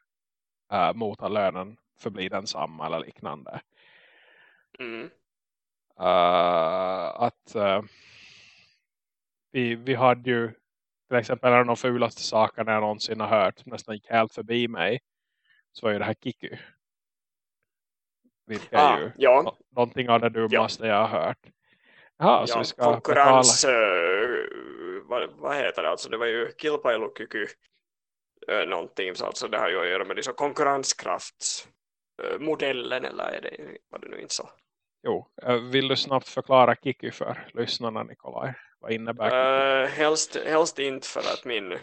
[SPEAKER 1] uh, mot att lönen förblir densamma eller liknande. Mm. Uh, att uh, vi, vi hade ju till exempel en av de fulaste sakerna jag någonsin har hört som nästan gick helt förbi mig så var ju det här Kiku. Vilket ah, är ju ja. någonting av det dummaste ja. jag har hört.
[SPEAKER 2] Jaha, ja, ska konkurrens, äh, vad, vad, heter det? Alltså det var ju kilpailukyky äh, någonting, så alltså det har ju att göra med liksom konkurrenskraftsmodellen, eller är det, var det nu inte så?
[SPEAKER 1] Jo, eh, vill du snabbt förklara Kiki för lyssnarna Nikolaj? Vad innebär Kiki?
[SPEAKER 2] Uh, helst, helst inte för att min,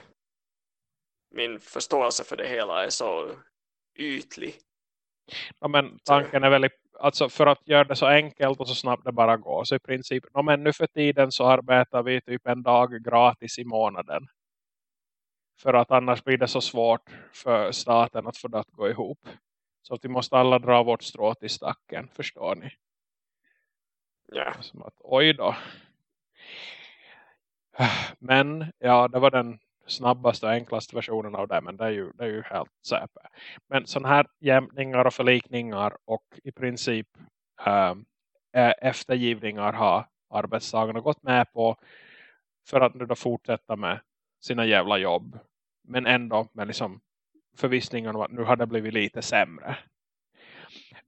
[SPEAKER 2] min förståelse för det hela är så ytlig.
[SPEAKER 1] Ja, men tanken är väldigt, alltså för att göra det så enkelt och så snabbt det bara går. Så i princip, ja, men nu för tiden så arbetar vi typ en dag gratis i månaden. För att annars blir det så svårt för staten att få det att gå ihop. Så att vi måste alla dra vårt strå till stacken, förstår ni?
[SPEAKER 2] Ja.
[SPEAKER 1] Som att, oj då. Men, ja, det var den snabbaste och enklaste versionen av det. Men det är ju, det är ju helt säpe. Men sådana här jämningar och förlikningar och i princip äh, eftergivningar har arbetstagarna gått med på för att nu då fortsätta med sina jävla jobb. Men ändå med liksom förvissningen om att nu har det blivit lite sämre.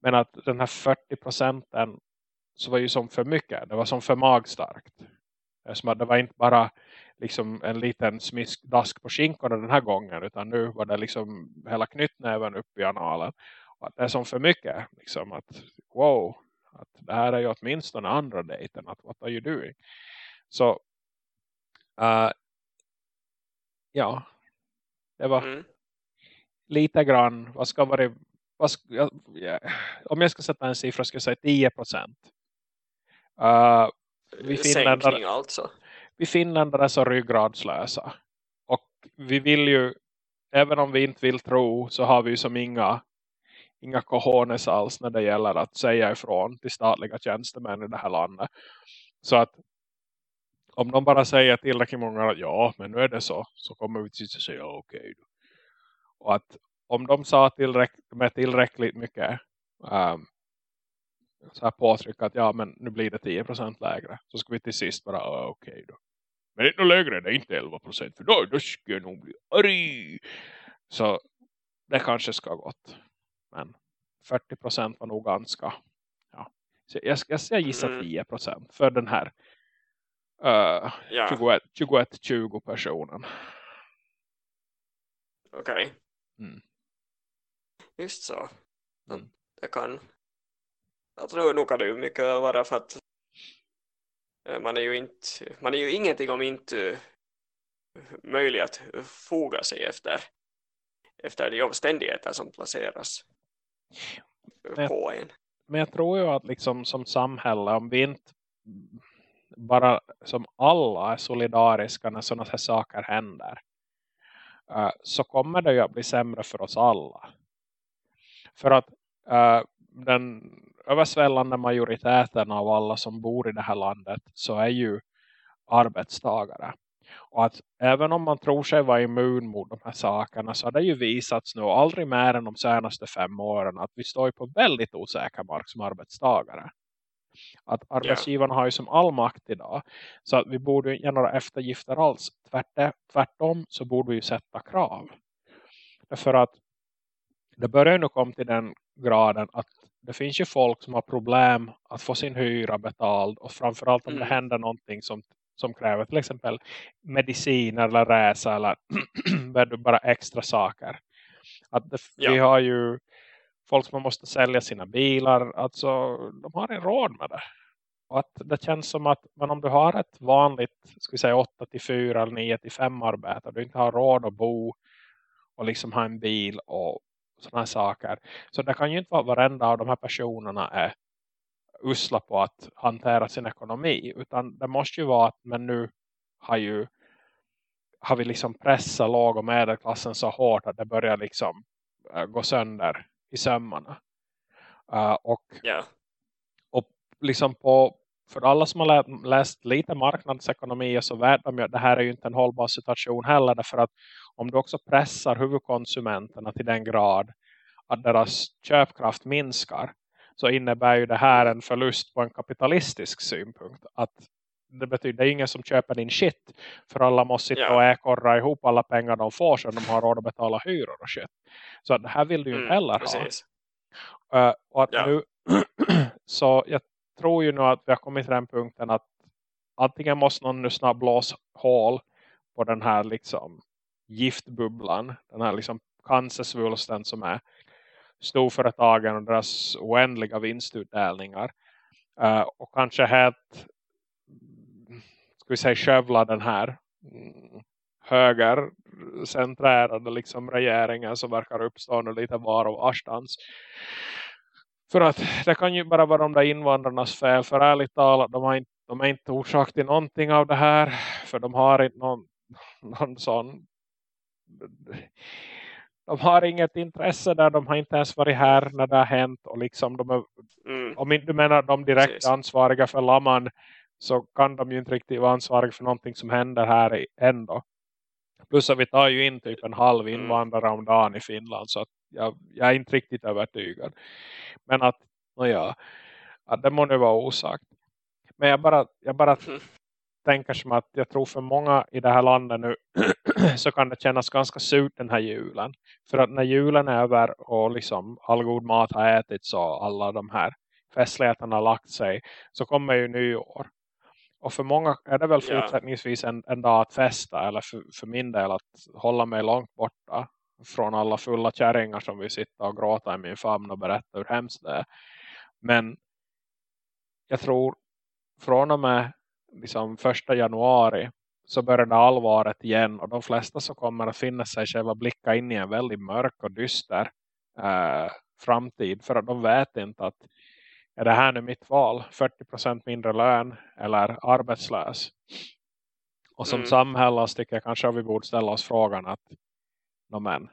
[SPEAKER 1] Men att den här 40 procenten så var ju som för mycket. Det var som för magstarkt. Som att det var inte bara liksom en liten smiskdask på skinkorna den här gången. Utan nu var det liksom hela knytnäven upp i analen. Och det är som för mycket. Liksom att wow. Att det här är ju åtminstone andra dejten. Att what are you doing? Så uh, ja. Det var mm. lite grann. Vad ska vara vad ska, ja, om jag ska sätta en siffra ska jag säga 10 procent. Uh,
[SPEAKER 2] vi finländare, alltså.
[SPEAKER 1] Vi finländare är så ryggradslösa. Och vi vill ju, även om vi inte vill tro så har vi ju som inga inga cojones alls när det gäller att säga ifrån till statliga tjänstemän i det här landet. Så att om de bara säger tillräckligt många att ja, men nu är det så, så kommer vi till att säga ja, okej okay Och att om de sa tillräckligt, med tillräckligt mycket um, så här påtryck att ja men nu blir det 10% lägre. Så ska vi till sist bara okej okay då. Men inte lägre, det är inte 11% för då, då ska jag nog bli arg. Så det kanske ska ha gått. Men 40% var nog ganska ja. Så jag, jag, jag gissar 10% mm. för den här uh, ja. 21-20 personen.
[SPEAKER 2] Okej. Okay. Mm. Just så. Mm. Det kan jag tror nog kan det mycket vara för att man är ju inte man är ju ingenting om inte eh, möjlig att foga sig efter efter de omständigheter som placeras men, på en.
[SPEAKER 1] Men jag tror ju att liksom som samhälle om vi inte bara som alla är solidariska när sådana här saker händer så kommer det ju att bli sämre för oss alla. För att den översvällande majoriteten av alla som bor i det här landet så är ju arbetstagare. Och att även om man tror sig vara immun mot de här sakerna så har det ju visats nu aldrig mer än de senaste fem åren att vi står på väldigt osäker mark som arbetstagare. Att arbetsgivarna yeah. har ju som all makt idag. Så att vi borde inte göra några eftergifter alls. tvärtom så borde vi ju sätta krav. För att det börjar nu komma till den graden att det finns ju folk som har problem att få sin hyra betald och framförallt om mm. det händer någonting som, som kräver till exempel medicin eller resa eller (clears throat) bara extra saker. Att det, ja. Vi har ju folk som måste sälja sina bilar, alltså de har en råd med det. Och att det känns som att men om du har ett vanligt ska vi säga 8 till 4 eller 9 till 5 arbete du inte har råd att bo och liksom ha en bil och sådana här saker. Så det kan ju inte vara varenda av de här personerna är usla på att hantera sin ekonomi. Utan det måste ju vara att men nu har ju har vi liksom pressat låg- och medelklassen så hårt att det börjar liksom uh, gå sönder i sömmarna. Uh, och,
[SPEAKER 2] yeah.
[SPEAKER 1] och liksom på för alla som har läst lite marknadsekonomi så vet de ju att det här är ju inte en hållbar situation heller. Därför att om du också pressar huvudkonsumenterna till den grad att deras köpkraft minskar så innebär ju det här en förlust på en kapitalistisk synpunkt. Att det betyder det är ingen som köper din shit. För alla måste sitta yeah. och äkorra ihop alla pengar de får så de har råd att betala hyror och shit. Så det här vill du ju mm, heller precis. ha. Uh, och att yeah. nu (clears throat) så jag tror ju nu att vi har kommit till den punkten att antingen måste någon nu snabbt blåsa hål på den här liksom giftbubblan. Den här liksom cancersvulsten som är storföretagen och deras oändliga vinstutdelningar. Uh, och kanske helt ska vi säga skövla den här höger högercentrerade liksom regeringen som verkar uppstå nu lite var och varstans. För att det kan ju bara vara de där invandrarnas fel. För ärligt talat, de, har inte, de är inte orsak till någonting av det här. För de har inte någon, någon sån... De har inget intresse där. De har inte ens varit här när det har hänt. Och liksom de är, mm. Om du menar de direkt Precis. ansvariga för Laman så kan de ju inte riktigt vara ansvariga för någonting som händer här ändå. Plus att vi tar ju in typ en halv mm. invandrare om dagen i Finland så att jag, jag är inte riktigt övertygad. Men att, ja, att det må nu vara osagt. Men jag bara, jag bara mm. tänker som att jag tror för många i det här landet nu (clears throat) så kan det kännas ganska surt den här julen. För att när julen är över och liksom all god mat har ätits och alla de här festligheterna har lagt sig så kommer ju nyår. Och för många är det väl fortsättningsvis en, en dag att festa. Eller för, för min del att hålla mig långt borta. Från alla fulla kärringar som vi sitter och gråter i min famn och berättar hur hemskt det är. Men jag tror från och med liksom första januari så börjar det allvaret igen. Och de flesta som kommer att finna sig själva blicka in i en väldigt mörk och dyster eh, framtid. För att de vet inte att är det här nu mitt val? 40% mindre lön eller arbetslös? Och som mm. samhälle tycker jag kanske vi borde ställa oss frågan att no men,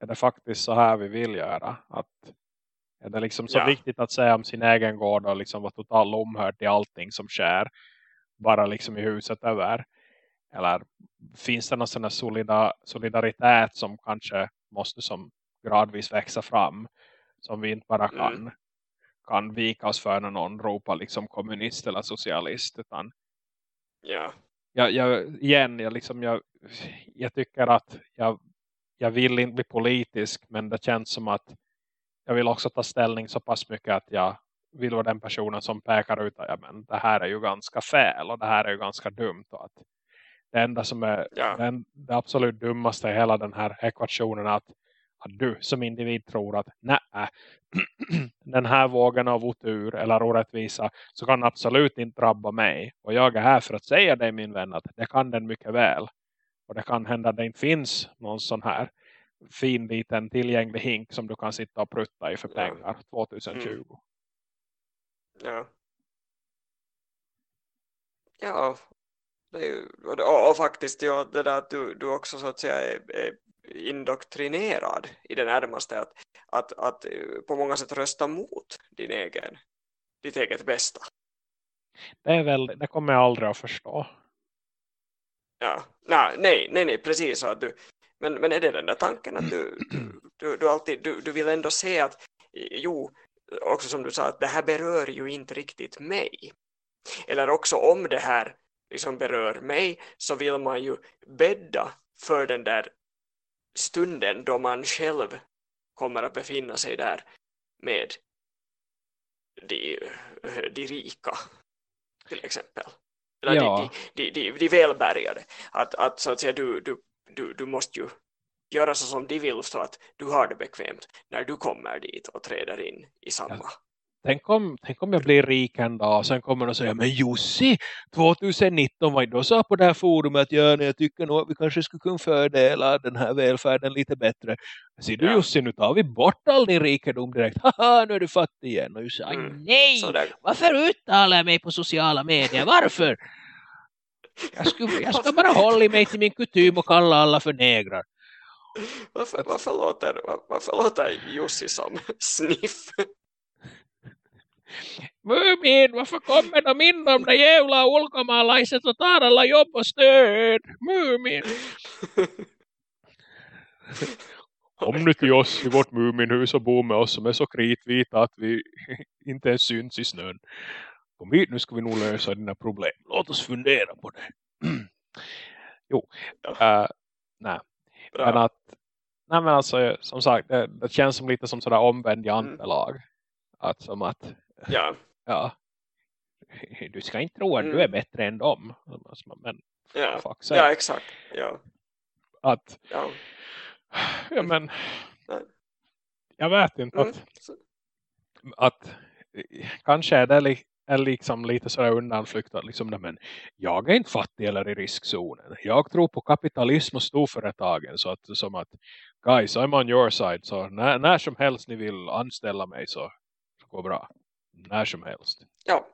[SPEAKER 1] är det faktiskt så här vi vill göra? Att är det liksom så ja. viktigt att säga om sin egen gård och liksom vara totalt omhörd i allting som sker bara liksom i huset över? Eller finns det någon sån solida, solidaritet som kanske måste som gradvis växa fram som vi inte bara mm. kan mm kan vika oss för när någon ropar liksom kommunist eller socialist utan
[SPEAKER 2] ja.
[SPEAKER 1] jag, jag, igen, jag, liksom, jag, jag tycker att jag, jag vill inte bli politisk men det känns som att jag vill också ta ställning så pass mycket att jag vill vara den personen som pekar ut att ja, men det här är ju ganska fel och det här är ju ganska dumt och att det enda som är ja. den, det absolut dummaste i hela den här ekvationen är att att du som individ tror att nej, (clears throat) den här vågen av otur eller orättvisa så kan absolut inte drabba mig. Och jag är här för att säga dig min vän att det kan den mycket väl. Och det kan hända att det inte finns någon sån här fin liten tillgänglig hink som du kan sitta och prutta i för pengar 2020. Mm.
[SPEAKER 2] Ja. Ja, det är ju, och, och, faktiskt ja, det där att du, du också så att säga är, är indoktrinerad i det närmaste att, att, att eh, på många sätt rösta mot din egen, ditt eget bästa.
[SPEAKER 1] Det, är väl, det kommer jag aldrig att förstå.
[SPEAKER 2] Ja, nej, nej, nej, precis. Så att du, men, men är det den där tanken att du, du, (clears throat) du, du, alltid, du, du vill ändå se att jo, också som du sa att det här berör ju inte riktigt mig. Eller också om det här liksom berör mig så vill man ju bädda för den där stunden då man själv kommer att befinna sig där med de, de rika till exempel. Eller ja. de, de, de, de, välbärgade. Att, att så att säga du, du, du, du måste ju göra så som de vill så att du har det bekvämt när du kommer dit och träder in i samma
[SPEAKER 1] Tänk om, tänk om jag blir rik en dag och sen kommer de och säger men Jussi, 2019 var då sa på det här forumet att ja, jag tycker nog att vi kanske skulle kunna fördela den här välfärden lite bättre. Ser du ja. Jussi, nu tar vi bort all din rikedom direkt. Haha, nu är du fattig igen. Och Jussi, mm. nej, Sådär. varför uttalar jag mig på sociala medier? Varför? Jag, skulle, jag ska bara hålla mig till min kutym och kalla alla för negrar.
[SPEAKER 2] Varför, varför, låter, varför låter Jussi som sniff?
[SPEAKER 1] Mumin, varför kommer de in de där jävla ulkomaalaiset och tar alla jobb och stöd? Mumin. Kom nu till oss i vårt Muminhus och bo med oss som är så kritvita att vi inte ens syns i snön. Kom hit, nu ska vi nog lösa dina problem. Låt oss fundera på det. jo, uh, nej. Men att, nej men alltså, som sagt, det, det känns som lite som sådär omvänd jantelag. Mm. Att som att
[SPEAKER 2] Ja.
[SPEAKER 1] ja. (laughs) Du ska inte tro att mm. du är bättre än dem. Men,
[SPEAKER 2] ja. Ja, exakt. Ja.
[SPEAKER 1] Att, ja. ja men, jag vet inte att, mm. att kanske är det är liksom lite sådär undanflykt att liksom, men jag är inte fattig eller i riskzonen. Jag tror på kapitalism och storföretagen så att som att guys I'm on your side så när, när som helst ni vill anställa mig så, så går bra. När som helst.
[SPEAKER 2] Ja.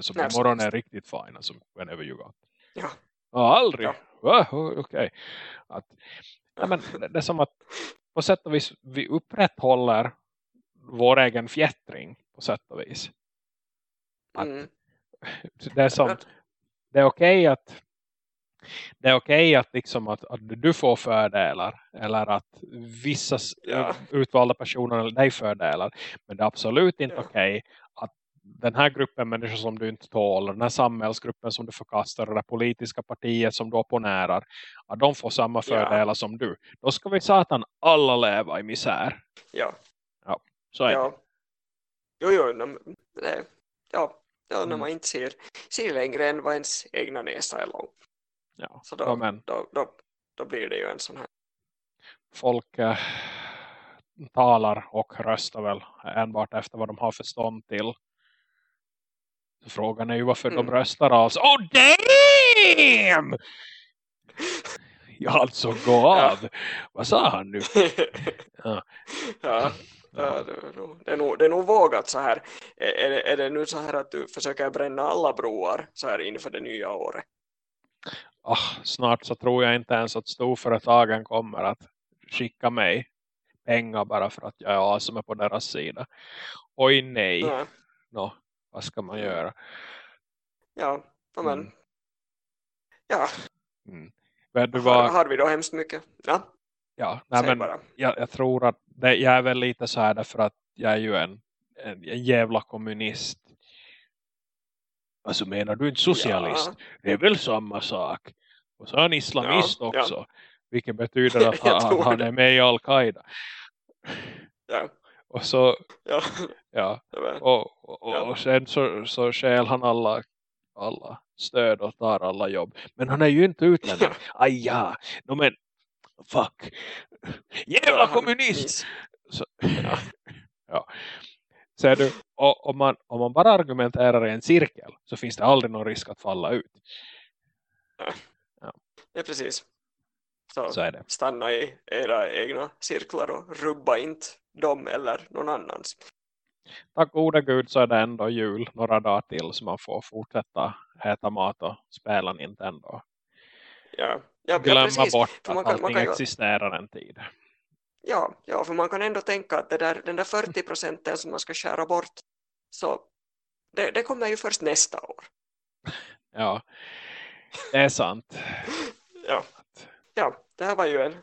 [SPEAKER 1] Så imorgon är riktigt fine alltså whenever you got.
[SPEAKER 2] Ja.
[SPEAKER 1] Ja, aldrig. Ja. Okej. Okay. ja, men det är som att på sätt och vis vi upprätthåller vår egen fjättring på sätt och vis. Mm. Det är som det är okej okay att det är okej okay att, liksom att, att du får fördelar eller att vissa ja. utvalda personer dig fördelar. Men det är absolut inte ja. okej okay att den här gruppen människor som du inte tål, den här samhällsgruppen som du förkastar, det politiska partiet som du opponerar, att de får samma fördelar ja. som du. Då ska vi satan alla leva i misär.
[SPEAKER 2] Ja.
[SPEAKER 1] Ja, så är
[SPEAKER 2] ja. det. Jo, jo, nej. ja, ja mm. när man inte ser, ser längre än vad ens egna näsa är lång.
[SPEAKER 1] Ja,
[SPEAKER 2] så då, men, då, då, då blir det ju en sån här.
[SPEAKER 1] Folk äh, talar och röstar väl enbart efter vad de har förstånd till. Frågan är ju varför mm. de röstar alltså. Oh damn! Ja, alltså gå av. Ja. Vad sa han nu? (laughs)
[SPEAKER 2] ja. ja. Ja, det, är nog, det, är nog, det är nog vågat så här. Är, det, är det nu så här att du försöker bränna alla broar så här inför det nya året?
[SPEAKER 1] Oh, snart så tror jag inte ens att storföretagen kommer att skicka mig pengar bara för att jag är som är på deras sida. Oj nej. Ja. No, vad ska man göra?
[SPEAKER 2] Ja, men mm. ja.
[SPEAKER 1] Mm.
[SPEAKER 2] Men du var... har, har vi då hemskt mycket? Ja.
[SPEAKER 1] Ja, nej, men jag, jag, tror att det, jag är väl lite så här därför att jag är ju en, en, en jävla kommunist. Alltså menar du inte socialist? Ja. Det är väl samma sak. Och så är han islamist ja, också. Ja. Vilket betyder att (laughs) han, han är med i Al-Qaida.
[SPEAKER 2] Ja.
[SPEAKER 1] Och så ja. ja. Och, och, och sen så, så skäl han alla, alla stöd och tar alla jobb. Men han är ju inte utlänning. Aj ja. No, men fuck. Jävla kommunist! Så, ja. (laughs) ja. Ser du, om man, om man bara argumenterar i en cirkel så finns det aldrig någon risk att falla ut.
[SPEAKER 2] Ja, ja. ja precis. Så,
[SPEAKER 1] så
[SPEAKER 2] stanna i era egna cirklar och rubba inte dem eller någon annans.
[SPEAKER 1] Tack gode gud så är det ändå jul några dagar till så man får fortsätta äta mat och spela Nintendo.
[SPEAKER 2] Ja, ja,
[SPEAKER 1] Glömma
[SPEAKER 2] ja,
[SPEAKER 1] bort att man kan, allting man kan, existerar en tid.
[SPEAKER 2] Ja, ja, för man kan ändå tänka att det där, den där 40 procenten som man ska skära bort så det, det kommer ju först nästa år.
[SPEAKER 1] Ja, det är sant.
[SPEAKER 2] ja. ja, det här var ju en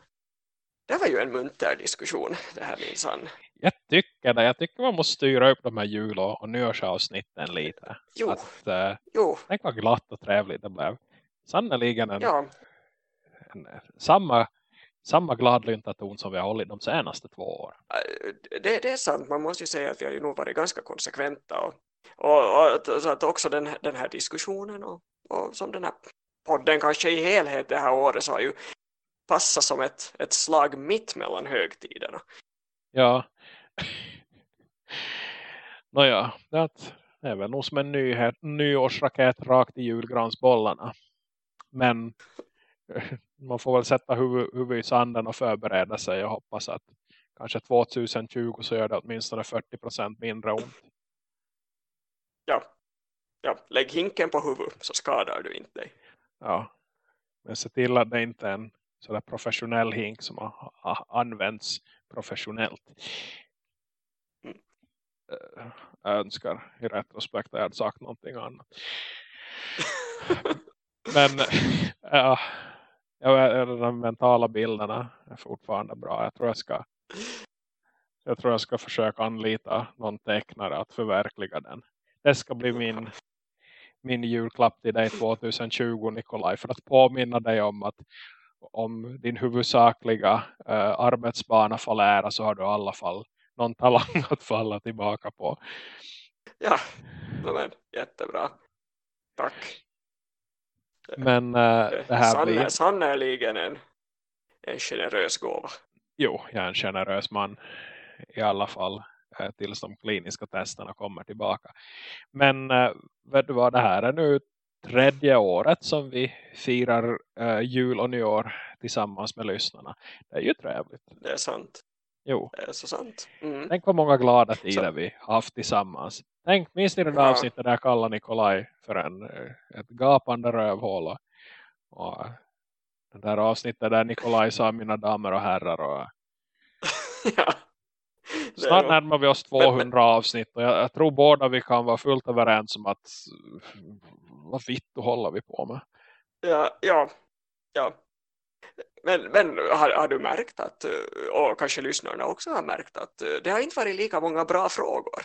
[SPEAKER 2] det var ju en munter diskussion det här minsann.
[SPEAKER 1] Jag tycker det. Jag tycker man måste styra upp de här jul- och nyårsavsnitten lite.
[SPEAKER 2] Jo.
[SPEAKER 1] Att, uh,
[SPEAKER 2] jo.
[SPEAKER 1] Tänk vad glatt och trevligt det blev. Sannoliken en, ja. en, samma, samma gladlynta ton som vi har hållit de senaste två åren.
[SPEAKER 2] Det, det, är sant. Man måste ju säga att vi har ju nog varit ganska konsekventa. Och, och, och så att också den, den här diskussionen och, och som den här podden kanske i helhet det här året så har ju passat som ett, ett slag mitt mellan högtiderna.
[SPEAKER 1] Ja. Nåja, det är väl nog som en nyhet, nyårsraket rakt i julgransbollarna. Men man får väl sätta huvudet huvud i sanden och förbereda sig och hoppas att kanske 2020 så gör det åtminstone 40% mindre ont.
[SPEAKER 2] Ja. ja, lägg hinken på huvudet så skadar du inte dig.
[SPEAKER 1] Ja, men se till att det inte är en sådär professionell hink som har använts professionellt. Mm. Eh, jag önskar i retrospekt att jag hade sagt någonting annat. (laughs) Men ja, jag, de mentala bilderna är fortfarande bra. Jag tror jag ska jag tror jag ska försöka anlita någon tecknare att förverkliga den. Det ska bli min min julklapp till dig 2020 Nikolaj för att påminna dig om att om din huvudsakliga uh, arbetsbana lära så har du i alla fall någon talang (laughs) att falla tillbaka på.
[SPEAKER 2] Ja, men, jättebra. Tack.
[SPEAKER 1] Men uh, det här blir...
[SPEAKER 2] Sannoliken en, en generös gåva.
[SPEAKER 1] Jo, jag är en generös man i alla fall. tills de kliniska testerna kommer tillbaka. Men vet du vad, det här är nu tredje året som vi firar äh, jul och nyår tillsammans med lyssnarna. Det är ju trevligt.
[SPEAKER 2] Det är sant.
[SPEAKER 1] Jo.
[SPEAKER 2] Det är så sant. Mm.
[SPEAKER 1] Tänk vad många glada tider så. vi haft tillsammans. Tänk, minns ni det ja. avsnittet där jag kallar Nikolaj för en, ett gapande rövhål och det där avsnittet där Nikolaj sa mina damer och herrar. Och... (laughs) ja. Snart närmar vi oss 200 men, avsnitt och jag, jag, tror båda vi kan vara fullt överens om att vad vitt håller vi på med.
[SPEAKER 2] Ja, ja, ja. Men, men har, har, du märkt att, och kanske lyssnarna också har märkt att det har inte varit lika många bra frågor?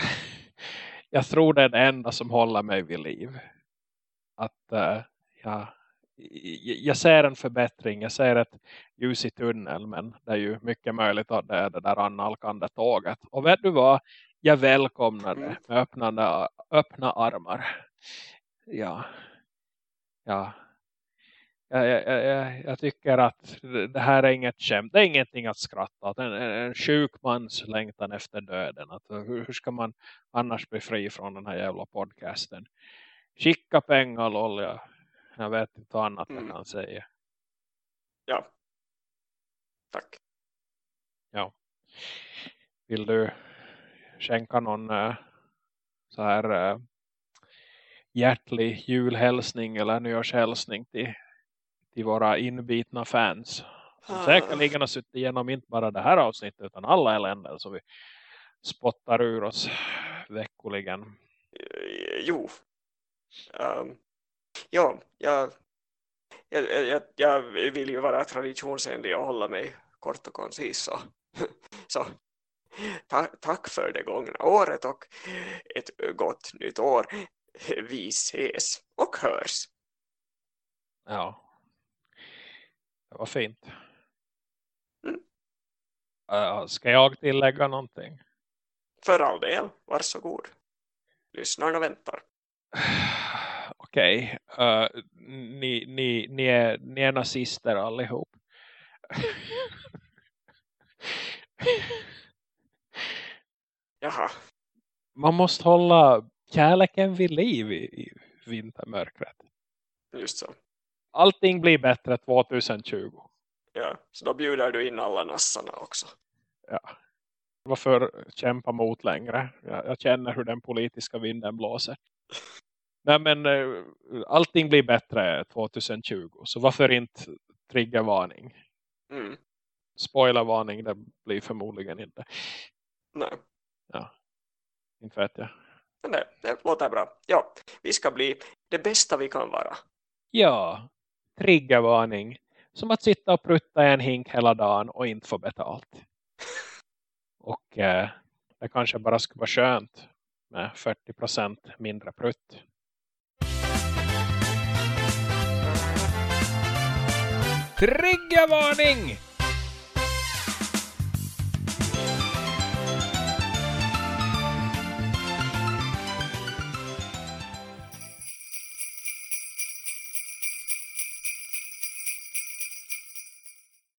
[SPEAKER 2] (laughs)
[SPEAKER 1] Jag tror det är det enda som håller mig vid liv. Att uh, ja, jag ser en förbättring, jag ser ett ljus i tunnel men det är ju mycket möjligt att det är det där annalkande tåget. Och vet du vad? Jag välkomnar det mm. med öppna, öppna armar. Ja. Ja. Jag, jag, jag, jag, tycker att det här är inget skämt. Det är ingenting att skratta åt. En, en sjuk mans längtan efter döden. Att hur, hur ska man annars bli fri från den här jävla podcasten? Skicka pengar, lolja jag vet inte vad annat mm. jag kan säga.
[SPEAKER 2] Ja. Tack.
[SPEAKER 1] Ja. Vill du skänka någon äh, så här äh, hjärtlig julhälsning eller nyårshälsning till, till våra inbitna fans? Som ah. säkerligen har suttit igenom inte bara det här avsnittet utan alla eländer som vi spottar ur oss veckoligen.
[SPEAKER 2] Jo. Um, ja, jag, jag, jag, jag vill ju vara traditionsenlig och hålla mig kort och koncis. Så, (laughs) så ta, tack för det gångna året och ett gott nytt år. Vi ses och hörs.
[SPEAKER 1] Ja, det var fint. Mm. Uh, ska jag tillägga någonting?
[SPEAKER 2] För all del, varsågod. Lyssnarna väntar. (sighs)
[SPEAKER 1] okej, okay, uh, ni, ni, ni, är, ni är nazister allihop. (laughs)
[SPEAKER 2] Jaha.
[SPEAKER 1] Man måste hålla kärleken vid liv i, i vintermörkret.
[SPEAKER 2] Just så.
[SPEAKER 1] Allting blir bättre 2020.
[SPEAKER 2] Ja, så då bjuder du in alla nassarna också.
[SPEAKER 1] Ja. Varför kämpa mot längre? Jag, jag känner hur den politiska vinden blåser. Nej men uh, allting blir bättre 2020. Så varför inte triggervarning? Mm. Spoilervarning, det blir förmodligen inte.
[SPEAKER 2] Nej.
[SPEAKER 1] Ja, inte vet jag.
[SPEAKER 2] Nej, det låter bra. Ja, vi ska bli det bästa vi kan vara.
[SPEAKER 1] Ja, triggervarning. Som att sitta och prutta i en hink hela dagen och inte få betalt. (laughs) och eh, det kanske bara skulle vara skönt med 40% mindre prutt. Triggervarning!